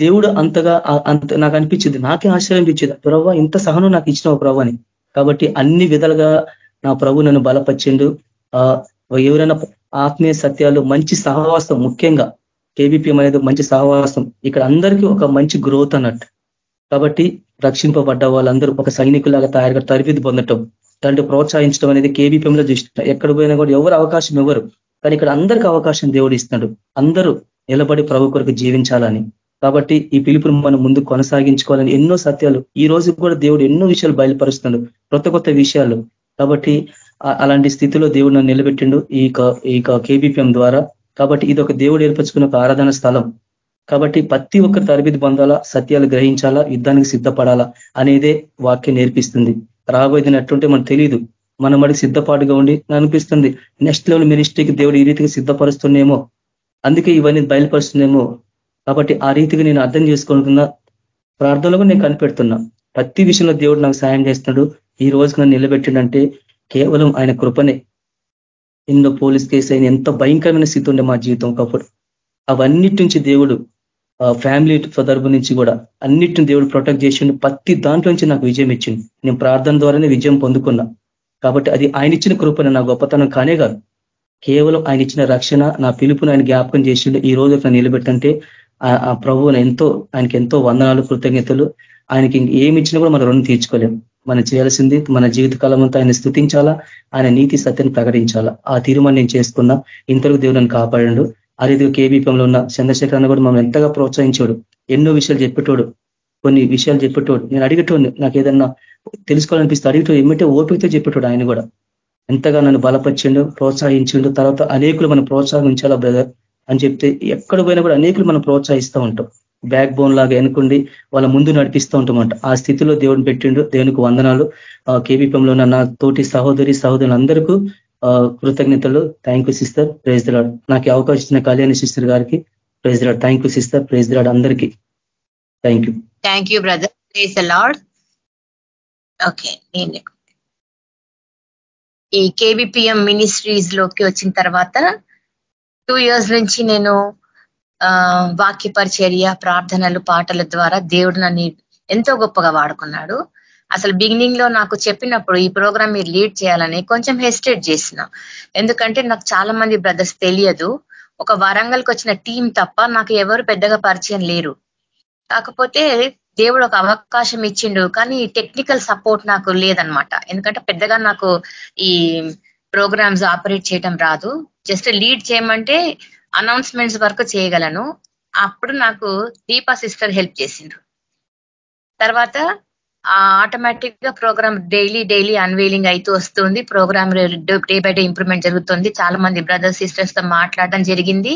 దేవుడు అంతగా అంత నాకు అనిపించింది. నాకే ఆశ్చర్యం అనిపించింది. ప్రభావ ఇంత సహనం నాకు ఇచ్చిన ప్రభు అని. కాబట్టి అన్ని విధాలుగా నా ప్రభు నన్ను బలపరిచిండు. ఎవరైనా ఆత్మీయ సత్యాలు మంచి సహవాసం ముఖ్యంగా కేబిపిఎం అనేది మంచి సహవాసం. ఇక్కడ అందరికీ ఒక మంచి గ్రోత్ అన్నట్టు. కాబట్టి రక్షింపబడ్డ వాళ్ళందరూ ఒక సైనికులాగా తయారుగా తరబిది పొందటం దాంట్లో ప్రోత్సహించడం అనేది కేబీపీఎంలో చూసిన ఎక్కడ పోయినా కూడా ఎవరు అవకాశం ఎవరు కానీ ఇక్కడ అందరికీ అవకాశం దేవుడు ఇస్తున్నాడు అందరూ నిలబడి ప్రభు కొరకు జీవించాలని. కాబట్టి ఈ పిలుపును మనం ముందు కొనసాగించుకోవాలని ఎన్నో సత్యాలు. ఈ రోజు కూడా దేవుడు ఎన్నో విషయాలు బయలుపరుస్తున్నాడు. కొత్త కొత్త విషయాలు. కాబట్టి అలాంటి స్థితిలో దేవుడు నన్ను నిలబెట్టిండు ఈ కేబీపీఎం ద్వారా. కాబట్టి ఇది ఒక దేవుడు ఏర్పరచుకున్న ఒక ఆరాధన స్థలం. కాబట్టి ప్రతి ఒక్కరు తరబిది పొందాలా సత్యాలు గ్రహించాలా? యుద్ధానికి సిద్ధపడాలా? అనేదే వాక్యం నేర్పిస్తుంది. రాబోయేది అట్టుంటే మనకు తెలియదు. మన మడికి సిద్ధపాటుగా ఉండి అనిపిస్తుంది. నెక్స్ట్ లెవెల్ మినిస్ట్రీకి దేవుడు ఈ రీతికి సిద్ధపరుస్తుండేమో. అందుకే ఇవన్నీ బయలుపరుస్తుందేమో కాబట్టి ఆ రీతికి నేను అర్థం చేసుకుంటున్నా. ప్రార్థనలో నేను కనిపెడుతున్నా. ప్రతి విషయంలో దేవుడు నాకు సాయం చేస్తున్నాడు. ఈ రోజు నన్ను నిలబెట్టిండంటే కేవలం ఆయన కృపనే. ఎన్నో పోలీస్ కేసు అయిన ఎంత భయంకరమైన స్థితి ఉండే మా జీవితం ఒకప్పుడు. అవన్నిటి నుంచి దేవుడు ఫ్యామిలీ సందర్భం నుంచి కూడా అన్నిటిని దేవుడు ప్రొటెక్ట్ చేసిండు. ప్రతి దాంట్లో నుంచి నాకు విజయం ఇచ్చింది నేను ప్రార్థన ద్వారానే విజయం పొందుకున్నా. కాబట్టి అది ఆయన ఇచ్చిన కృపను నా గొప్పతనం కానే కాదు. కేవలం ఆయన ఇచ్చిన రక్షణ నా పిలుపును ఆయన జ్ఞాపకం చేసిండు. ఈ రోజు అట్లా నిలబెట్టంటే ఆ ప్రభువును ఎంతో ఆయనకి ఎంతో వందనాలు కృతజ్ఞతలు. ఆయనకి ఏమి ఇచ్చినా కూడా మనం రుణం తీర్చుకోలేం. మనం చేయాల్సింది మన జీవిత అంతా ఆయన స్థుతించాలా? ఆయన నీతి సత్యాన్ని ప్రకటించాలా? ఆ తీర్మానం నేను చేసుకున్నా ఇంతవరకు దేవుడు నన్ను కాపాడండు. ఆ రీతిగా కేబీపంలో ఉన్న చంద్రశేఖర్ అన్న కూడా మనం ఎంతగా ప్రోత్సహించాడు. ఎన్నో విషయాలు చెప్పేటోడు కొన్ని విషయాలు చెప్పేటోడు. నేను అడిగేటోడు నాకు ఏదన్నా తెలుసుకోవాలనిపిస్తే అడిగేటోడు ఏమిటో ఓపికతో చెప్పేటాడు ఆయన కూడా. ఎంతగా నన్ను బలపరిచిండు ప్రోత్సహించిండు తర్వాత అనేకులు మనం ప్రోత్సహించాలా బ్రదర్ అని చెప్తే ఎక్కడ పోయినా కూడా అనేకులు మనం ప్రోత్సహిస్తూ ఉంటాం. బ్యాక్ బోన్ లాగా ఎనుకుండి వాళ్ళ ముందు నడిపిస్తూ ఉంటామంట. ఆ స్థితిలో దేవుని పెట్టిండు దేవునికి వందనాలు. కేవీపంలో ఉన్న నా తోటి సహోదరి సహోదరులందరికీ కృతజ్ఞతలు. Thank you sister praise the Lord నాకు అవకాశం ఇచ్చిన కళ్యాణి సిస్టర్ గారికి praise the Lord thank you sister praise the Lord అందరికీ. Thank you thank you brother praise Lord okay నేను. ఈ కేబిపిఎం మినిస్ట్రీస్లోకి వచ్చిన తర్వాత టూ ఇయర్స్ నుంచి నేను వాక్య పరిచర్య ప్రార్థనలు పాటల ద్వారా దేవుడు నన్ను ఎంతో గొప్పగా వాడుకున్నాడు. అసలు బిగినింగ్లో నాకు చెప్పినప్పుడు ఈ ప్రోగ్రామ్ మీరు లీడ్ చేయాలని కొంచెం హెస్టేట్ చేసిన. ఎందుకంటే నాకు చాలా మంది బ్రదర్స్ తెలియదు. ఒక వరంగల్కి వచ్చిన టీం తప్ప నాకు ఎవరు పెద్దగా పరిచయం లేరు. కాకపోతే దేవుడు ఒక అవకాశం ఇచ్చిండు కానీ టెక్నికల్ సపోర్ట్ నాకు లేదనమాట. ఎందుకంటే పెద్దగా నాకు ఈ ప్రోగ్రామ్స్ ఆపరేట్ చేయడం రాదు. జస్ట్ లీడ్ చేయమంటే అనౌన్స్మెంట్స్ వరకు చేయగలను. అప్పుడు నాకు దీపా సిస్టర్ హెల్ప్ చేసిండ్రు తర్వాత ఆటోమేటిక్గా ప్రోగ్రామ్ డైలీ డైలీ అన్వీలింగ్ అయితే వస్తుంది. Programme day by day improvement జరుగుతుంది. చాలా మంది బ్రదర్స్ సిస్టర్స్తో మాట్లాడడం జరిగింది.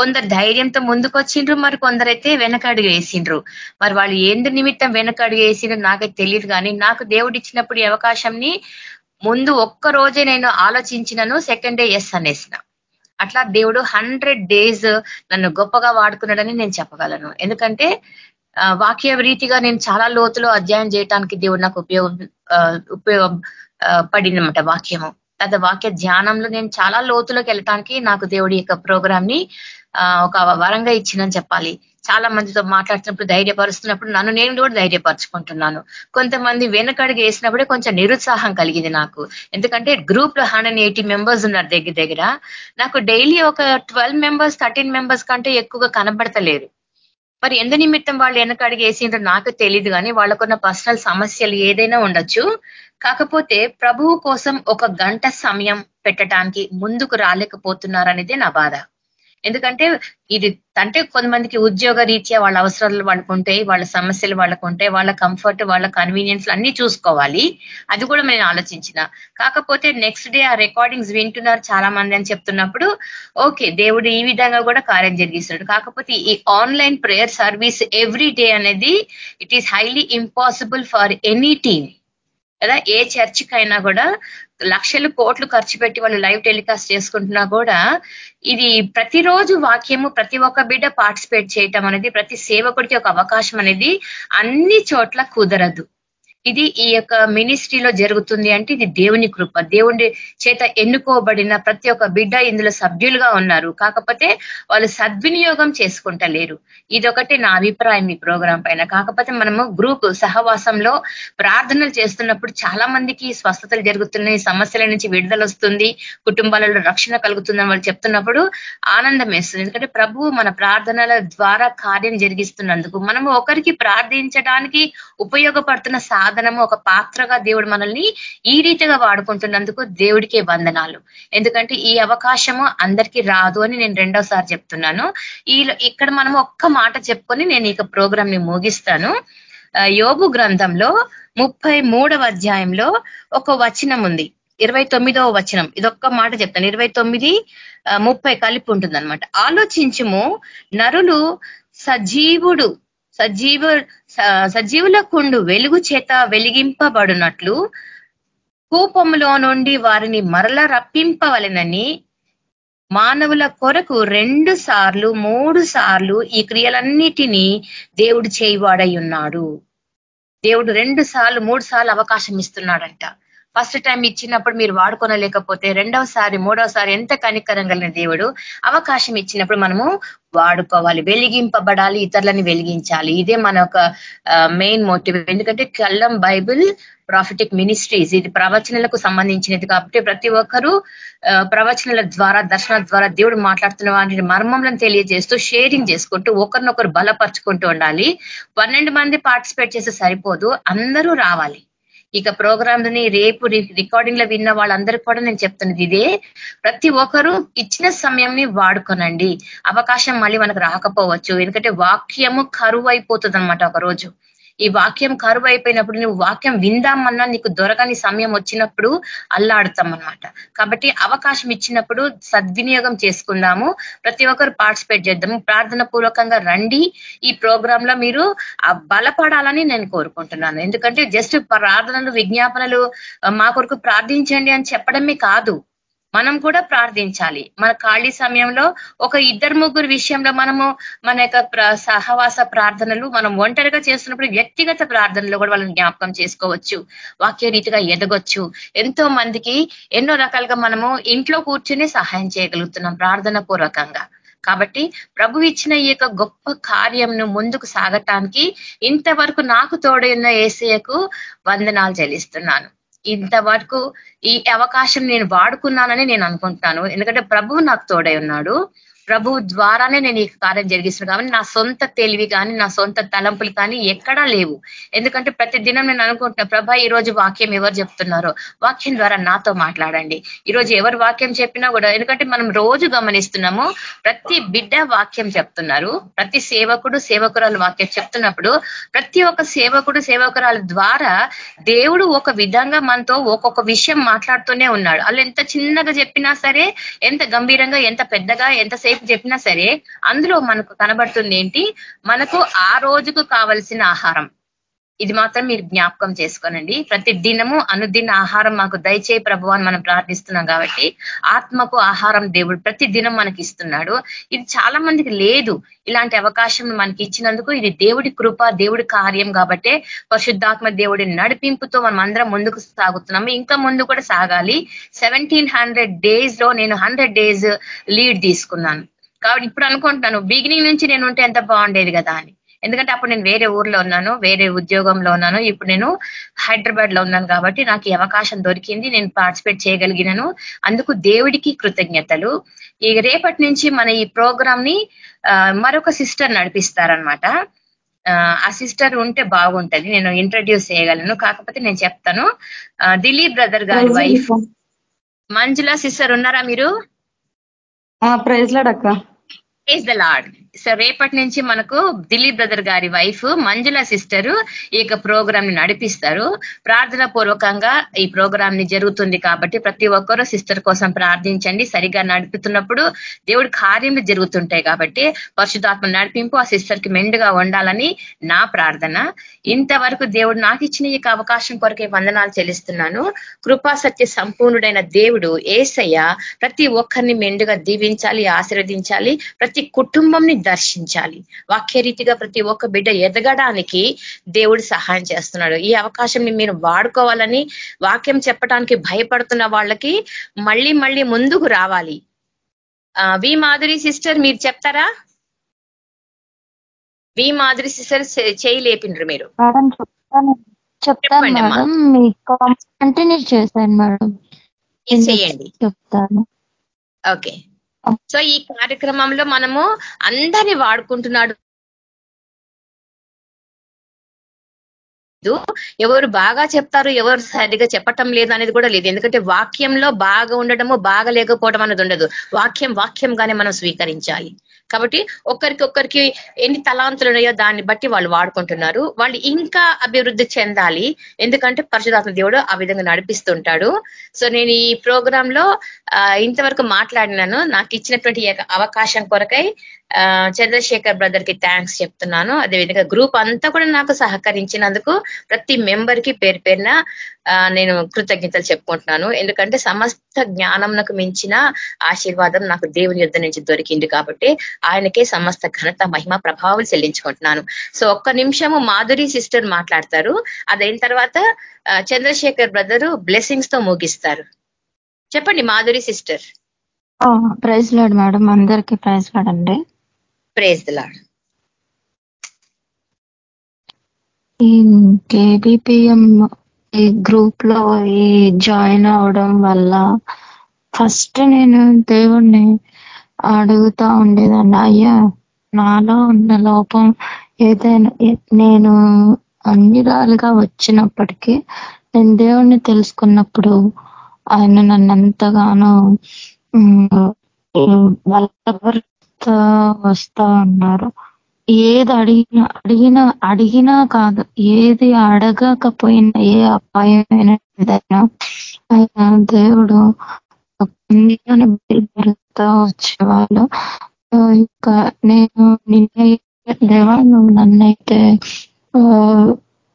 కొందరు ధైర్యంతో ముందుకు వచ్చిండ్రు మరి కొందరైతే వెనకడుగు వేసిండ్రు. మరి వాళ్ళు ఎందు నిమిత్తం వెనకడుగు వేసిండ్రు నాకైతే తెలియదు కానీ నాకు దేవుడు ఇచ్చినప్పుడు ఈ అవకాశంని ముందు ఒక్క రోజే నేను ఆలోచించినను సెకండ్ డే ఎస్ అనేసిన. అట్లా దేవుడు హండ్రెడ్ డేస్ నన్ను గొప్పగా వాడుకున్నాడని నేను చెప్పగలను. ఎందుకంటే వాక్య రీతిగా నేను చాలా లోతులో అధ్యయనం చేయడానికి దేవుడు నాకు ఉపయోగం ఉపయోగం పడిందనమాట వాక్యము. తర్వాత వాక్య ధ్యానంలో నేను చాలా లోతులోకి వెళ్ళటానికి నాకు దేవుడి యొక్క ప్రోగ్రామ్ని ఒక వరంగా ఇచ్చిందని చెప్పాలి. చాలా మందితో మాట్లాడుతున్నప్పుడు ధైర్యపరుస్తున్నప్పుడు నన్ను నేను కూడా ధైర్యపరుచుకుంటున్నాను. కొంతమంది వెనకడుగు వేసినప్పుడే కొంచెం నిరుత్సాహం కలిగింది నాకు. ఎందుకంటే గ్రూప్లో హండ్రెడ్ ఎయిటీ మెంబర్స్ ఉన్నారు దగ్గర దగ్గర. నాకు డైలీ ఒక ట్వెల్వ్ మెంబర్స్ థర్టీన్ మెంబర్స్ కంటే ఎక్కువగా కనబడతలేరు. మరి ఎందు నిమిత్తం వాళ్ళు వెనకడిగి వేసిండ్రో నాకు తెలియదు కానీ వాళ్ళకున్న పర్సనల్ సమస్యలు ఏదైనా ఉండొచ్చు. కాకపోతే ప్రభువు కోసం ఒక గంట సమయం పెట్టడానికి ముందుకు రాలేకపోతున్నారనేదే నా బాధ. ఎందుకంటే ఇది అంటే కొంతమందికి ఉద్యోగ రీత్యా వాళ్ళ అవసరాలు వాళ్ళకు ఉంటాయి వాళ్ళ సమస్యలు వాళ్ళకు ఉంటాయి వాళ్ళ కంఫర్ట్ వాళ్ళ కన్వీనియన్స్ అన్ని చూసుకోవాలి. అది కూడా నేను ఆలోచించిన. కాకపోతే నెక్స్ట్ డే ఆ రికార్డింగ్స్ వింటున్నారు చాలా మంది అని చెప్తున్నప్పుడు ఓకే దేవుడు ఈ విధంగా కూడా కార్యం జరిగిస్తున్నాడు. కాకపోతే ఈ online prayer service every day అనేది it is highly impossible for any team కదా? ఏ చర్చికైనా కూడా లక్షలు కోట్లు ఖర్చు పెట్టి వాళ్ళు లైవ్ టెలికాస్ట్ చేసుకుంటున్నా కూడా ఇది ప్రతిరోజు వాక్యము ప్రతి ఒక్క బిడ్డ పార్టిసిపేట్ చేయటం అనేది ప్రతి సేవకుడికి ఒక అవకాశం అనేది అన్ని చోట్ల కుదరదు. ఇది ఈ యొక్క మినిస్ట్రీలో జరుగుతుంది అంటే ఇది దేవుని కృప. దేవుని చేత ఎన్నుకోబడిన ప్రతి ఒక్క బిడ్డ ఇందులో సభ్యులుగా ఉన్నారు. కాకపోతే వాళ్ళు సద్వినియోగం చేసుకుంటలేరు. ఇదొకటి నా అభిప్రాయం ఈ ప్రోగ్రాం పైన. కాకపోతే మనము గ్రూప్ సహవాసంలో ప్రార్థనలు చేస్తున్నప్పుడు చాలా మందికి స్వస్థతలు జరుగుతున్నాయి సమస్యల నుంచి విడుదల వస్తుంది కుటుంబాలలో రక్షణ కలుగుతుందని వాళ్ళు చెప్తున్నప్పుడు ఆనందం వేస్తుంది. ఎందుకంటే ప్రభువు మన ప్రార్థనల ద్వారా కార్యం జరిగిస్తున్నందుకు మనము ఒకరికి ప్రార్థించడానికి ఉపయోగపడుతున్న సాధనము ఒక పాత్రగా దేవుడు మనల్ని ఈ రీతిగా వాడుకుంటున్నందుకు దేవుడికే వందనాలు. ఎందుకంటే ఈ అవకాశము అందరికీ రాదు అని నేను రెండోసారి చెప్తున్నాను. ఈ ఇక్కడ మనం ఒక్క మాట చెప్పుకొని నేను ఇక ప్రోగ్రామ్ని ముగిస్తాను యోగు గ్రంథంలో ముప్పై అధ్యాయంలో ఒక వచనం ఉంది. ఇరవై తొమ్మిదవ వచనం. ఇదొక్క మాట చెప్తాను. ఇరవై తొమ్మిది ముప్పై కలిపి ఉంటుంది అనమాట ఆలోచించము నరులు సజీవుడు సజీవ సజీవుల కుండు వెలుగు చేత వెలిగింపబడినట్లు కూపములో నుండి వారిని మరల రప్పింపవలెనని మానవుల కొరకు రెండు సార్లు మూడు సార్లు ఈ క్రియలన్నిటినీ దేవుడు చేయవాడై ఉన్నాడు. దేవుడు రెండు సార్లు మూడు సార్లు అవకాశం ఇస్తున్నాడంట. ఫస్ట్ టైం ఇచ్చినప్పుడు మీరు వాడుకోనలేకపోతే రెండవసారి మూడవసారి ఎంత కనికరం కలిగిన దేవుడు అవకాశం ఇచ్చినప్పుడు మనము వాడుకోవాలి. వెలిగింపబడాలి ఇతరులని వెలిగించాలి. ఇదే మన ఒక మెయిన్ మోటివ్ ఎందుకంటే కల్లం బైబిల్ ప్రాఫిటిక్ మినిస్ట్రీస్ ఇది ప్రవచనలకు సంబంధించినది కాబట్టి ప్రతి ఒక్కరూ ప్రవచనల ద్వారా దర్శనాల ద్వారా దేవుడు మాట్లాడుతున్న వాటిని మర్మంలను తెలియజేస్తూ షేరింగ్ చేసుకుంటూ ఒకరినొకరు బలపరుచుకుంటూ ఉండాలి. పన్నెండు మంది పార్టిసిపేట్ చేస్తే సరిపోదు. అందరూ రావాలి. ఇక ప్రోగ్రామ్ని రేపు రికార్డింగ్లో విన్న వాళ్ళందరికీ కూడా నేను చెప్తున్నది ఇదే. ప్రతి ఒక్కరూ ఇచ్చిన సమయంని వాడుకోనండి. అవకాశం మళ్ళీ మనకు రాకపోవచ్చు. ఎందుకంటే వాక్యము కరువు అయిపోతుంది అనమాట ఒక రోజు ఈ వాక్యం కరువు అయిపోయినప్పుడు నువ్వు వాక్యం విందామన్నా నీకు దొరకని సమయం వచ్చినప్పుడు అల్లాడతాం అనమాట కాబట్టి అవకాశం ఇచ్చినప్పుడు సద్వినియోగం చేసుకుందాము. ప్రతి ఒక్కరు పార్టిసిపేట్ చేద్దాము. ప్రార్థన పూర్వకంగా రండి. ఈ ప్రోగ్రామ్లో మీరు బలపడాలని నేను కోరుకుంటున్నాను. ఎందుకంటే జస్ట్ ప్రార్థనలు విజ్ఞాపనలు మా కొరకు ప్రార్థించండి అని చెప్పడమే కాదు. మనం కూడా ప్రార్థించాలి. మన ఖాళీ సమయంలో ఒక ఇద్దరు ముగ్గురు విషయంలో మనము మన యొక్క సహవాస ప్రార్థనలు మనం ఒంటరిగా చేస్తున్నప్పుడు వ్యక్తిగత ప్రార్థనలు కూడా వాళ్ళని జ్ఞాపకం చేసుకోవచ్చు. వాక్య రీతిగా ఎదగొచ్చు. ఎంతో మందికి ఎన్నో రకాలుగా మనము ఇంట్లో కూర్చుని సహాయం చేయగలుగుతున్నాం ప్రార్థన పూర్వకంగా. కాబట్టి ప్రభు ఇచ్చిన ఈ యొక్క గొప్ప కార్యంను ముందుకు సాగటానికి ఇంతవరకు నాకు తోడైన ఏసయ్యకు వందనాలు చెల్లిస్తున్నాను. ఇంతవరకు ఈ అవకాశం నేను వాడుకున్నానని నేను అనుకుంటున్నాను. ఎందుకంటే ప్రభువు నాకు తోడై ఉన్నాడు. ప్రభు ద్వారానే నేను ఈ కార్యం జరిగిస్తున్నాను కాబట్టి నా సొంత తెలివి కానీ నా సొంత తలంపులు కానీ ఎక్కడా లేవు. ఎందుకంటే ప్రతి దినం నేను అనుకుంటున్నా ప్రభ ఈ రోజు వాక్యం ఎవరు చెప్తున్నారో వాక్యం ద్వారా నాతో మాట్లాడండి. ఈ రోజు ఎవరు వాక్యం చెప్పినా కూడా ఎందుకంటే మనం రోజు గమనిస్తున్నాము ప్రతి బిడ్డ వాక్యం చెప్తున్నారు. ప్రతి సేవకుడు సేవకురాలు వాక్యం చెప్తున్నప్పుడు ప్రతి ఒక్క సేవకుడు సేవకురాల ద్వారా దేవుడు ఒక విధంగా మనతో ఒక్కొక్క విషయం మాట్లాడుతూనే ఉన్నాడు. వాళ్ళు ఎంత చిన్నగా చెప్పినా సరే ఎంత గంభీరంగా ఎంత పెద్దగా ఎంతసేపు చెప్పినా సరే అందులో మనకు కనబడుతుంది ఏంటి? మనకు ఆ రోజుకు కావలసిన ఆహారం. ఇది మాత్రం మీరు జ్ఞాపకం చేసుకోనండి. ప్రతి దినము అనుదిన ఆహారం మాకు దయచేయి ప్రభు అని మనం ప్రార్థిస్తున్నాం కాబట్టి ఆత్మకు ఆహారం దేవుడు ప్రతి దినం మనకి ఇస్తున్నాడు. ఇది చాలా మందికి లేదు. ఇలాంటి అవకాశం మనకి ఇచ్చినందుకు ఇది దేవుడి కృప దేవుడి కార్యం కాబట్టి పరిశుద్ధాత్మ దేవుడి నడిపింపుతో మనం అందరం ముందుకు సాగుతున్నాము. ఇంకా ముందు కూడా సాగాలి. సెవెంటీన్ హండ్రెడ్ డేస్లో నేను హండ్రెడ్ డేస్ లీడ్ తీసుకున్నాను. కాబట్టి ఇప్పుడు అనుకుంటున్నాను బిగినింగ్ నుంచి నేను ఉంటే ఎంత బాగుండేది కదా అని. ఎందుకంటే అప్పుడు నేను వేరే ఊర్లో ఉన్నాను వేరే ఉద్యోగంలో ఉన్నాను. ఇప్పుడు నేను హైదరాబాద్లో ఉన్నాను కాబట్టి నాకు ఈ అవకాశం దొరికింది నేను పార్టిసిపేట్ చేయగలిగినాను. అందుకు దేవుడికి కృతజ్ఞతలు. ఈ రేపటి నుంచి మన ఈ ప్రోగ్రామ్ని మరొక సిస్టర్ నడిపిస్తారనమాట ఆ సిస్టర్ ఉంటే బాగుంటది. నేను ఇంట్రడ్యూస్ చేయగలను. కాకపోతే నేను చెప్తాను. దిలీప్ బ్రదర్ గారి వైఫ్ మంజుల సిస్టర్ ఉన్నారా మీరు? ప్రైజ్ లాడక్క ప్రైజ్ ద లాడ్ సో రేపటి నుంచి మనకు దిలీప్ బ్రదర్ గారి వైఫ్ మంజుల సిస్టర్ ఈ యొక్క ప్రోగ్రామ్ని నడిపిస్తారు. ప్రార్థన పూర్వకంగా ఈ ప్రోగ్రామ్ని జరుగుతుంది కాబట్టి ప్రతి ఒక్కరూ సిస్టర్ కోసం ప్రార్థించండి. సరిగా నడుపుతున్నప్పుడు దేవుడి కార్యములు జరుగుతుంటాయి కాబట్టి పరిశుధాత్మ నడిపింపు ఆ సిస్టర్కి మెండుగా ఉండాలని నా ప్రార్థన. ఇంతవరకు దేవుడు నాకు ఇచ్చిన ఈ అవకాశం కొరకే వందనాలు చెల్లిస్తున్నాను. కృపా సత్య సంపూర్ణుడైన దేవుడు ఏసయ్య ప్రతి ఒక్కరిని మెండుగా దీవించాలి ఆశీర్వదించాలి. ప్రతి కుటుంబంని దర్శించాలి. వాక్యరీతిగా ప్రతి ఒక్క బిడ్డ ఎదగడానికి దేవుడు సహాయం చేస్తున్నాడు. ఈ అవకాశం మీరు వాడుకోవాలని వాక్యం చెప్పడానికి భయపడుతున్న వాళ్ళకి మళ్ళీ మళ్ళీ ముందుకు రావాలి. వి మాధురి సిస్టర్ మీరు చెప్తారా? వి మాధురి సిస్టర్ చేయి లేపిండ్రు మీరు. చెప్తాను. మేడం. మీ కంటిన్యూ చేశాను మేడం. చేయండి. చెప్తాను. ఓకే. సో ఈ కార్యక్రమంలో మనము అందరినీ వాడుకుంటున్నాడు ఎవరు బాగా చెప్తారు ఎవరు సరిగా చెప్పటం లేదు అనేది కూడా లేదు. ఎందుకంటే వాక్యంలో బాగా ఉండడము బాగా లేకపోవడం అనేది ఉండదు. వాక్యం వాక్యంగానే మనం స్వీకరించాలి. కాబట్టి ఒకరికి ఒక్కరికి ఎన్ని తలాంతులు ఉన్నాయో దాన్ని బట్టి వాళ్ళు వాడుకుంటున్నారు. వాళ్ళు ఇంకా అభివృద్ధి చెందాలి. ఎందుకంటే పరిశుధాత్మ దేవుడు ఆ విధంగా నడిపిస్తుంటాడు. సో నేను ఈ ప్రోగ్రామ్లో ఇంతవరకు మాట్లాడినాను. నాకు ఇచ్చినటువంటి అవకాశం కొరకై చంద్రశేఖర్ బ్రదర్కి థ్యాంక్స్ చెప్తున్నాను. అదేవిధంగా గ్రూప్ అంతా కూడా నాకు సహకరించినందుకు ప్రతి మెంబర్కి పేరు పేరున నేను కృతజ్ఞతలు చెప్పుకుంటున్నాను. ఎందుకంటే సమస్త జ్ఞానంకు మించిన ఆశీర్వాదం నాకు దేవుని యుద్ధ నుంచి దొరికింది కాబట్టి ఆయనకే సమస్త ఘనత మహిమ ప్రభావం చెల్లించుకుంటున్నాను. సో ఒక్క నిమిషము మాధురి సిస్టర్ మాట్లాడతారు. అదైన తర్వాత చంద్రశేఖర్ బ్రదరు బ్లెస్సింగ్స్తో ముగిస్తారు. చెప్పండి Madhuri sister praise Lord madam అందరికీ ప్రైజ్ లాడండి ప్రేజ్ లాడ్ ఈ కేబిపిఎం ఈ గ్రూప్లో ఈ జాయిన్ అవడం వల్ల ఫస్ట్ నేను దేవుణ్ణి అడుగుతా ఉండేదాన్ని. అయ్యా నాలో ఉన్న లోపం ఏదైనా నేను అన్ని రాలుగా వచ్చినప్పటికీ నేను దేవుణ్ణి తెలుసుకున్నప్పుడు ఆయన నన్ను ఎంతగానో వాళ్ళెవరు వస్తా ఉన్నారు ఏది అడిగినా అడిగిన అడిగినా కాదు ఏది అడగకపోయినా ఏ అపాయమైన ఆయన దేవుడు బయలుదేరుతా వచ్చేవాళ్ళు ఇంకా నేను నిన్న దేవా నువ్వు నన్నైతే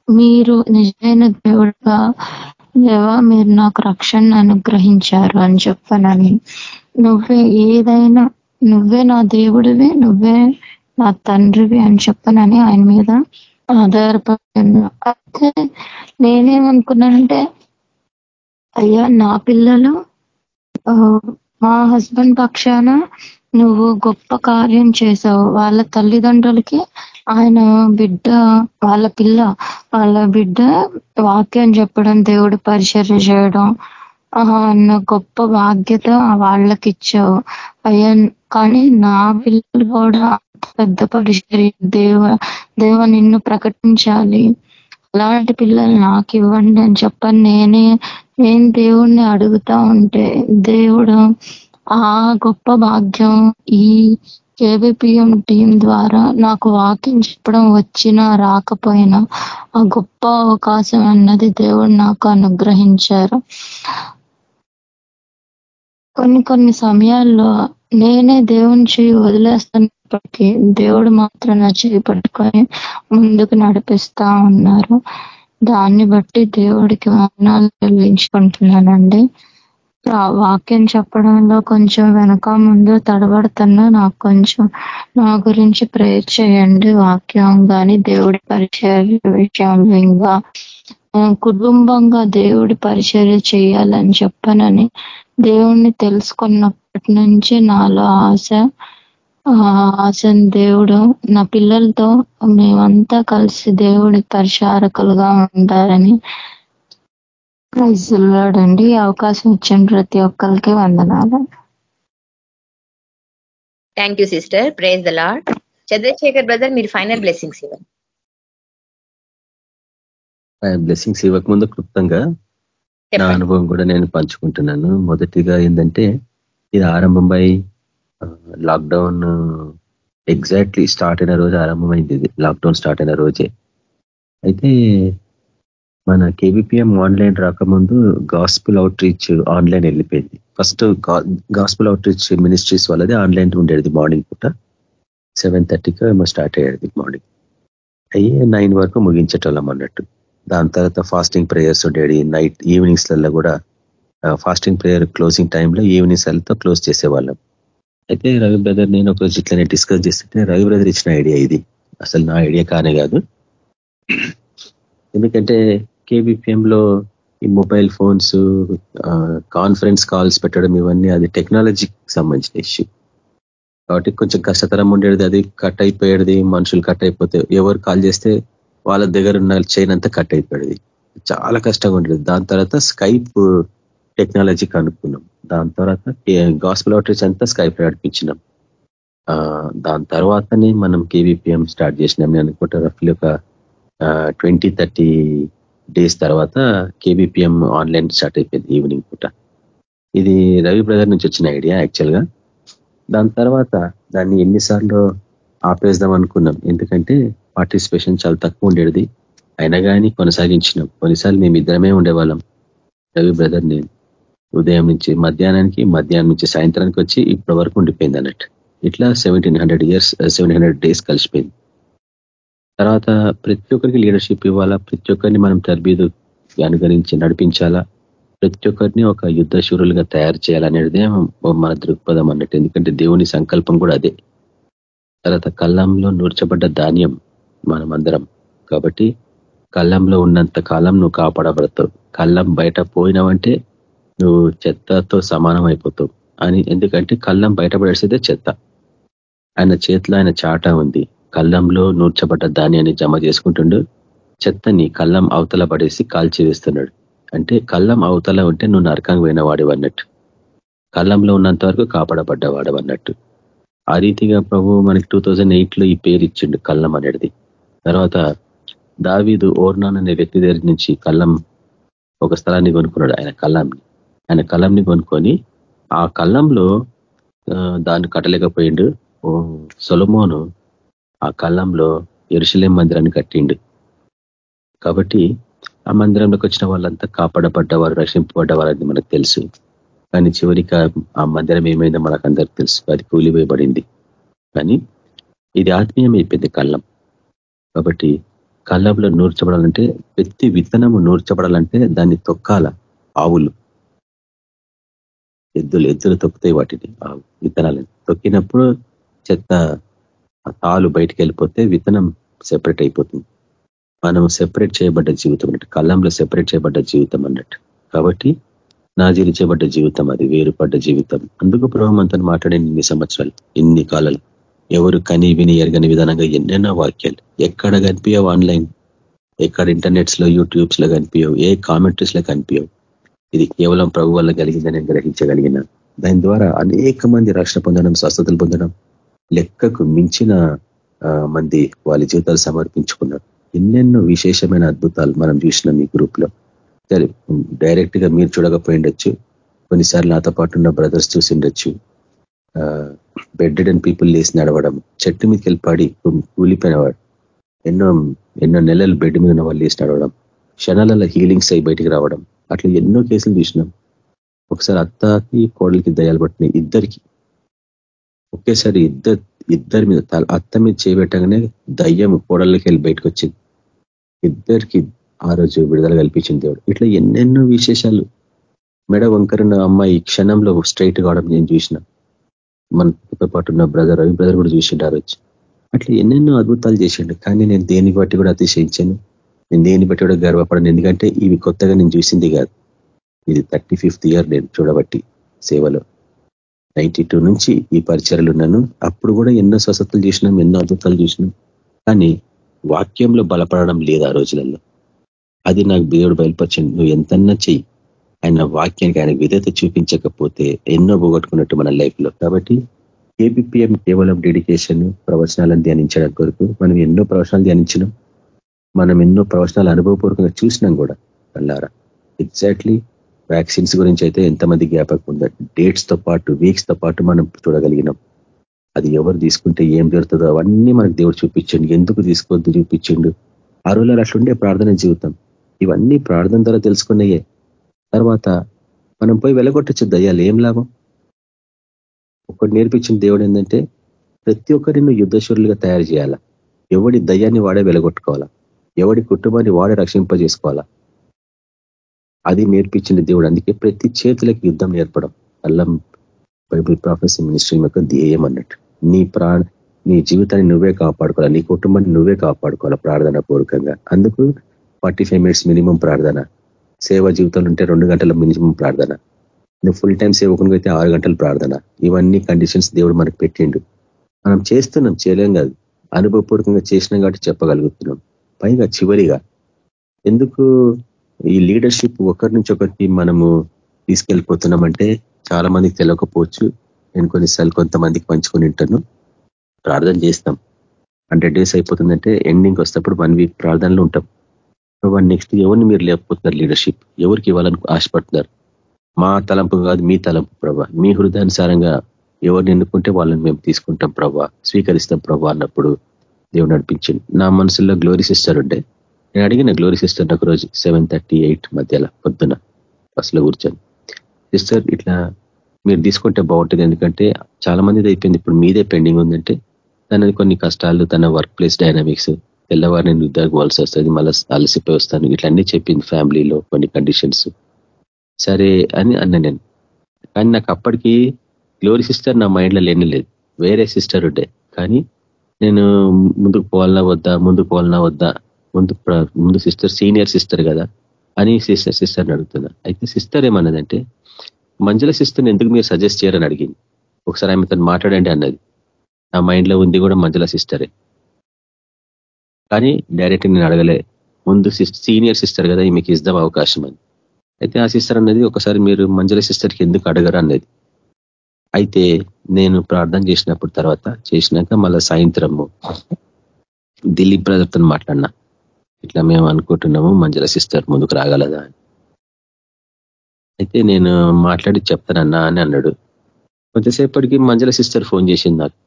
మీరు నిజమైన దేవుడుగా దేవా మీరు నాకు రక్షణ అనుగ్రహించారు అని చెప్పనని. నువ్వే ఏదైనా నువ్వే నా దేవుడివి నువ్వే నా తండ్రివి అని చెప్పనని ఆయన మీద ఆధారపడి అయితే నేనేమనుకున్నానంటే అయ్యా నా పిల్లలు మా హస్బెండ్ పక్షాన నువ్వు గొప్ప కార్యం చేసావు వాళ్ళ తల్లిదండ్రులకి ఆయన బిడ్డ వాళ్ళ పిల్ల వాళ్ళ బిడ్డ వాక్యం చెప్పడం దేవుడు పరిచర్య చేయడం అన్న గొప్ప బాధ్యత వాళ్ళకి ఇచ్చావు అయ్యా కానీ నా పిల్లలు కూడా పెద్ద పరిచర్య దేవ దేవ నిన్ను ప్రకటించాలి. అలాంటి పిల్లలు నాకు ఇవ్వండి అని చెప్పని నేనే నేను దేవుణ్ణి అడుగుతా ఉంటే దేవుడు ఆ గొప్ప భాగ్యం ఈ కేబిపిఎం టీం ద్వారా నాకు వాకింగ్ చెప్పడం వచ్చినా రాకపోయినా ఆ గొప్ప అవకాశం అన్నది దేవుడు నాకు అనుగ్రహించారు. కొన్ని కొన్ని సమయాల్లో నేనే దేవుని చేయి వదిలేస్తున్నప్పటికీ దేవుడు మాత్రం నా చేయి పట్టుకొని ముందుకు నడిపిస్తా ఉన్నారు. దాన్ని బట్టి దేవుడికి వాహనాలు చెల్లించుకుంటున్నానండి. వాక్యం చెప్పడంలో కొంచెం వెనక ముందు తడబడుతున్నా నాకు కొంచెం నా గురించి ప్రేర్ చేయండి. వాక్యం కానీ దేవుడి పరిచయ విషయంలో ఇంకా కుటుంబంగా దేవుడి పరిచర్య చేయాలని చెప్పనని దేవుణ్ణి తెలుసుకున్నప్పటి నుంచి నాలో ఆశ ఆశని దేవుడు నా పిల్లలతో మేమంతా కలిసి దేవుడి పరిచారకులుగా ఉంటారని ప్రైజులాడండి అవకాశం ఇచ్చిన ప్రతి ఒక్కరికి వందనాలు. Thank you sister praise the Lord Chandrashekhar brother మీరు ఫైనల్ బ్లెస్సింగ్స్ ఇవ్వండి. బ్లెస్సింగ్స్ ఇవ్వకముందు క్లుప్తంగా నా అనుభవం కూడా నేను పంచుకుంటున్నాను. మొదటిగా ఏంటంటే ఇది ఆరంభమై లాక్డౌన్ ఎగ్జాక్ట్లీ స్టార్ట్ అయిన రోజు ఆరంభమైంది ఇది. లాక్డౌన్ స్టార్ట్ అయిన రోజే. అయితే మన కేబిపిఎం ఆన్లైన్ రాకముందు గాస్పుల్ అవుట్ రీచ్ ఆన్లైన్ వెళ్ళిపోయింది. First gospel outreach ministries వాళ్ళది ఆన్లైన్ ఉండేది మార్నింగ్ పూట. సెవెన్ థర్టీకి ఏమో స్టార్ట్ అయ్యేది మార్నింగ్. అయ్యి నైన్ వరకు ముగించేటోళ్ళం అన్నట్టు. దాని తర్వాత ఫాస్టింగ్ ప్రేయర్స్ ఉండేది నైట్ ఈవినింగ్స్లలో కూడా ఫాస్టింగ్ ప్రేయర్ క్లోజింగ్ టైంలో ఈవినింగ్స్ వెళ్తే క్లోజ్ చేసేవాళ్ళం. అయితే రవి బ్రదర్ నేను ఒకరోజు ఇట్లనే డిస్కస్ చేస్తుంటే రవి బ్రదర్ ఇచ్చిన ఐడియా ఇది. అసలు నా ఐడియా కానే కాదు. ఎందుకంటే కేబిపిఎంలో ఈ మొబైల్ ఫోన్స్ కాన్ఫరెన్స్ కాల్స్ పెట్టడం ఇవన్నీ అది టెక్నాలజీకి సంబంధించిన ఇష్యూ కాబట్టి కొంచెం కష్టతరం ఉండేది అది కట్ అయిపోయేది మనుషులు కట్ అయిపోతే ఎవరు కాల్ చేస్తే వాళ్ళ దగ్గర ఉన్న చైన్ అంతా కట్ అయిపోయేది. చాలా కష్టంగా ఉండేది. దాని తర్వాత స్కైప్ టెక్నాలజీ కనుక్కున్నాం. దాని తర్వాత గాస్పల్ అవుట్రీచ్ అంతా స్కైప్ నడిపించినాం. దాని తర్వాతనే మనం కేవీపీఎం స్టార్ట్ చేసినాం. నేను అనుకుంటా రఫ్లీ ఒక ట్వంటీ థర్టీ డేస్ తర్వాత కేబిపిఎం ఆన్లైన్ స్టార్ట్ అయిపోయింది ఈవినింగ్ పూట. ఇది రవి బ్రదర్ నుంచి వచ్చిన ఐడియా యాక్చువల్గా దాని తర్వాత దాన్ని ఎన్నిసార్లు ఆపేద్దాం అనుకున్నాం. ఎందుకంటే పార్టిసిపేషన్ చాలా తక్కువ ఉండేది. అయినా కానీ కొనసాగించినాం. కొన్నిసార్లు మేము ఇద్దరమే ఉండేవాళ్ళం. రవి బ్రదర్ నేను. ఉదయం నుంచి మధ్యాహ్నానికి మధ్యాహ్నం నుంచి సాయంత్రానికి వచ్చి ఇప్పటి వరకు ఉండిపోయింది అన్నట్టు. ఇట్లా seventeen hundred years seven hundred days కలిసిపోయింది. తర్వాత ప్రతి ఒక్కరికి లీడర్షిప్ ఇవ్వాలా? ప్రతి ఒక్కరిని మనం తర్బీదు అనుగరించి నడిపించాలా? ప్రతి ఒక్కరిని ఒక యుద్ధ శూరులుగా తయారు చేయాలనేదే మన దృక్పథం అన్నట్టు. ఎందుకంటే దేవుని సంకల్పం కూడా అదే. తర్వాత కళ్ళంలో నూర్చబడ్డ ధాన్యం మనమందరం. కాబట్టి కళ్ళంలో ఉన్నంత కాలం నువ్వు కాపాడబడతావు. కళ్ళం బయట పోయినావంటే నువ్వు చెత్తతో సమానం అయిపోతావు అని. ఎందుకంటే కళ్ళం బయటపడేసేదే చెత్త. ఆయన చేతిలో ఆయన చాట ఉంది. కళ్ళంలో నూర్చబడ్డ ధాన్యాన్ని జమ చేసుకుంటుండు. చెత్తని కళ్ళం అవతల పడేసి కాల్చి వేస్తున్నాడు అంటే కళ్ళం అవతల ఉంటే నువ్వు నరకంగా పోయిన అన్నట్టు. కళ్ళంలో ఉన్నంత వరకు కాపాడబడ్డవాడు అన్నట్టు. ఆ రీతిగా ప్రభు మనకి టూ థౌజండ్లో ఈ పేరు ఇచ్చిండు కళ్ళం అనేది తర్వాత దావీదు ఓర్నాన్ అనే వ్యక్తి దగ్గర నుంచి కళ్ళం ఒక స్థలాన్ని కొనుక్కున్నాడు ఆయన కళ్ళంని ఆయన కళ్ళంని కొనుక్కొని ఆ కళ్ళంలో దాన్ని కట్టలేకపోయిండు. సొలమోను ఆ కళ్ళంలో ఎరుసలేం మందిరాన్ని కట్టిండు. కాబట్టి ఆ మందిరంలోకి వచ్చిన వాళ్ళంతా కాపాడబడ్డవారు రక్షింపబడ్డవారు మనకు తెలుసు. కానీ చివరికి ఆ మందిరం ఏమైందో మనకు అందరికి తెలుసు. అది కూలివేయబడింది కానీ ఇది ఆత్మీయమైపోయింది కళ్ళం. కాబట్టి కళ్ళంలో నూర్చబడాలంటే ప్రతి విత్తనము నూర్చబడాలంటే దాన్ని తొక్కాల ఆవులు. ఎద్దులు ఎద్దులు తొక్కుతాయి వాటిని ఆ విత్తనాలని. తొక్కినప్పుడు చెత్త తాలు బయటికి వెళ్ళిపోతే విత్తనం సెపరేట్ అయిపోతుంది. మనం సెపరేట్ చేయబడ్డ జీవితం అన్నట్టు కళ్ళంలో సెపరేట్ చేయబడ్డ జీవితం అన్నట్టు. కాబట్టి నాజీరించబడ్డ జీవితం అది వేరుపడ్డ జీవితం. అందుకు ప్రభావంతో మాట్లాడే ఇన్ని సంవత్సరాలు ఇన్ని కాలాలు ఎవరు కని విని ఎరగని విధానంగా ఎన్నెన్నో వాక్యాలు ఎక్కడ కనిపించవు ఆన్లైన్ ఎక్కడ ఇంటర్నెట్స్లో యూట్యూబ్స్లో కనిపించవు ఏ కామెంట్రీస్లో కనిపించవు. ఇది కేవలం ప్రభు వల్ల కలిగిందని గ్రహించగలిగిన. దాని ద్వారా అనేక మంది రక్షణ పొందడం స్వస్థతలు పొందడం లెక్కకు మించిన మంది వాళ్ళ జీవితాలు సమర్పించుకున్నారు. ఎన్నెన్నో విశేషమైన అద్భుతాలు మనం చూసినాం ఈ గ్రూప్లో. సరే డైరెక్ట్గా మీరు చూడకపోయిండొచ్చు కొన్నిసార్లు నాతో పాటు ఉన్న బ్రదర్స్ చూసిండొచ్చు బెడ్ అండ్ పీపుల్ లేసి నడవడం చెట్టు మీదకి వెళ్ళి పడి కూలిపోయినవాడు ఎన్నో ఎన్నో నెలలు బెడ్ మీద ఉన్న వాళ్ళు లేసి నడవడం క్షణాలలో హీలింగ్స్ అయి బయటికి రావడం అట్లా ఎన్నో కేసులు చూసినాం ఒకసారి అత్తకి కోడలికి దయాలు పట్టినాయి ఇద్దరికి. ఒకేసారి ఇద్దరు ఇద్దరి మీద అత్త మీద చేపెట్టగానే దయ్యం కోడళ్ళకి వెళ్ళి బయటకు వచ్చింది. ఇద్దరికి ఆ రోజు విడుదల కల్పించింది దేవుడు. ఇట్లా ఎన్నెన్నో విశేషాలు. మెడ వంకరన్న అమ్మాయి క్షణంలో స్ట్రైట్ కావడం నేను చూసిన. మనతో పాటు ఉన్న బ్రదర్ రవి బ్రదర్ కూడా చూసిండు ఆ రోజు అట్లా ఎన్నెన్నో అద్భుతాలు చేసిండు. కానీ నేను దేని బట్టి కూడా అతిశయించాను. నేను దేని బట్టి కూడా గర్వపడను. ఎందుకంటే ఇవి కొత్తగా నేను చూసింది కాదు. ఇది థర్టీ ఫిఫ్త్ ఇయర్ నేను చూడబట్టి సేవలో. నైన్టీ నుంచి ఈ పరిచయలు ఉన్నాను. అప్పుడు కూడా ఎన్నో స్వస్థతలు చేసినాం ఎన్నో అద్భుతాలు చేసినాం. కానీ వాక్యంలో బలపడడం లేదు ఆ రోజులలో. అది నాకు దేవుడు బయలుపరచండి. నువ్వు ఎంతన్నా చెయ్యి. ఆయన వాక్యానికి ఆయన విధేత చూపించకపోతే ఎన్నో పోగొట్టుకున్నట్టు మన లైఫ్లో. కాబట్టి ఏబిపిఎం కేవలం డెడికేషన్ ప్రవచనాలను ధ్యానించడం కొరకు మనం ఎన్నో ప్రవచనాలు ధ్యానించినాం. మనం ఎన్నో ప్రవచనాలు అనుభవపూర్వకంగా చూసినాం కూడా అల్లారా. ఎగ్జాక్ట్లీ వ్యాక్సిన్స్ గురించి అయితే ఎంతమంది జ్ఞాపకం ఉందా? డేట్స్తో పాటు వీక్స్తో పాటు మనం చూడగలిగినాం. అది ఎవరు తీసుకుంటే ఏం జరుగుతుందో అవన్నీ మనకు దేవుడు చూపించండి. ఎందుకు తీసుకోవద్దు? చూపించిండు. ఆ రోజులు అట్లుండే ప్రార్థన జీవితం. ఇవన్నీ ప్రార్థన ద్వారా తెలుసుకున్నాయే. తర్వాత మనం పోయి వెళ్ళగొట్టచ్చు దయ్యాలు. ఏం లాభం? ఒకటి నేర్పించిన దేవుడు ఏంటంటే ప్రతి ఒక్కరిని నువ్వు యుద్ధశూరులుగా తయారు చేయాలా? ఎవడి దయ్యాన్ని వాడే వెలగొట్టుకోవాలా ఎవడి కుటుంబాన్ని వాడే రక్షింపజేసుకోవాలా? అది నేర్పించిన దేవుడు. అందుకే ప్రతి చేతులకి యుద్ధం నేర్పడం. అల్లం బైబుల్ ప్రాఫెసీ మినిస్ట్రీ యొక్క ధ్యేయం అన్నట్టు. నీ ప్రాణ నీ జీవితాన్ని నువ్వే కాపాడుకోవాలి? నీ కుటుంబాన్ని నువ్వే కాపాడుకోవాలి ప్రార్థన పూర్వకంగా? అందుకు ఫార్టీ మినిట్స్ మినిమం ప్రార్థన. సేవ జీవితంలో ఉంటే రెండు గంటల మినిమం ప్రార్థన. నువ్వు ఫుల్ టైం సేవకునిగా అయితే ఆరు గంటల ప్రార్థన. ఇవన్నీ కండిషన్స్ దేవుడు మనకు పెట్టిండు. మనం చేస్తున్నాం చేయలేం కాదు. అనుభవపూర్వకంగా చేసినాం కాబట్టి చెప్పగలుగుతున్నాం. పైగా చివరిగా ఎందుకు ఈ లీడర్షిప్ ఒకరి నుంచి ఒకరికి మనము తీసుకెళ్ళిపోతున్నామంటే చాలా మందికి తెలియకపోవచ్చు. నేను కొన్నిసార్లు కొంతమందికి పంచుకొని ఉంటాను ప్రార్థన చేస్తాం. హండ్రెడ్ డేస్ అయిపోతుందంటే ఎండింగ్ వస్తేప్పుడు వన్ వీక్ ప్రార్థనలు ఉంటాం. వన్ నెక్స్ట్ ఎవరిని మీరు లేకపోతున్నారు లీడర్షిప్ ఎవరికి ఇవ్వాలని ఆశపడుతున్నారు? మా తలంపు కాదు మీ తలంపు ప్రభా. మీ హృదయానుసారంగా ఎవరిని ఎన్నుకుంటే వాళ్ళని మేము తీసుకుంటాం ప్రభా. స్వీకరిస్తాం ప్రభా అన్నప్పుడు దేవుడు నడిపించింది నా మనసులో గ్లోరీ సిస్టర్ ఉండే. నేను అడిగిన గ్లోరీ సిస్టర్ ఒక రోజు సెవెన్ థర్టీ ఎయిట్ మధ్యలో పొద్దున బస్సులో కూర్చొని సిస్టర్ ఇట్లా మీరు తీసుకుంటే బాగుంటుంది. ఎందుకంటే చాలా మందిది అయిపోయింది. ఇప్పుడు మీదే పెండింగ్ ఉందంటే తనది కొన్ని కష్టాలు తన వర్క్ ప్లేస్ డైనామిక్స్ తెల్లవారిని నేను ఉద్యోగవలసి వస్తుంది మళ్ళీ అలసిపోయి వస్తాను. ఇట్లన్నీ చెప్పింది ఫ్యామిలీలో కొన్ని కండిషన్స్ సరే అని అన్న నేను. కానీ నాకు అప్పటికి గ్లోరీ సిస్టర్ నా మైండ్లో లేని లేదు. వేరే సిస్టర్ ఉండే. కానీ నేను ముందుకు పోవాలన్నా వద్దా ముందుకు పోవాలన్నా వద్దా ముందు ముందు సిస్టర్ సీనియర్ సిస్టర్ కదా అని సిస్టర్ సిస్టర్ని అడుగుతున్నా. అయితే సిస్టర్ ఏమన్నదంటే మంజుల సిస్టర్ని ఎందుకు మీరు సజెస్ట్ చేయరని అడిగింది. ఒకసారి ఆమె తను మాట్లాడండి అన్నది. నా మైండ్లో ఉంది కూడా మంజుల సిస్టరే. కానీ డైరెక్ట్ నేను అడగలే. ముందు సీనియర్ సిస్టర్ కదా మీకు ఇద్దాం అవకాశం అని. అయితే ఆ సిస్టర్ అనేది ఒకసారి మీరు మంజుల సిస్టర్కి ఎందుకు అడగరు అన్నది. అయితే నేను ప్రార్థన చేసినప్పుడు తర్వాత చేసినాక మళ్ళీ సాయంత్రము దిలీప్ బ్రదర్తో మాట్లాడినా. ఇట్లా మేము అనుకుంటున్నాము మంజుల సిస్టర్ ముందుకు రాగలదా అని. అయితే నేను మాట్లాడి చెప్తానన్నా అని అన్నాడు. కొంతసేపటికి మంజుల సిస్టర్ ఫోన్ చేసింది నాకు.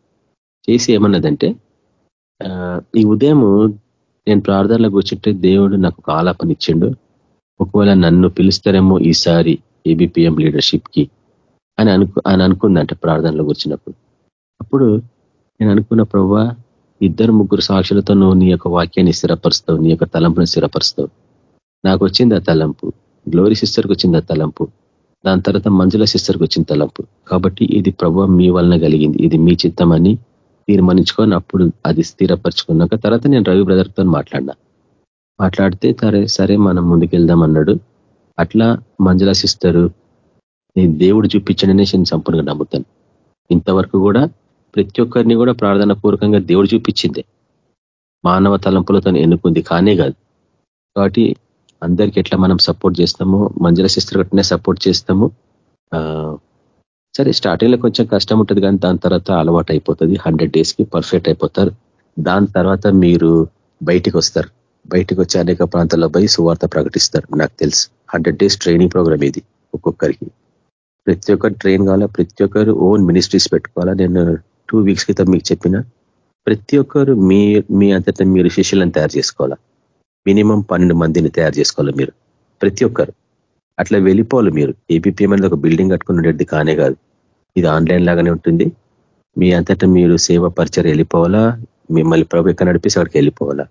చేసి ఏమన్నదంటే ఈ ఉదయం నేను ప్రార్థనలో కూర్చుంటే దేవుడు నాకు ఒక ఆలాపన ఇచ్చిండు. ఒకవేళ నన్ను పిలుస్తారేమో ఈసారి ఏబిపిఎం లీడర్షిప్కి అని అనుకు అని అనుకుందంట ప్రార్థనలో కూర్చున్నప్పుడు అప్పుడు నేను అనుకున్న ప్రభా ఇద్దరు ముగ్గురు సాక్షులతో నువ్వు నీ యొక్క వాక్యాన్ని స్థిరపరుస్తావు నీ యొక్క తలంపుని స్థిరపరుస్తావు. నాకు వచ్చింది ఆ తలంపు గ్లోరీ సిస్టర్కి వచ్చింది ఆ తలంపు దాని తర్వాత మంజుల సిస్టర్కి వచ్చిన తలంపు. కాబట్టి ఇది ప్రభావ మీ వలన కలిగింది ఇది మీ చిత్తం అని తీర్మానించుకొని అప్పుడు అది స్థిరపరచుకున్నాక తర్వాత నేను రవి బ్రదర్తో మాట్లాడినా. మాట్లాడితే సరే సరే మనం ముందుకెళ్దాం అన్నాడు. అట్లా మంజుల సిస్టరు నేను దేవుడు చూపించడనే నేను సంపూర్ణంగా నమ్ముతాను. ఇంతవరకు కూడా ప్రతి ఒక్కరిని కూడా ప్రార్థన పూర్వకంగా దేవుడు చూపించిందే. మానవ తలంపులతో ఎన్నుకుంది కానే కాదు. కాబట్టి అందరికి ఎట్లా మనం సపోర్ట్ చేస్తామో మంజుల సిస్టర్ గట్టినే సపోర్ట్ చేస్తాము సరే స్టార్టింగ్లో కొంచెం కష్టం ఉంటుంది కానీ దాని తర్వాత అలవాటు అయిపోతుంది. హండ్రెడ్ డేస్కి పర్ఫెక్ట్ అయిపోతారు. దాని తర్వాత మీరు బయటికి వస్తారు. బయటకు వచ్చి అనేక ప్రాంతాల్లో పోయి సువార్త ప్రకటిస్తారు. నాకు తెలుసు. హండ్రెడ్ డేస్ ట్రైనింగ్ ప్రోగ్రామ్ ఇది ఒక్కొక్కరికి. ప్రతి ఒక్కరు ట్రైన్ కావాలా? ప్రతి ఒక్కరు ఓన్ మినిస్ట్రీస్ పెట్టుకోవాలా? నేను టూ వీక్స్ క్రితం మీకు చెప్పిన ప్రతి ఒక్కరు మీ మీ అంతటా మీరు శిష్యులను తయారు చేసుకోవాలా? మినిమం పన్నెండు మందిని తయారు చేసుకోవాలి మీరు? ప్రతి ఒక్కరు. అట్లా వెళ్ళిపోవాలి మీరు. ఏపీపీఎం అనేది ఒక బిల్డింగ్ కట్టుకుని ఉండేది కానే కాదు. ఇది ఆన్లైన్ లాగానే ఉంటుంది. మీ అంతటా మీరు సేవ పరిచయం వెళ్ళిపోవాలా? మిమ్మల్ని ప్రభు ఎక్కడ నడిపిస్తే అక్కడికి వెళ్ళిపోవాలా?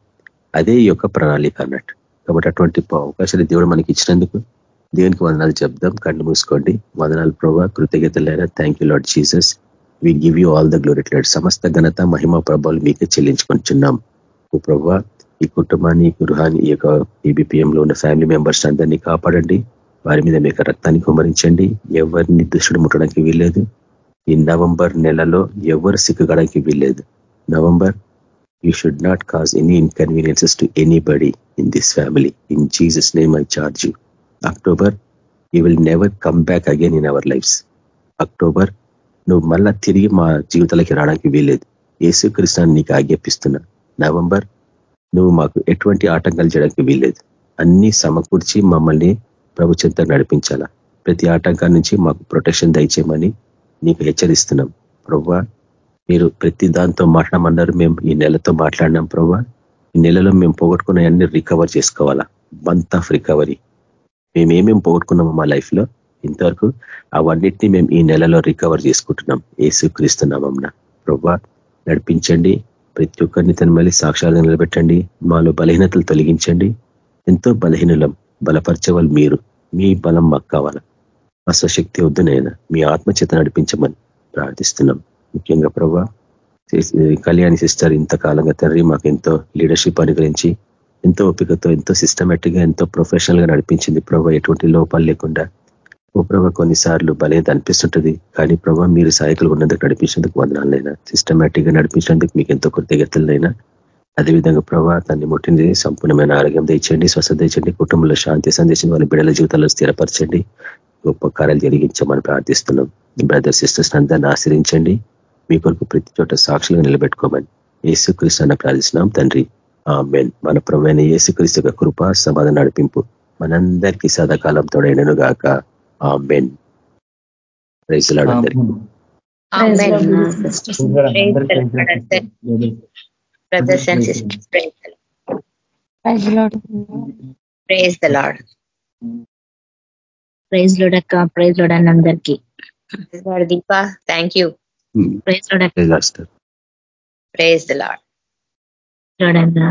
అదే ఈ యొక్క ప్రణాళిక అన్నట్టు. కాబట్టి అటువంటి అవకాశాలు దేవుడు మనకి ఇచ్చినందుకు దేవునికి వందనాలు చెప్దాం. కళ్ళు మూసుకోండి. వందనాలు ప్రభావ కృతజ్ఞతలైనా. Thank you Lord Jesus we give you all the glory Lord సమస్త ఘనత మహిమ ప్రభావాలు మీకే చెల్లించుకుంటున్నాం. ఓ ప్రభావ ఈ కుటుంబాన్ని గృహాన్ని ఈ యొక్క ఈబిపిఎంలో ఉన్న ఫ్యామిలీ మెంబర్స్ అందరినీ కాపాడండి. వారి మీద మీకు రక్తాన్ని కుమరించండి ఎవరిని దుష్టుడు ముట్టడానికి వీల్లేదు. ఈ నవంబర్ నెలలో ఎవరు సిక్కుగడానికి వీల్లేదు. November you should not cause any inconveniences to anybody in this family in Jesus name I charge you October you will never come back again in our lifes October నువ్వు మళ్ళా తిరిగి మా జీవితాలకి రావడానికి వీల్లేదు. ఏసుకృష్ణాన్ని నీకు ఆజ్ఞాపిస్తున్నా. నవంబర్ నువ్వు మాకు ఎటువంటి ఆటంకాలు చేయడానికి వీల్లేదు. అన్ని సమకూర్చి మమ్మల్ని ప్రభుత్వంతో నడిపించాలా? ప్రతి ఆటంకా నుంచి మాకు ప్రొటెక్షన్ దయచేయమని నీకు హెచ్చరిస్తున్నాం. ప్రభు మీరు ప్రతి దాంతో మాట్లాడమన్నారు. మేము ఈ నెలతో మాట్లాడినాం ప్రవ్వా ఈ నెలలో మేము పోగొట్టుకున్న అన్ని రికవర్ చేసుకోవాలా? Month of recovery. మేమేమేం పోగొట్టుకున్నాము మా లైఫ్లో ఇంతవరకు అవన్నిటినీ మేము ఈ నెలలో రికవర్ చేసుకుంటున్నాం. ఏసుక్రీస్తున్నామమ్మ క్రీస్తున్నామన్న నడిపించండి. ప్రతి ఒక్కరిని తన మళ్ళీ సాక్షాలుగా నిలబెట్టండి. మాలో బలహీనతలు తొలగించండి. ఎంతో బలహీనులం. బలపరచేవాళ్ళు మీరు. మీ బలం మాకు కావాలా? అస్వశక్తి వద్దునైనా మీ ఆత్మచేత నడిపించమని ప్రార్థిస్తున్నాం. ముఖ్యంగా ప్రభా కళ్యాణి సిస్టర్ ఇంతకాలంగా తండ్రి మాకు ఎంతో లీడర్షిప్ అనుగ్రహించి ఎంతో ఓపికతో ఎంతో సిస్టమేటిక్గా ఎంతో ప్రొఫెషనల్గా నడిపించింది ప్రభా. ఎటువంటి లోపాలు లేకుండా ఓ ప్రభా కొన్నిసార్లు బలహీనత అనిపిస్తుంటుంది. కానీ ప్రభా మీరు సహాయకులు ఉన్నందుకు నడిపించినందుకు వందనాలైనా సిస్టమేటిక్గా నడిపించినందుకు మీకు ఎంతో కృతజ్ఞతలైనా అదేవిధంగా ప్రభా తన్ని ముట్టింది సంపూర్ణమైన ఆరోగ్యం తెచ్చండి స్వస్థ తెచ్చండి కుటుంబంలో శాంతి సందేశం వాళ్ళ బిడ్డల జీవితాల్లో స్థిరపరచండి గొప్ప కార్యాలు జరిగించమని ప్రార్థిస్తున్నాం. బ్రదర్ సిస్టర్స్ అందరిని ఆశ్రయించండి మీ కొరకు ప్రతి చోట సాక్షులుగా నిలబెట్టుకోమని ఏసుక్రీస్తు అన్న ప్రార్థిస్తున్నాం తండ్రి. ఆ మెన్ మన ప్రమైన ఏసుక్రీస్తు యొక్క కృప సమాధాన నడిపింపు మనందరికీ సదాకాలం తోడైనను గాక. ఆ మెన్ రైతులాడు అందరికీ brothers and sisters. Praise the Lord. Praise the Lord. Praise the Lord. Praise Lord అక్క ప్రైజ్ లోడ్ అని అందరికీ Deepa thank you praise praise sister. Praise the Lord లోడన్నా